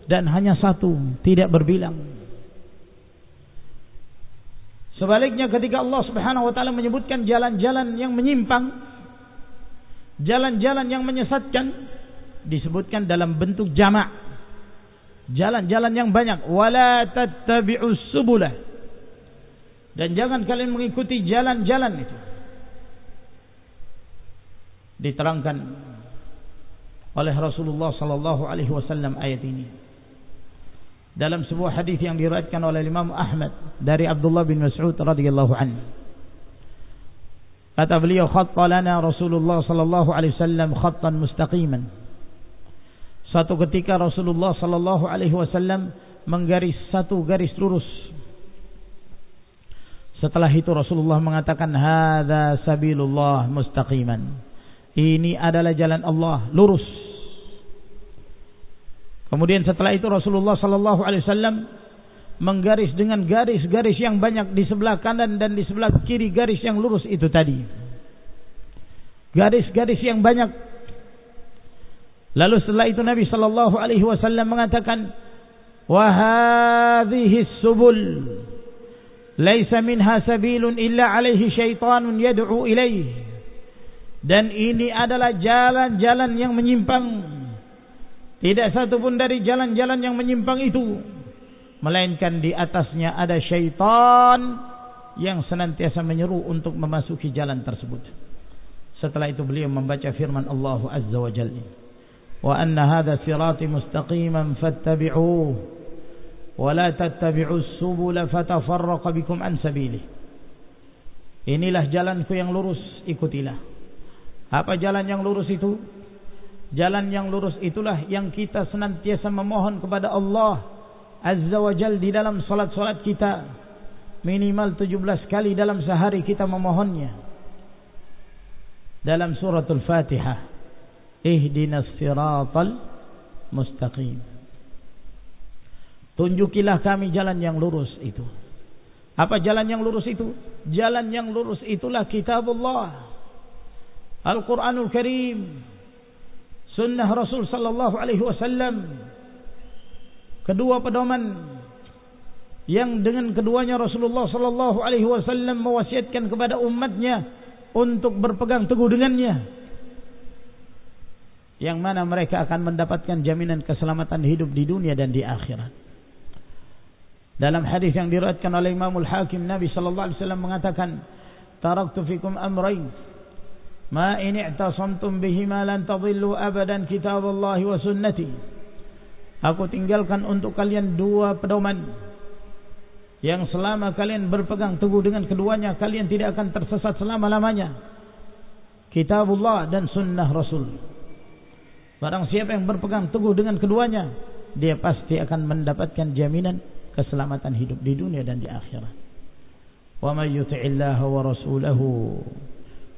dan hanya satu, tidak berbilang. Sebaliknya ketika Allah Subhanahu wa taala menyebutkan jalan-jalan yang menyimpang, jalan-jalan yang menyesatkan disebutkan dalam bentuk jamak. Jalan-jalan yang banyak, wala tattabi'us subulah. Dan jangan kalian mengikuti jalan-jalan itu diterangkan oleh Rasulullah sallallahu alaihi wasallam ayat ini dalam sebuah hadis yang diriwayatkan oleh Imam Ahmad dari Abdullah bin Mas'ud radhiyallahu anhu. Kata beliau khatta lana Rasulullah sallallahu alaihi wasallam khattan mustaqiman. Satu ketika Rasulullah sallallahu alaihi wasallam menggaris satu garis lurus. Setelah itu Rasulullah mengatakan hadza sabilullah mustaqiman. Ini adalah jalan Allah lurus. Kemudian setelah itu Rasulullah sallallahu alaihi wasallam menggaris dengan garis-garis yang banyak di sebelah kanan dan di sebelah kiri garis yang lurus itu tadi. Garis-garis yang banyak. Lalu setelah itu Nabi sallallahu alaihi wasallam mengatakan, "Wa subul laisa minha sabilun illa alaihi syaitanun yad'u ilaihi." dan ini adalah jalan-jalan yang menyimpang tidak satu pun dari jalan-jalan yang menyimpang itu. Melainkan di atasnya ada syaitan yang senantiasa menyeru untuk memasuki jalan tersebut. Setelah itu beliau membaca firman Allah Azza wa Jalla. Wa anna hadha sirati mustaqiman fattabi'uhu. Wa la tattabi'us subula fatafarraqa bikum an sabilihi inilah jalanku yang lurus ikutilah. Apa jalan yang lurus itu? Jalan yang lurus itulah yang kita senantiasa memohon kepada Allah Azza wa Jal di dalam salat-salat kita. Minimal 17 kali dalam sehari kita memohonnya. Dalam suratul Fatihah. Ihdinas siratal mustaqim. Tunjukilah kami jalan yang lurus itu. Apa jalan yang lurus itu? Jalan yang lurus itulah kitabullah. Al-Quranul Karim, Sunnah Rasul Sallallahu Alaihi Wasallam, kedua pedoman yang dengan keduanya Rasulullah Sallallahu Alaihi Wasallam mewasiatkan kepada umatnya untuk berpegang teguh dengannya, yang mana mereka akan mendapatkan jaminan keselamatan hidup di dunia dan di akhirat. Dalam hadis yang diriwayatkan oleh Imamul Hakim Nabi sallallahu alaihi wasallam mengatakan, "Taraktu fikum amrayn ma in i'tasamtum bihima lan tadhillu abadan kitaballahi wa sunnati. Aku tinggalkan untuk kalian dua pedoman. Yang selama kalian berpegang teguh dengan keduanya kalian tidak akan tersesat selama-lamanya. Kitabullah dan sunnah rasul. Barang siapa yang berpegang teguh dengan keduanya dia pasti akan mendapatkan jaminan keselamatan hidup di dunia dan di akhirat. Wa may yuti'illaha wa rasulahu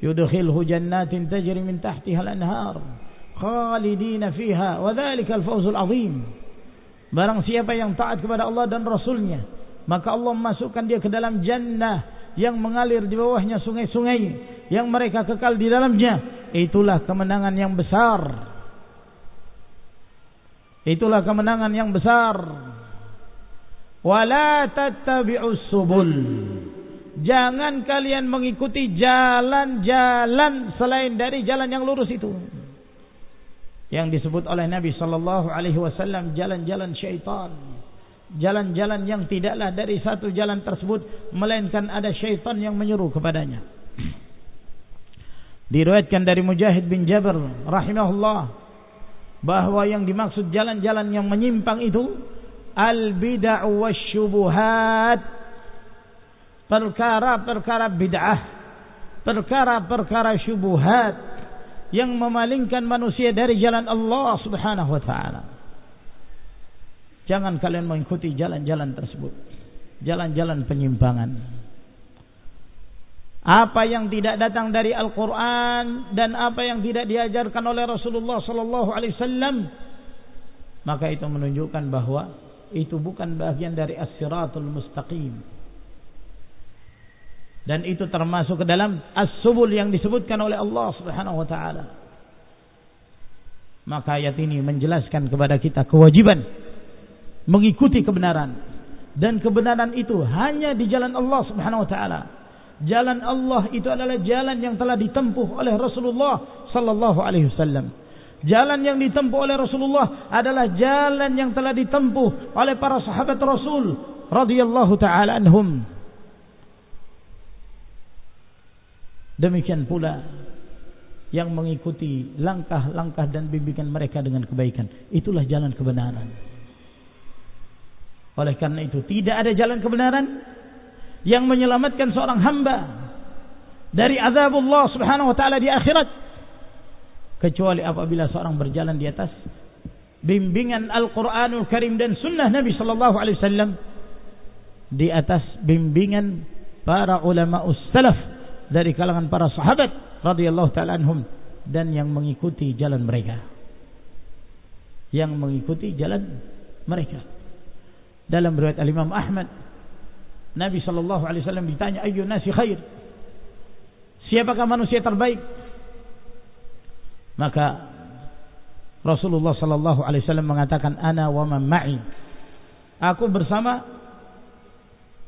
يدخله جنات تجري من تحتها الأنهار خالدين فيها وذلك الفوز العظيم Barang siapa yang taat kepada Allah dan Rasulnya Maka Allah masukkan dia ke dalam jannah Yang mengalir di bawahnya sungai-sungai Yang mereka kekal di dalamnya Itulah kemenangan yang besar Itulah kemenangan yang besar Wala tattabi'us subul Jangan kalian mengikuti jalan-jalan selain dari jalan yang lurus itu. Yang disebut oleh Nabi sallallahu alaihi wasallam jalan-jalan syaitan. Jalan-jalan yang tidaklah dari satu jalan tersebut melainkan ada syaitan yang menyuruh kepadanya. Diriwayatkan dari Mujahid bin Jabir rahimahullah bahwa yang dimaksud jalan-jalan yang menyimpang itu al bid'ah wasyubuhat perkara-perkara bid'ah, perkara-perkara syubuhat yang memalingkan manusia dari jalan Allah Subhanahu wa taala. Jangan kalian mengikuti jalan-jalan tersebut. Jalan-jalan penyimpangan. Apa yang tidak datang dari Al-Qur'an dan apa yang tidak diajarkan oleh Rasulullah sallallahu alaihi wasallam maka itu menunjukkan bahwa itu bukan bagian dari as-siratul mustaqim dan itu termasuk ke dalam as-subul yang disebutkan oleh Allah Subhanahu wa taala. Maka ayat ini menjelaskan kepada kita kewajiban mengikuti kebenaran dan kebenaran itu hanya di jalan Allah Subhanahu wa taala. Jalan Allah itu adalah jalan yang telah ditempuh oleh Rasulullah sallallahu alaihi wasallam. Jalan yang ditempuh oleh Rasulullah adalah jalan yang telah ditempuh oleh para sahabat Rasul radhiyallahu taala anhum. Demikian pula yang mengikuti langkah-langkah dan bimbingan mereka dengan kebaikan. Itulah jalan kebenaran. Oleh karena itu tidak ada jalan kebenaran yang menyelamatkan seorang hamba dari azab Allah Subhanahu wa taala di akhirat kecuali apabila seorang berjalan di atas bimbingan Al-Qur'anul Karim dan sunnah Nabi sallallahu alaihi wasallam di atas bimbingan para ulama salaf dari kalangan para sahabat radhiyallahu taala anhum dan yang mengikuti jalan mereka. Yang mengikuti jalan mereka. Dalam riwayat Al-Imam Ahmad Nabi sallallahu alaihi wasallam ditanya ayyun nasi khair? Siapakah manusia terbaik? Maka Rasulullah sallallahu alaihi wasallam mengatakan ana wa man ma'i. Aku bersama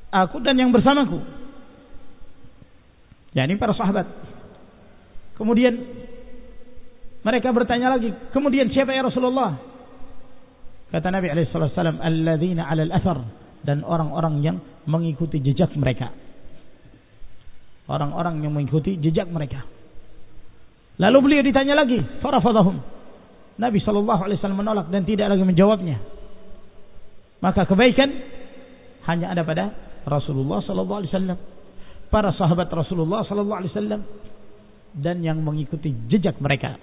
aku dan yang bersamaku Ya ini para sahabat. Kemudian mereka bertanya lagi, kemudian siapa ya Rasulullah? Kata Nabi alaihissalam, alladzina 'alal athar dan orang-orang yang mengikuti jejak mereka. Orang-orang yang mengikuti jejak mereka. Lalu beliau ditanya lagi, farafadahum. Nabi sallallahu alaihi wasallam menolak dan tidak lagi menjawabnya. Maka kebaikan hanya ada pada Rasulullah sallallahu alaihi wasallam para sahabat Rasulullah sallallahu alaihi wasallam dan yang mengikuti jejak mereka.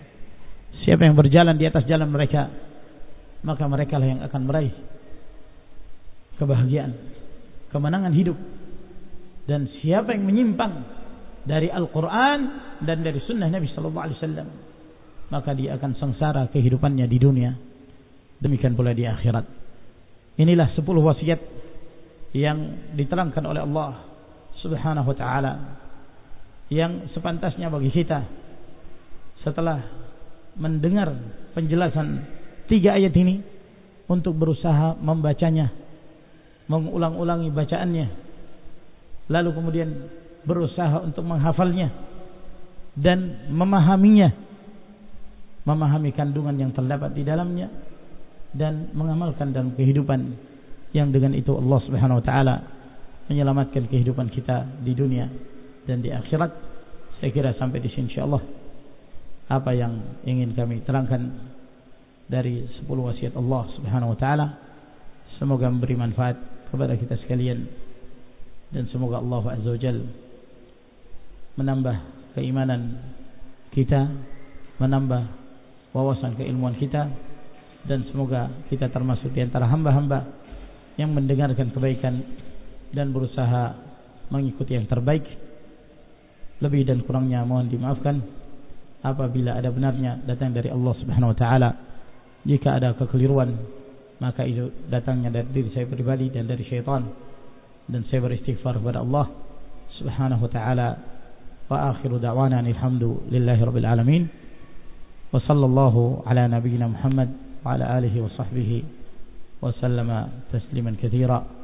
Siapa yang berjalan di atas jalan mereka, maka mereka lah yang akan meraih kebahagiaan, kemenangan hidup. Dan siapa yang menyimpang dari Al-Quran dan dari Sunnah Nabi Sallallahu Alaihi Wasallam, maka dia akan sengsara kehidupannya di dunia. Demikian pula di akhirat. Inilah sepuluh wasiat yang diterangkan oleh Allah Subhanahu Wa Taala yang sepantasnya bagi kita setelah mendengar penjelasan tiga ayat ini untuk berusaha membacanya mengulang-ulangi bacaannya lalu kemudian berusaha untuk menghafalnya dan memahaminya memahami kandungan yang terdapat di dalamnya dan mengamalkan dalam kehidupan yang dengan itu Allah Subhanahu wa taala menyelamatkan kehidupan kita di dunia dan di akhirat. Saya kira sampai di sini insyaallah. Apa yang ingin kami terangkan dari 10 wasiat Allah Subhanahu wa taala semoga memberi manfaat kepada kita sekalian dan semoga Allah Azza wa Jal menambah keimanan kita menambah wawasan keilmuan kita dan semoga kita termasuk di antara hamba-hamba yang mendengarkan kebaikan dan berusaha mengikuti yang terbaik. Lebih dan kurangnya mohon dimaafkan apabila ada benarnya datang dari Allah Subhanahu wa taala. Jika ada kekeliruan maka itu datangnya dari diri saya pribadi dan dari syaitan. Dan saya beristighfar kepada Allah Subhanahu wa taala. Wa akhiru da'wana alhamdulillahi rabbil alamin. Wa sallallahu ala nabiyyina Muhammad wa ala alihi wa sahbihi wa sallama tasliman katsira